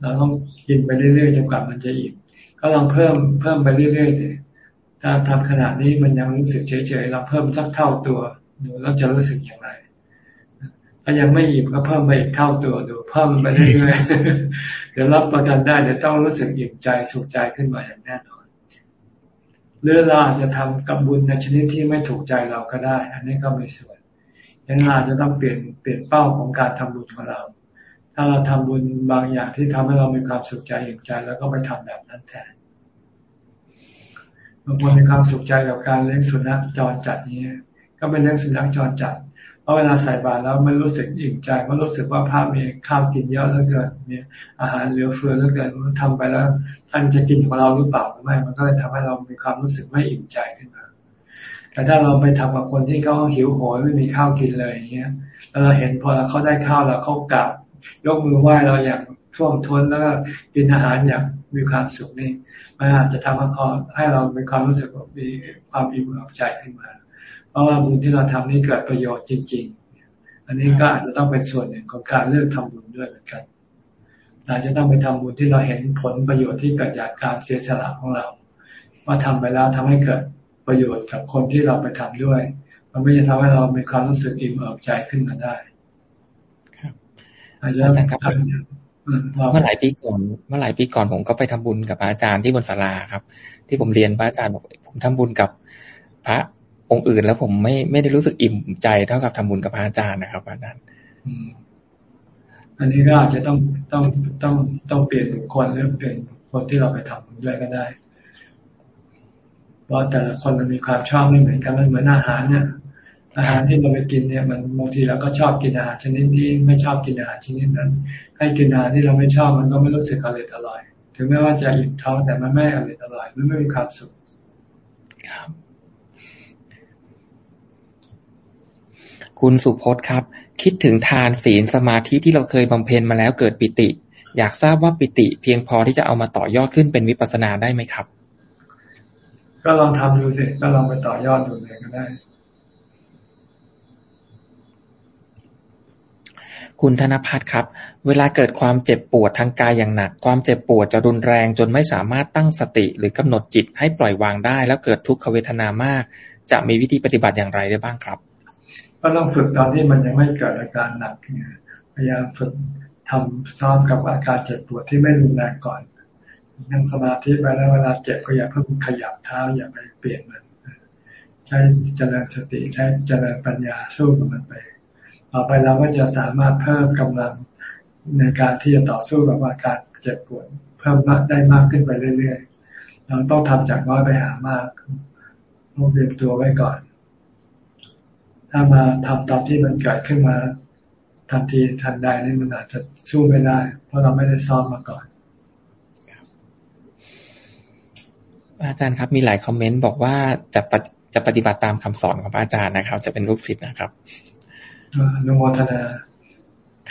เราต้องกินไปเรื่อยๆจนกว่ามันจะอิ่มก็ลองเพิ่มเพิ่มไปเรื่อยๆสิถ้าทำขนาดนี้มันยังรู้สึกเฉยๆเราเพิ่มสักเท่าตัวดูแล้วจะรู้สึกอย่างไร ถ้ายังไม่อิ่มก็เพิ่มไปอีกเท่าตัวดูเพิ่มไปเรื่อยๆเดี๋ยวรับประกันได้เดี๋ยวต้องรู้สึกอิ่มใจสุขใจขึ้นมาอย่างแน่นอนหรือเราอาจจะทำกับบุญในชนิดที่ไม่ถูกใจเราก็ได้ อันนี้ก็ไม่ส่วนยันเราจะต้องเปลี่ยนเปลี่ยนเป้าของการทำบุญของเรา ถ้าเราทำบุญบางอย่างที่ทำให้เรามีความสุขใจอิ่มใจ แล้วก็ไปทำแบบนั้นแทนบางคนมีความสุขใจกับการเลี้ยงสุนัขจรจัดนี้ ก็เป็นเลี้ยงสุนัขจรจัด เพราะเวลาใส่บาตรแล้วมันรู้สึกอิ่มใจมันรู้สึกว่าภาพมีข้าวกินเยอะเหลือเกินมีอาหารเหลือเฟือเหลือเกินมันทำไปแล้วท่านจะกินของเราหรือเปล่าหรือไม่ มันก็เลยทำให้เรามีความรู้สึกไม่อิ่มใจขึ้นมา แต่ถ้าเราไปทำกับคนที่เขาหิวโหยไม่มีข้าวกินเลยอย่างเงี้ย แล้วเราเห็นพอเขาได้ข้าวแล้วเขากลับยกมือไหว้เราอย่างท่วมท้นแล้วก็กินอาหารอย่างมีความสุขนี่มันอาจจะทำให้เขาให้เรามีความรู้สึกมีความอิ่มใจขึ้นมา ราะว่าบุญที่เราทำนี้เกิดประโยชน์จริง ๆ อันนี้ก็อาจจะต้องเป็นส่วนหนึ่งของการเลือกทำบุญด้วยเหมือนกันอาจจะต้องไปทำบุญที่เราเห็นผลประโยชน์ที่เกิดจากการเสียสละของเรา ว่าทำไปแล้วทำให้เกิดประโยชน์กับคนที่เราไปทำด้วย มันไม่จะทำให้เรามีความรู้สึกอิ่มเอิบใจขึ้นมาได้ครับอาจารย์ครับเมื่อหลายปีก่อนเมื่อหลายปีก่อนผมก็ไปทำบุญกับอาจารย์ที่บนศาลาครับ ที่ผมเรียนพระอาจารย์บอกผมทำบุญกับพระ องค์อื่นแล้วผมไม่ไม่ได้รู้สึกอิ่มใจเท่ากับทำบุญกับพระอาจารย์นะครับอาจารย์อันนี้ก็อาจจะต้องต้องต้องต้องเปลี่ยนบุคคลหรือเปลี่ยนคนที่เราไปทำด้วยก็ได้ เพราะแต่ละคนมันมีความชอบไม่เหมือนกันมันเหมือนอาหารเนี่ยอาหารที่เราไปกินเนี่ยมันบางทีเราก็ชอบกินอาหารชนิดนี้ไม่ชอบกินอาหารชนิดนั้น ให้กินอาหารที่เราไม่ชอบมันก็ไม่รู้สึกอร่อยอร่อย ถึงแม้ว่าจะอิ่มท้องแต่มันไม่อร่อยอร่อยมันไม่มีความสุขครับ คุณสุพจน์ครับ คิดถึงทานศีลสมาธิที่เราเคยบำเพ็ญมาแล้วเกิดปิติ อยากทราบว่าปิติเพียงพอที่จะเอามาต่อยอดขึ้นเป็นวิปัสสนาได้ไหมครับ ก็ลองทำดูสิก็ลองไปต่อยอดดูเลยก็ได้ คุณธนพัฒน์ครับ เวลาเกิดความเจ็บปวดทางกายอย่างหนัก ความเจ็บปวดจะรุนแรงจนไม่สามารถตั้งสติหรือกำหนดจิตให้ปล่อยวางได้ แล้วเกิดทุกขเวทนามาก จะมีวิธีปฏิบัติอย่างไรได้บ้างครับ ก็ต้องฝึกตอนที่มันยังไม่เกิดอาการหนักพยายามฝึกทำซ้อมกับอาการเจ็บปวดที่ไม่รุนแรงก่อนนั่งสมาธิไปแล้วเวลาเจ็บก็อย่าเพิ่งขยับเท้าอย่าไปเปลี่ยนมัน ใช้เจริญสติใช้เจริญปัญญาสู้กับมันไป ต่อไปเราก็จะสามารถเพิ่มกำลังในการที่จะต่อสู้กับอาการเจ็บปวด เพิ่มมากได้มากขึ้นไปเรื่อยๆเราต้องทำจากน้อยไปหามากต้องเตรียมตัวไว้ก่อน ถ้ามาทำตอนที่มันเกิดขึ้นมาทันทีทันใดนี่มันอาจจะสู้ไม่ได้ เพราะเราไม่ได้ซ้อมมาก่อนอาจารย์ครับมีหลายคอมเมนต์บอกว่าจะจะปฏิบัติตามคำสอนของพระอาจารย์นะครับ จะเป็นลูกศิษย์นะครับอนุโมทนา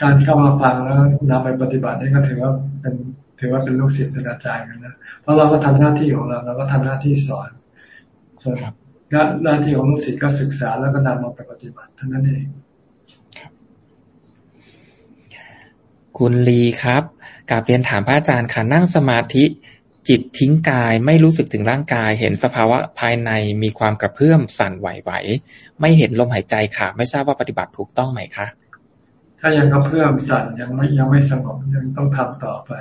การเข้ามาฟังแล้วนำไปปฏิบัตินี่ก็ถือว่าเป็นถือว่าเป็นลูกศิษย์เป็นอาจารย์กันนะเพราะเราก็ทำหน้าที่ของเราเราก็ทำหน้าที่สอนส่วน หน้าที่ของลูกศิษย์ก็ศึกษาแล้วก็นำมาไปปฏิบัติเท่านั้นเอง คุณลีครับกาบเรียนถามพระอาจารย์ค่ะนั่งสมาธิจิตทิ้งกายไม่รู้สึกถึงร่างกาย เห็นสภาวะภายในมีความกระเพื่อมสั่นไหวไหวไม่เห็นลมหายใจค่ะ ไม่ทราบว่าปฏิบัติถูกต้องไหมคะถ้ายังกระเพื่อมสั่นยังไม่ยังไม่สงบยังต้องทำต่อไป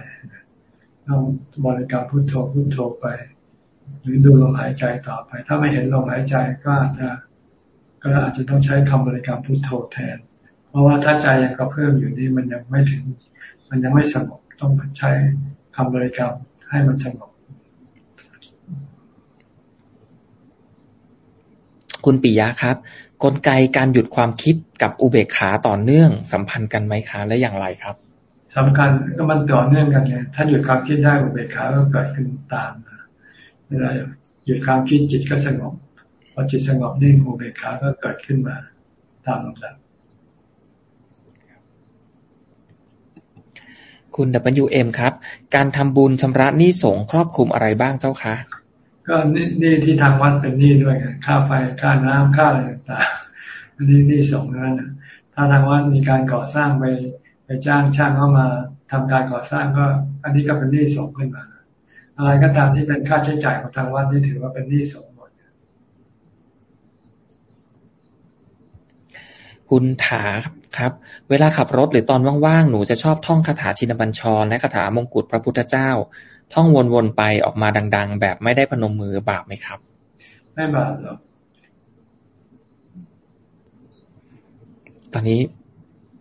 ต้องบริกรรมพุทโธพุทโธไป หรือดูลมหายใจต่อไป ถ้าไม่เห็นลมหายใจก็อาจจะก็อาจจะต้องใช้คำบริกรรมพุทโธแทน เพราะว่าถ้าใจยังกระเพื่อมอยู่นี่มันยังไม่ถึง มันยังไม่สงบต้องใช้คำบริกรรมให้มันสงบคุณปิยะครับ กลไกการหยุดความคิดกับอุเบกขาต่อเนื่องสัมพันธ์กันไหมคะและอย่างไรครับสำคัญก็มันต่อเนื่องกันไงถ้าหยุดความคิดได้อุเบกขาก็เกิดขึ้นตาม เวลาหยุดความคิดจิตก็สงบพอจิตสงบนิ่งอุเบกขาก็เกิดขึ้นมาตามลำดับคุณ WM ครับ การทำบุญชำระหนี้สงครอบคลุมอะไรบ้างเจ้าคะ ก็นี่ที่ทางวัดเป็นหนี้ด้วยไงค่าไฟค่าน้ำค่าอะไรต่างๆอันนี้หนี้สงนั่นถ้าทางวัดมีการก่อสร้างไปไปจ้างช่างเข้ามาทำการก่อสร้างก็ อันนี้ก็เป็นหนี้สงขึ้นมา อะไรก็ตามที่เป็นค่าใช้จ่ายของทางวัดนี่ถือว่าเป็นหนี้สงหมดคุณถาครับ เวลาขับรถหรือตอนว่างๆ หนูจะชอบท่องคาถาชินบัญชร และคาถามงกุฎพระพุทธเจ้า ท่องวนๆไปออกมาดัง ๆ แบบไม่ได้พนมมือบาปไหมครับ ไม่บาปหรอกตอนนี้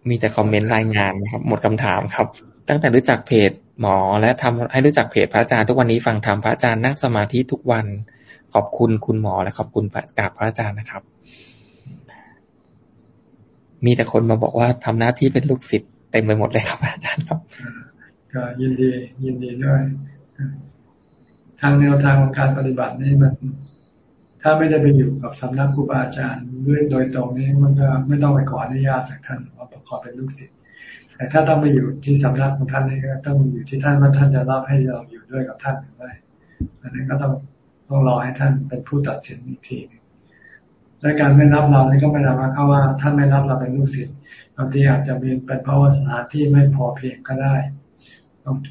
มีแต่คอมเมนต์รายงานนะครับ หมดคำถามครับ ตั้งแต่รู้จักเพจ หมอและทำให้รู้จักเพจพระอาจารย์ทุกวันนี้ฟังธรรมพระอาจารย์นั่งสมาธิทุกวัน ขอบคุณคุณหมอและขอบคุณกราบพระอาจารย์นะครับ มีแต่คนมาบอกว่าทำหน้าที่เป็นลูกศิษย์เต็มไปหมดเลยครับอาจารย์ครับก็ยินดี ยินดีด้วย ทางแนวทางของการปฏิบัตินี่มัน ถ้าไม่ได้ไปอยู่กับสำนักครูบาอาจารย์ด้วยโดยตรงนี้มันก็ไม่ต้องไปขออนุญาตจากท่านว่าขอเป็นลูกศิษย์ แต่ถ้าต้องไปอยู่ที่สำนักของท่านนี่ก็ต้องอยู่ที่ท่านว่าท่านจะรับให้เราอยู่ด้วยกับท่านหรือไม่อันนี้ก็ต้องต้องรอให้ท่านเป็นผู้ตัดสินอีกทีและการไม่รับเรานี่ก็ไม่ได้หมายความว่า ท่านไม่รับเราเป็นลูกศิษย์บางทีอาจจะมีเป็นเพราะว่าสถานที่ไม่พอเพียงก็ได้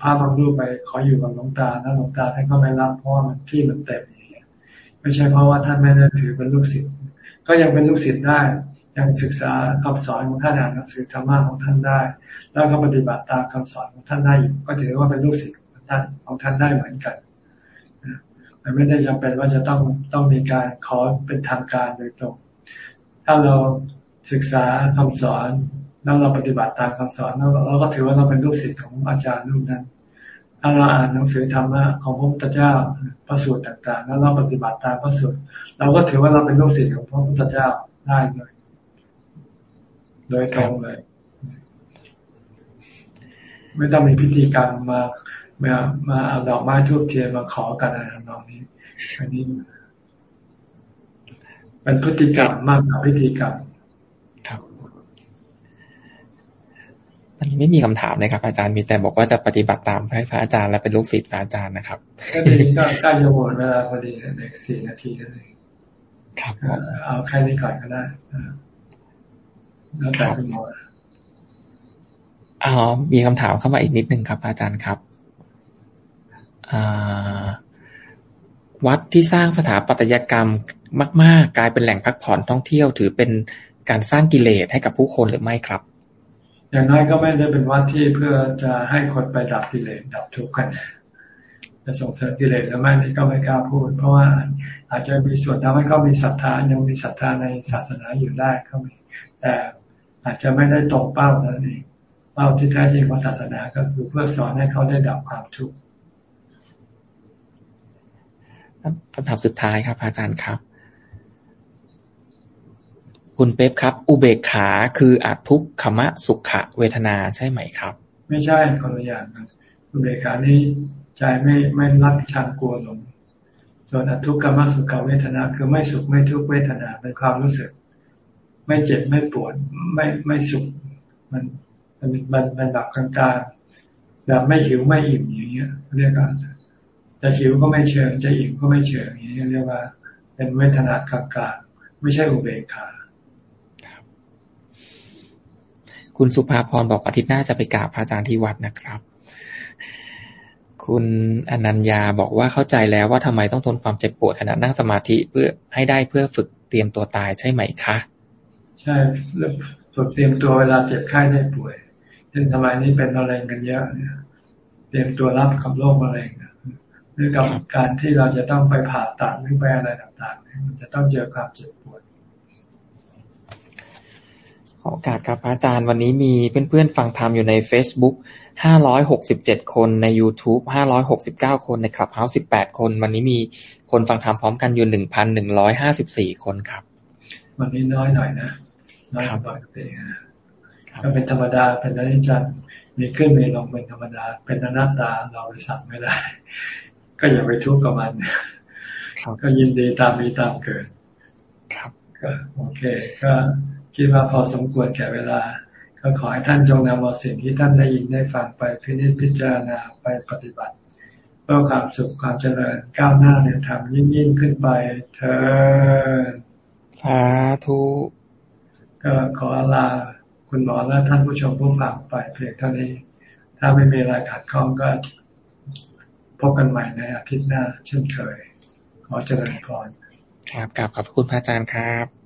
พาบางรูปไปขออยู่กับหลวงตาแล้วหลวงตาท่านก็ไม่รับเพราะว่ามันที่มันเต็มอย่างเงี้ยไม่ใช่เพราะว่าท่านไม่ได้ถือเป็นลูกศิษย์ก็ยังเป็นลูกศิษย์ได้ ยังศึกษาคำสอนของท่านอ่านหนังสือธรรมะของท่านได้ แล้วก็ปฏิบัติตามคำสอนของท่านได้อยู่ก็ถือว่าเป็นลูกศิษย์ของท่านของท่านได้เหมือนกันมันไม่ได้จำเป็นว่าจะต้องต้องมีการขอเป็นทางการโดยตรง ถ้าเราศึกษาคำสอนแล้วเราปฏิบัติตามคำสอนแล้วเราก็ถือว่าเราเป็นลูกศิษย์ของอาจารย์รูปนั้นถ้าเราอ่านหนังสือธรรมะของพระพุทธเจ้าพระสูตรต่างๆ แล้วเราปฏิบัติตามพระสูตรเราก็ถือว่าเราเป็นลูกศิษย์ของพระพุทธเจ้าได้เลย โดยตรงเลย ไม่ต้องมีพิธีกรรมมามามาเอาดอกไม้ทูบเทียนมาขอกันอะไรทำนองนี้ อันนี้เป็นพฤติกรรมมากกว่าพิธีกรรมอนนี้ไม่มีคำถามเลยครับ อาจารย์มีแต่บอกว่าจะปฏิบัติตามให้พระอาจารย์และเป็นลูกศิษย์พระอาจารย์นะครับก็ดีก็ใกล้จะหมดเวลาพอดีเด็กสี่นาทีก็เลยครับเอาแค่นี้ก่อนก็ได้แล้วแต่คุณหมอ อ๋อมีคำถามเข้ามาอีกนิดนึงครับ อาจารย์ครับวัดที่สร้างสถาปัตยกรรมมาก ๆ กลายเป็นแหล่งพักผ่อนท่องเที่ยว ถือเป็นการสร้างกิเลสให้กับผู้คนหรือไม่ครับ อย่างน้อยก็ไม่ได้เป็นวัดที่เพื่อจะให้คนไปดับกิเลสดับทุกข์กันจะส่งเสริมกิเลสหรือไม่นี่ก็ไม่กล้าพูด เพราะว่าอาจจะมีส่วนทำให้เขามีศรัทธายังมีศรัทธาในศาสนาอยู่ได้เขามีแต่อาจจะไม่ได้ตรงเป้านั่นเอง เป้าที่แท้จริงของศาสนาก็คือเพื่อสอนให้เขาได้ดับความทุกข์คำถามสุดท้ายครับ อาจารย์ครับ คุณเป๊ปครับ อุเบกขาคืออัทุกขมะสุขะเวทนาใช่ไหมครับ ไม่ใช่คนละอย่างกันอุเบกขานี้ใจไม่ไม่รักชังกลัวหลงส่วนอัทุกขมะสุขะเวทนา คือไม่สุขไม่ทุกเวทนาเป็นความรู้สึก ไม่เจ็บไม่ปวด ไม่ไม่สุข มัน มันมันมันแบบกลางๆแบบไม่หิวไม่อิ่มอย่างเงี้ยเรียกว่าจะหิวก็ไม่เชิงจะอิ่มก็ไม่เชิงอย่างเงี้ยเรียกว่า เป็นเวทนากลางๆไม่ใช่อุเบกขาคุณสุภาพรบอกอาทิตย์หน้าจะไปกราบพระอาจารย์ที่วัดนะครับ คุณอนัญญาบอกว่าเข้าใจแล้วว่าทำไมต้องทนความเจ็บปวดขณะนั่งสมาธิเพื่อให้ได้เพื่อฝึกเตรียมตัวตายใช่ไหมคะ ใช่ฝึกเตรียมตัวเวลาเจ็บไข้ได้ป่วย เช่นทำไมนี้เป็นมะเร็งกันเยอะเนี่ยเตรียมตัวรับกับโรคมะเร็งหรือกับการที่เราจะต้องไปผ่าตัดหรือไปอะไรต่างๆมันจะต้องเจอความเจ็บปวดขอโอกาสครับอาจารย์วันนี้มีเพื่อนๆฟังธรรมอยู่ใน Facebook 567 คนใน YouTube 569 คนในคลับเฮาส์18 คน วันนี้มีคนฟังธรรมพร้อมกันอยู่ 1,154 คนครับ วันนี้น้อยหน่อยนะน้อยกว่าปกติ ก็เป็นธรรมดาเป็นอนิจจังมีขึ้นมีลงเป็นธรรมดา เป็นอนัตตาเราไปสั่งไม่ได้ ก็อย่าไปทุกข์กับมันก็ยินดีตามมีตามเกิด ครับก็โอเค ก็คิดว่าพอสมควรแก่เวลา ก็ขอให้ท่านจงนำเอาสิ่งที่ท่านได้ยินได้ฟังไปพิจิตพิจารณาไปปฏิบัติเพื่อความสุขความเจริญก้าวหน้าในธรรมยิ่งยิ่งขึ้นไป เธอสาธุก็ขอลา คุณหมอและท่านผู้ชมผู้ฟังไปเพียงเท่านี้ ถ้าไม่มีอะไรขัดข้องก็พบกันใหม่ในอาทิตย์หน้า เช่นเคย ขอเจริญพรครับกลับขอบคุณพระอาจารย์ครับ